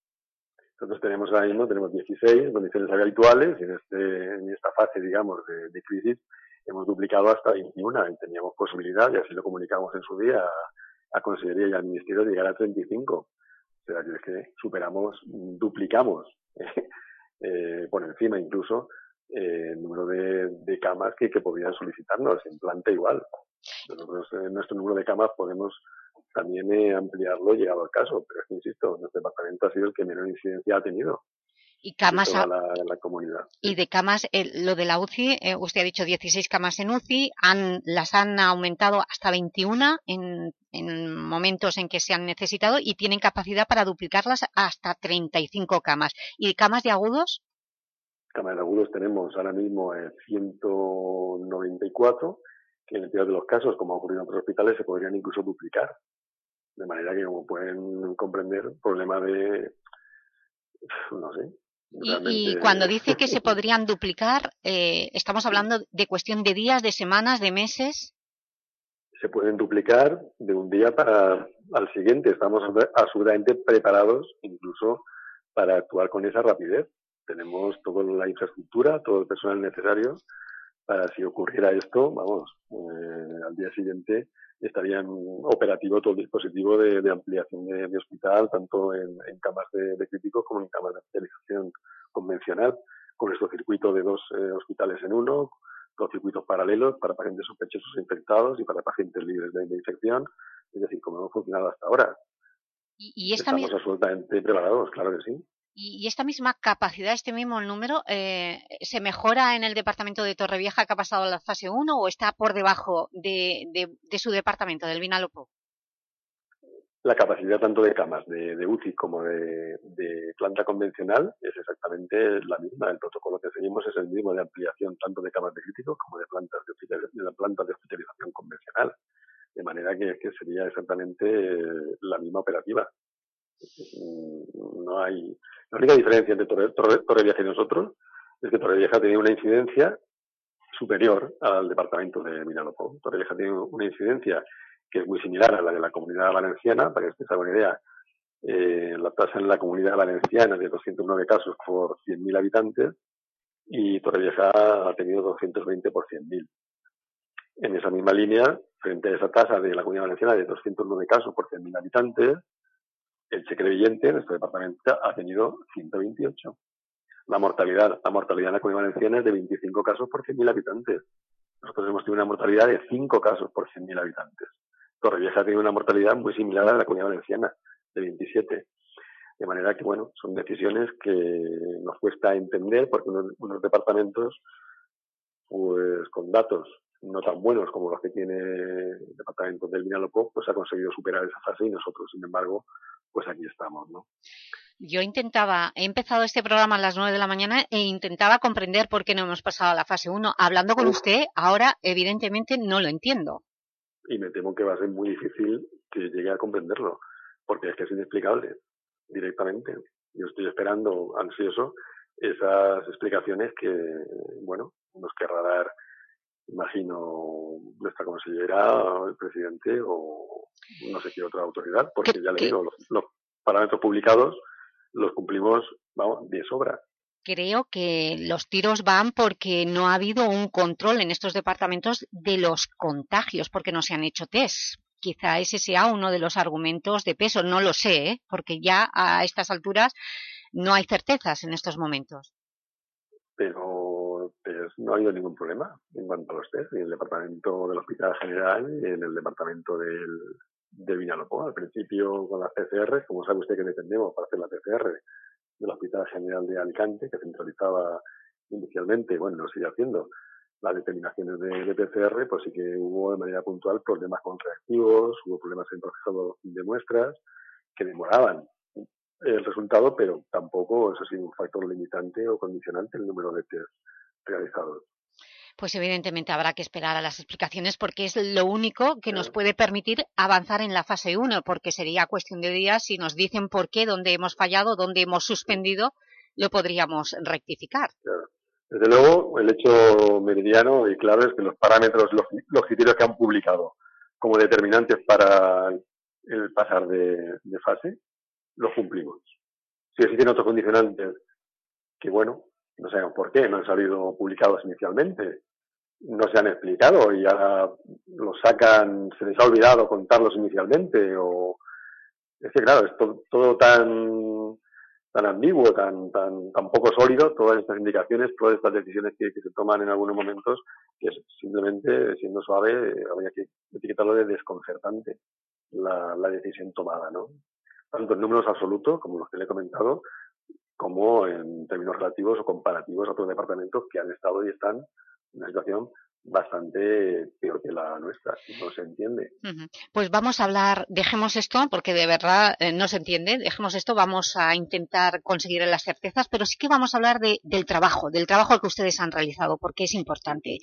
Nosotros tenemos ahora mismo tenemos 16 condiciones habituales y en, este, en esta fase, digamos, de, de crisis hemos duplicado hasta 21 y teníamos posibilidad, y así lo comunicamos en su día a, a Consejería y al Ministerio, de llegar a 35. O sea, es que superamos, duplicamos eh, por encima incluso eh, el número de, de camas que, que, podrían solicitarnos, en planta igual. Nosotros en nuestro número de camas podemos también eh, ampliarlo llegado al caso, pero es que, insisto, nuestro departamento ha sido el que menor incidencia ha tenido y camas de la, la, comunidad. Y de camas, eh, lo de la UCI, eh, usted ha dicho 16 camas en UCI, han, las han aumentado hasta 21 en, en, momentos en que se han necesitado y tienen capacidad para duplicarlas hasta 35 camas. ¿Y de camas de agudos? Camas de agudos tenemos ahora mismo eh, 194, que en el peor de los casos, como ha ocurrido en otros hospitales, se podrían incluso duplicar. De manera que, como pueden comprender, problema de, no sé, y, y, cuando dice que se podrían duplicar, eh, ¿estamos hablando de cuestión de días, de semanas, de meses? Se pueden duplicar de un día para al siguiente. Estamos absolutamente preparados incluso para actuar con esa rapidez. Tenemos toda la infraestructura, todo el personal necesario para si ocurriera esto, vamos, eh, al día siguiente estaría operativo todo el dispositivo de, de ampliación de, de, hospital, tanto en, en camas de, de, críticos como en camas de hospitalización convencional, con nuestro circuito de dos eh, hospitales en uno, dos circuitos paralelos para pacientes sospechosos e infectados y para pacientes libres de, infección, es decir, como hemos funcionado hasta ahora. ¿Y, y esta Estamos absolutamente preparados, claro que sí. Y, esta misma capacidad, este mismo número, eh, ¿se mejora en el departamento de Torrevieja que ha pasado a la fase 1 o está por debajo de, su departamento, del Vinalopó? La capacidad tanto de camas de, de UCI como de, planta convencional es exactamente la misma. El protocolo que seguimos es el mismo de ampliación tanto de camas de críticos como de plantas de, de plantas de hospitalización convencional. De manera que sería exactamente la misma operativa no hay la única diferencia entre Torre, Torre, Torrevieja y nosotros es que Torrevieja tenía una incidencia superior al departamento de Vinalopó. Torrevieja tiene una incidencia que es muy similar a la de la comunidad valenciana, para que usted se haga una idea. Eh, la tasa en la comunidad valenciana de 209 casos por 100.000 habitantes y Torrevieja ha tenido 220 por 100.000. En esa misma línea, frente a esa tasa de la comunidad valenciana de 209 casos por 100.000 habitantes, el Villente, nuestro departamento, ha tenido 128. La mortalidad, la mortalidad en la comunidad valenciana es de 25 casos por 100.000 habitantes. Nosotros hemos tenido una mortalidad de 5 casos por 100.000 habitantes. Torrevieja ha tenido una mortalidad muy similar a la comunidad valenciana, de 27. De manera que, bueno, son decisiones que nos cuesta entender porque unos departamentos, pues con datos no tan buenos como los que tiene el departamento del Vinalopó, pues ha conseguido superar esa fase y nosotros, sin embargo, pues aquí estamos, ¿no? Yo intentaba, he empezado este programa a las 9 de la mañana e intentaba comprender por qué no hemos pasado a la fase 1. Hablando con Uf. usted, ahora evidentemente no lo entiendo. Y me temo que va a ser muy difícil que llegue a comprenderlo, porque es que es inexplicable directamente. Yo estoy esperando, ansioso, esas explicaciones que, bueno, nos querrá dar, imagino, nuestra consellera, el presidente o no sé qué otra autoridad, porque ya le digo, los, los, parámetros publicados los cumplimos, vamos, de sobra. creo que los tiros van porque no ha habido un control en estos departamentos de los contagios, porque no se han hecho test. Quizá ese sea uno de los argumentos de peso, no lo sé, ¿eh? porque ya a estas alturas no hay certezas en estos momentos. Pero no ha habido ningún problema en cuanto a los test, en el departamento del Hospital General y en el departamento del, de Vinalopó. Al principio con las PCR, como sabe usted que dependemos para hacer la PCR del Hospital General de Alicante, que centralizaba inicialmente, bueno, lo sigue haciendo, las determinaciones de, PCR, pues sí que hubo de manera puntual problemas con reactivos, hubo problemas en procesado de muestras que demoraban el resultado, pero tampoco eso ha sido un factor limitante o condicionante el número de test realizados pues evidentemente habrá que esperar a las explicaciones porque es lo único que nos puede permitir avanzar en la fase 1, porque sería cuestión de días si nos dicen por qué, dónde hemos fallado, dónde hemos suspendido, lo podríamos rectificar. Desde luego, el hecho meridiano y claro es que los parámetros, los, criterios que han publicado como determinantes para el pasar de, fase, los cumplimos. Si existen otros condicionantes que, bueno, no sabemos por qué, no han salido publicados inicialmente, no se han explicado y ahora los sacan, se les ha olvidado contarlos inicialmente o es que claro, es todo, tan tan ambiguo, tan, tan, tan poco sólido, todas estas indicaciones, todas estas decisiones que, se toman en algunos momentos, que es simplemente, siendo suave, habría que etiquetarlo de desconcertante la, la decisión tomada, ¿no? Tanto en números absolutos, como los que le he comentado, como en términos relativos o comparativos a otros departamentos que han estado y están una situación bastante peor que la nuestra, no se entiende. Pues vamos a hablar, dejemos esto, porque de verdad eh, no se entiende, dejemos esto, vamos a intentar conseguir las certezas, pero sí que vamos a hablar de, del trabajo, del trabajo que ustedes han realizado, porque es importante.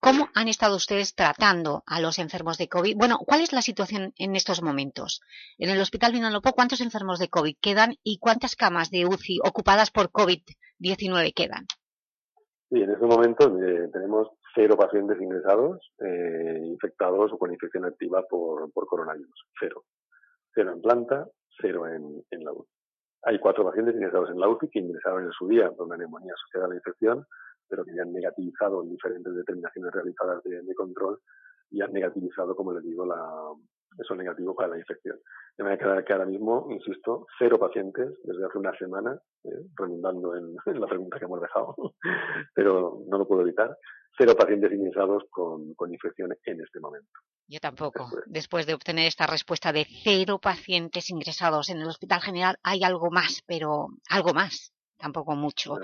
¿Cómo han estado ustedes tratando a los enfermos de COVID? Bueno, ¿cuál es la situación en estos momentos? En el Hospital Vinalopó, ¿cuántos enfermos de COVID quedan y cuántas camas de UCI ocupadas por COVID-19 quedan? Sí, en estos momentos eh, tenemos cero pacientes ingresados eh, infectados o con infección activa por, coronavirus. Cero. Cero en planta, cero en, en, la UCI. Hay cuatro pacientes ingresados en la UCI que ingresaron en su día por una neumonía asociada a la infección, pero que ya han negativizado en diferentes determinaciones realizadas de, de control y han negativizado, como les digo, la, eso negativo para la infección. De manera que ahora mismo, insisto, cero pacientes desde hace una semana, eh, redundando en, la pregunta que hemos dejado, pero no lo puedo evitar, cero pacientes ingresados con, con infección en este momento. Yo tampoco. Después de obtener esta respuesta de cero pacientes ingresados en el Hospital General, hay algo más, pero algo más tampoco mucho.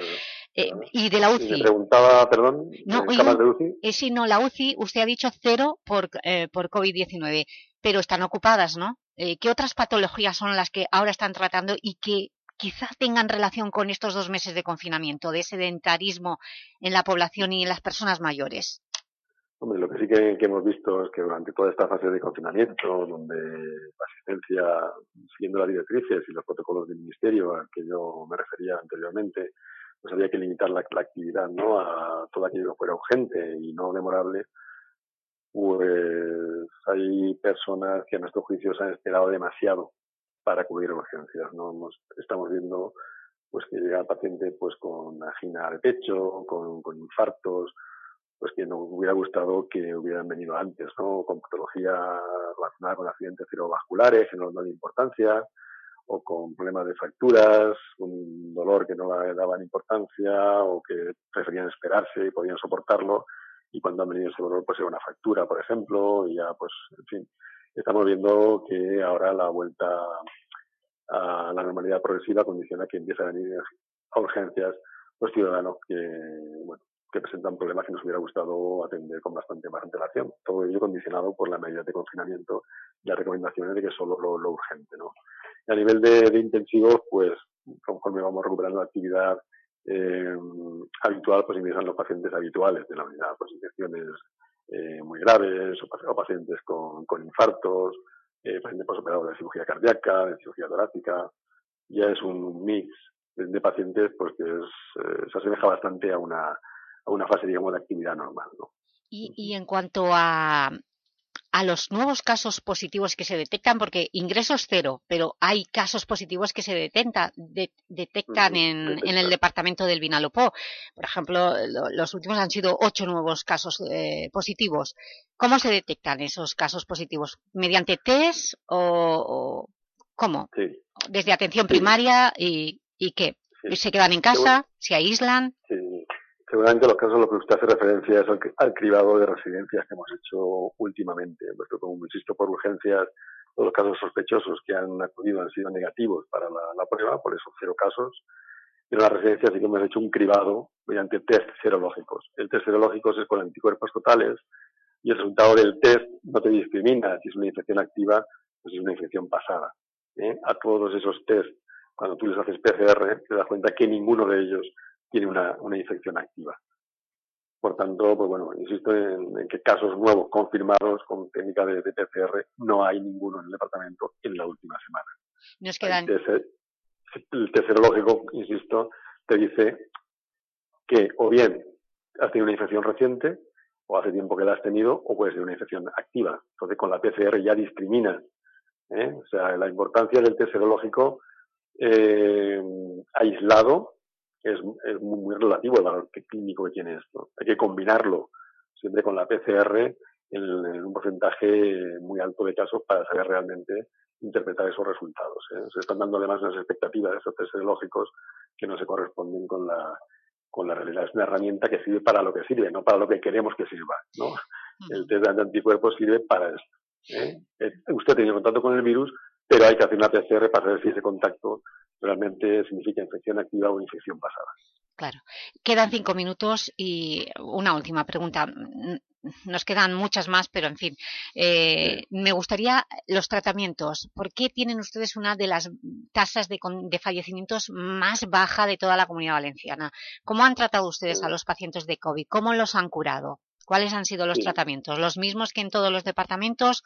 Eh, y de la UCI. Me preguntaba, perdón, no, de UCI? Eh, sí, no, la UCI, usted ha dicho cero por, eh, por COVID-19 pero están ocupadas, ¿no? Eh, ¿Qué otras patologías son las que ahora están tratando y que quizá tengan relación con estos dos meses de confinamiento, de sedentarismo en la población y en las personas mayores? Hombre, lo que sí que, hemos visto es que durante toda esta fase de confinamiento, donde la asistencia, siguiendo las directrices y los protocolos del Ministerio a que yo me refería anteriormente, pues había que limitar la, actividad ¿no? a todo aquello que fuera urgente y no demorable, pues hay personas que a nuestro juicio se han esperado demasiado para cubrir urgencias. ¿no? estamos viendo pues que llega el paciente pues con angina de pecho, con infartos, pues que nos hubiera gustado que hubieran venido antes, ¿no? Con patología relacionada con accidentes cerebrovasculares que no dan importancia, o con problemas de fracturas, un dolor que no le daban importancia, o que preferían esperarse y podían soportarlo, y cuando han venido ese dolor pues era una fractura, por ejemplo, y ya pues, en fin, estamos viendo que ahora la vuelta a la normalidad progresiva condiciona que empiezan a venir a urgencias los ciudadanos que, bueno, que presentan problemas que nos hubiera gustado atender con bastante más antelación. Todo ello condicionado por la medida de confinamiento y las recomendaciones de que solo lo, urgente, ¿no? Y a nivel de, de intensivos, pues conforme vamos recuperando la actividad eh, habitual, pues ingresan los pacientes habituales de la unidad, pues infecciones eh, muy graves o, pacientes con, con infartos, eh, pacientes posoperados de cirugía cardíaca, de cirugía torácica. Ya es un mix de, pacientes pues que es, eh, se asemeja bastante a una, a una fase, digamos, de actividad normal. ¿no? Y, y en cuanto a, a los nuevos casos positivos que se detectan, porque ingresos cero, pero hay casos positivos que se detecta, detectan en, en, el departamento del Vinalopó. Por ejemplo, los últimos han sido ocho nuevos casos eh, positivos. ¿Cómo se detectan esos casos positivos? ¿Mediante test o, cómo? ¿Desde atención primaria y, y qué? ¿Se quedan en casa? ¿Se aíslan? Seguramente los casos a los que usted hace referencia es al, cribado de residencias que hemos hecho últimamente, puesto como insisto por urgencias, todos los casos sospechosos que han acudido han sido negativos para la, prueba, por eso cero casos. Y en las residencias sí que hemos hecho un cribado mediante test serológicos. El test serológico es con anticuerpos totales y el resultado del test no te discrimina si es una infección activa o si es una infección pasada. ¿eh? A todos esos test, cuando tú les haces PCR, te das cuenta que ninguno de ellos tiene una, una infección activa. Por tanto, pues bueno, insisto en, que casos nuevos confirmados con técnica de, PCR no hay ninguno en el departamento en la última semana. Nos quedan... El test serológico, insisto, te dice que o bien has tenido una infección reciente o hace tiempo que la has tenido o puede ser una infección activa. Entonces con la PCR ya discrimina. ¿eh? O sea, la importancia del test serológico eh, aislado es, es muy, relativo el valor clínico que tiene esto. Hay que combinarlo siempre con la PCR en, un porcentaje muy alto de casos para saber realmente interpretar esos resultados. ¿eh? Se están dando además unas expectativas de esos test lógicos que no se corresponden con la, con la realidad. Es una herramienta que sirve para lo que sirve, no para lo que queremos que sirva. ¿no? El test de anticuerpos sirve para esto. ¿eh? Eh, usted tiene contacto con el virus, pero hay que hacer una PCR para saber si ese contacto realmente significa infección activa o infección pasada. Claro. Quedan cinco minutos y una última pregunta. Nos quedan muchas más, pero en fin. Eh, me gustaría los tratamientos. ¿Por qué tienen ustedes una de las tasas de, fallecimientos más baja de toda la Comunidad Valenciana? ¿Cómo han tratado ustedes a los pacientes de COVID? ¿Cómo los han curado? ¿Cuáles han sido los tratamientos? ¿Los mismos que en todos los departamentos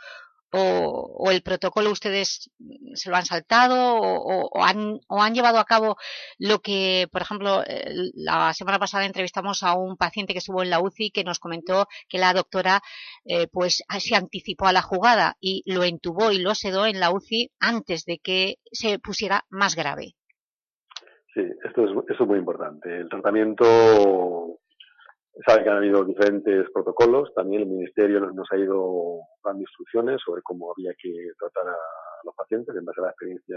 o, el protocolo ustedes se lo han saltado o, han, o han llevado a cabo lo que, por ejemplo, la semana pasada entrevistamos a un paciente que estuvo en la UCI que nos comentó que la doctora eh, pues se anticipó a la jugada y lo entubó y lo sedó en la UCI antes de que se pusiera más grave. Sí, esto es, esto es muy importante. El tratamiento Sabe que han habido diferentes protocolos. También el Ministerio nos, ha ido dando instrucciones sobre cómo había que tratar a los pacientes en base a la experiencia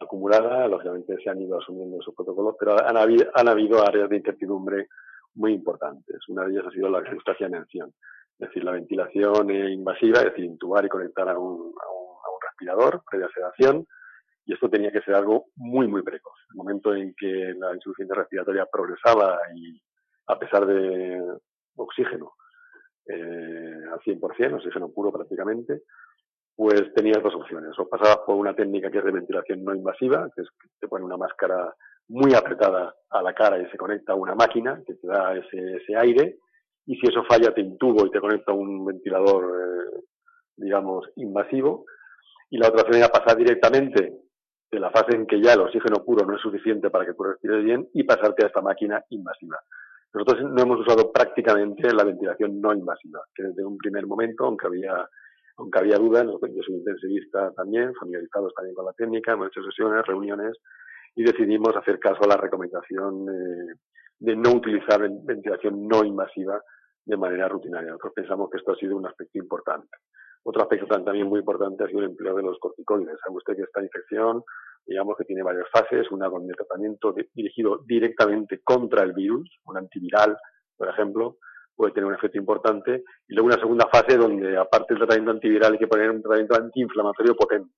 acumulada. Lógicamente se han ido asumiendo esos protocolos, pero han habido, han habido áreas de incertidumbre muy importantes. Una de ellas ha sido la que usted hacía mención. Es decir, la ventilación invasiva, es decir, intubar y conectar a un, a un, a un respirador previa sedación. Y esto tenía que ser algo muy, muy precoz. El momento en que la insuficiencia respiratoria progresaba y a pesar de oxígeno eh, al 100%, oxígeno puro prácticamente, pues tenías dos opciones. O pasabas por una técnica que es de ventilación no invasiva, que es que te pone una máscara muy apretada a la cara y se conecta a una máquina que te da ese, ese aire, y si eso falla te intubo y te conecta a un ventilador, eh, digamos, invasivo. Y la otra opción era pasar directamente de la fase en que ya el oxígeno puro no es suficiente para que tú respires bien y pasarte a esta máquina invasiva. Nosotros no hemos usado prácticamente la ventilación no invasiva, que desde un primer momento, aunque había, aunque había dudas, yo soy intensivista también, familiarizados también con la técnica, hemos hecho sesiones, reuniones y decidimos hacer caso a la recomendación de no utilizar ventilación no invasiva de manera rutinaria. Nosotros pensamos que esto ha sido un aspecto importante. Otro aspecto también muy importante ha sido el empleo de los corticoides. Sabe usted que esta infección digamos que tiene varias fases, una con el tratamiento dirigido directamente contra el virus, un antiviral, por ejemplo, puede tener un efecto importante, y luego una segunda fase donde aparte del tratamiento antiviral hay que poner un tratamiento antiinflamatorio potente.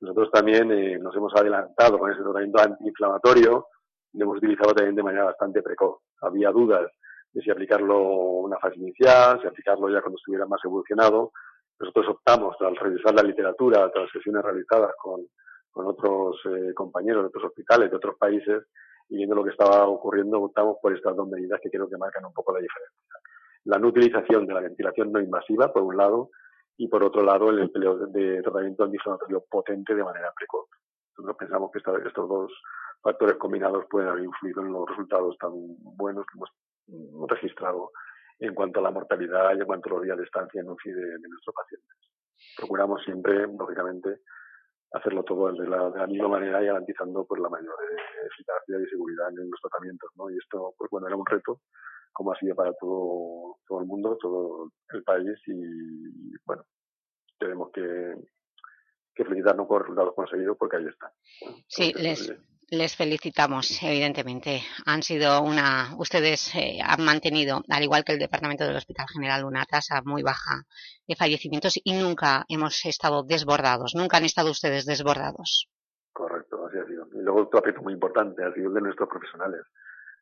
Nosotros también eh, nos hemos adelantado con ese tratamiento antiinflamatorio, lo hemos utilizado también de manera bastante precoz. Había dudas de si aplicarlo una fase inicial, si aplicarlo ya cuando estuviera más evolucionado. Nosotros optamos, al revisar la literatura, tras sesiones realizadas con con otros eh, compañeros de otros hospitales, de otros países, y viendo lo que estaba ocurriendo, optamos por estas dos medidas que creo que marcan un poco la diferencia. La no utilización de la ventilación no invasiva, por un lado, y por otro lado, el empleo de tratamiento antiinflamatorio potente de manera precoz. Nosotros pensamos que estos dos factores combinados pueden haber influido en los resultados tan buenos que hemos registrado en cuanto a la mortalidad y en cuanto a los días de estancia en UCI de, de nuestros pacientes. Procuramos siempre, lógicamente, hacerlo todo de la, de la misma manera y garantizando pues la mayor eficacia y seguridad en los tratamientos, ¿no? Y esto, pues bueno, era un reto, como ha sido para todo, todo el mundo, todo el país y, bueno, tenemos que, que felicitarnos por los resultados conseguidos porque ahí está. Sí, les, les felicitamos, evidentemente. Han sido una... Ustedes eh, han mantenido, al igual que el Departamento del Hospital General, una tasa muy baja de fallecimientos y nunca hemos estado desbordados, nunca han estado ustedes desbordados. Correcto, así ha sido. Y luego otro aspecto muy importante ha sido el de nuestros profesionales.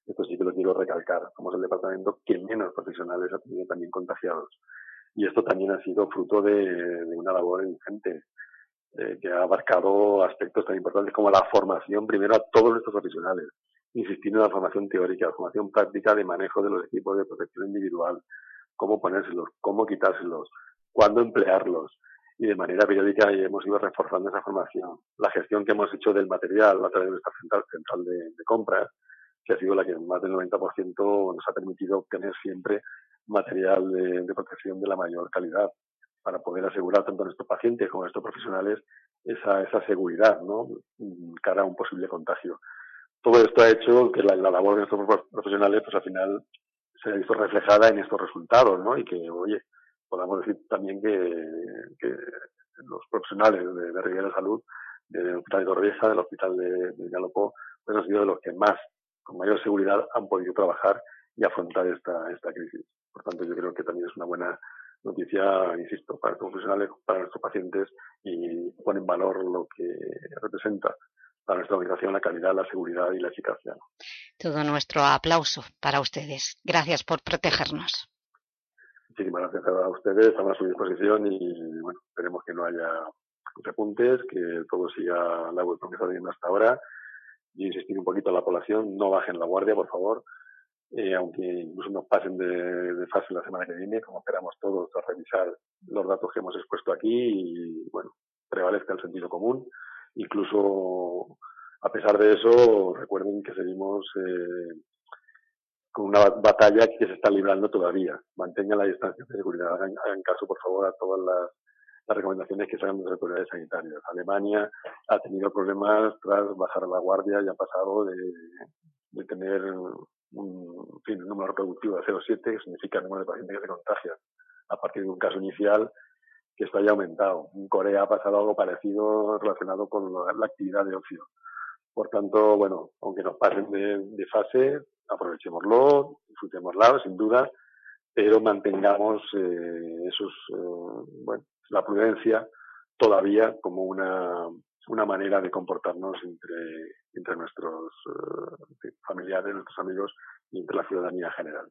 Esto sí que lo quiero recalcar. Somos el departamento que menos profesionales ha tenido también contagiados. Y esto también ha sido fruto de, de una labor ingente eh, que ha abarcado aspectos tan importantes como la formación primero a todos nuestros profesionales, insistiendo en la formación teórica, la formación práctica de manejo de los equipos de protección individual, cómo ponérselos, cómo quitárselos, cuándo emplearlos. Y de manera periódica hemos ido reforzando esa formación. La gestión que hemos hecho del material a través de nuestra central, de, de compras, que ha sido la que más del 90% nos ha permitido obtener siempre material de protección de la mayor calidad para poder asegurar tanto a nuestros pacientes como a nuestros profesionales esa, esa seguridad ¿no? cara a un posible contagio. Todo esto ha hecho que la, la labor de nuestros profesionales, pues al final, se ha visto reflejada en estos resultados, ¿no? Y que, oye, podamos decir también que, que los profesionales de, de Riviera de Salud, del Hospital de Torrevieja, del Hospital de, de pues han sido de los que más, con mayor seguridad, han podido trabajar y afrontar esta, esta crisis. Por tanto, yo creo que también es una buena noticia, insisto, para los profesionales, para nuestros pacientes y pone en valor lo que representa para nuestra organización la calidad, la seguridad y la eficacia. Todo nuestro aplauso para ustedes. Gracias por protegernos. Muchísimas gracias a ustedes, estamos a su disposición y bueno, esperemos que no haya repuntes, que todo siga la evolución que está teniendo hasta ahora y insistir un poquito a la población, no bajen la guardia, por favor, eh, aunque incluso nos pasen de, fase la semana que viene, como esperamos todos, a revisar los datos que hemos expuesto aquí y, bueno, prevalezca el sentido común. Incluso, a pesar de eso, recuerden que seguimos eh, con una batalla que se está librando todavía. Mantengan la distancia de seguridad. Hagan, caso, por favor, a todas las, las recomendaciones que salgan de las autoridades sanitarias. Alemania ha tenido problemas tras bajar la guardia y ha pasado de, de tener un, en fin, un número reproductivo de 0,7, que significa el número de pacientes que se contagian a partir de un caso inicial, que esto haya aumentado. En Corea ha pasado algo parecido relacionado con la actividad de ocio. Por tanto, bueno, aunque nos pasen de, de fase, aprovechémoslo, disfrutémosla, sin duda, pero mantengamos eh, esos, eh, bueno, la prudencia todavía como una, una manera de comportarnos entre, entre nuestros uh, familiares, nuestros amigos y entre la ciudadanía general.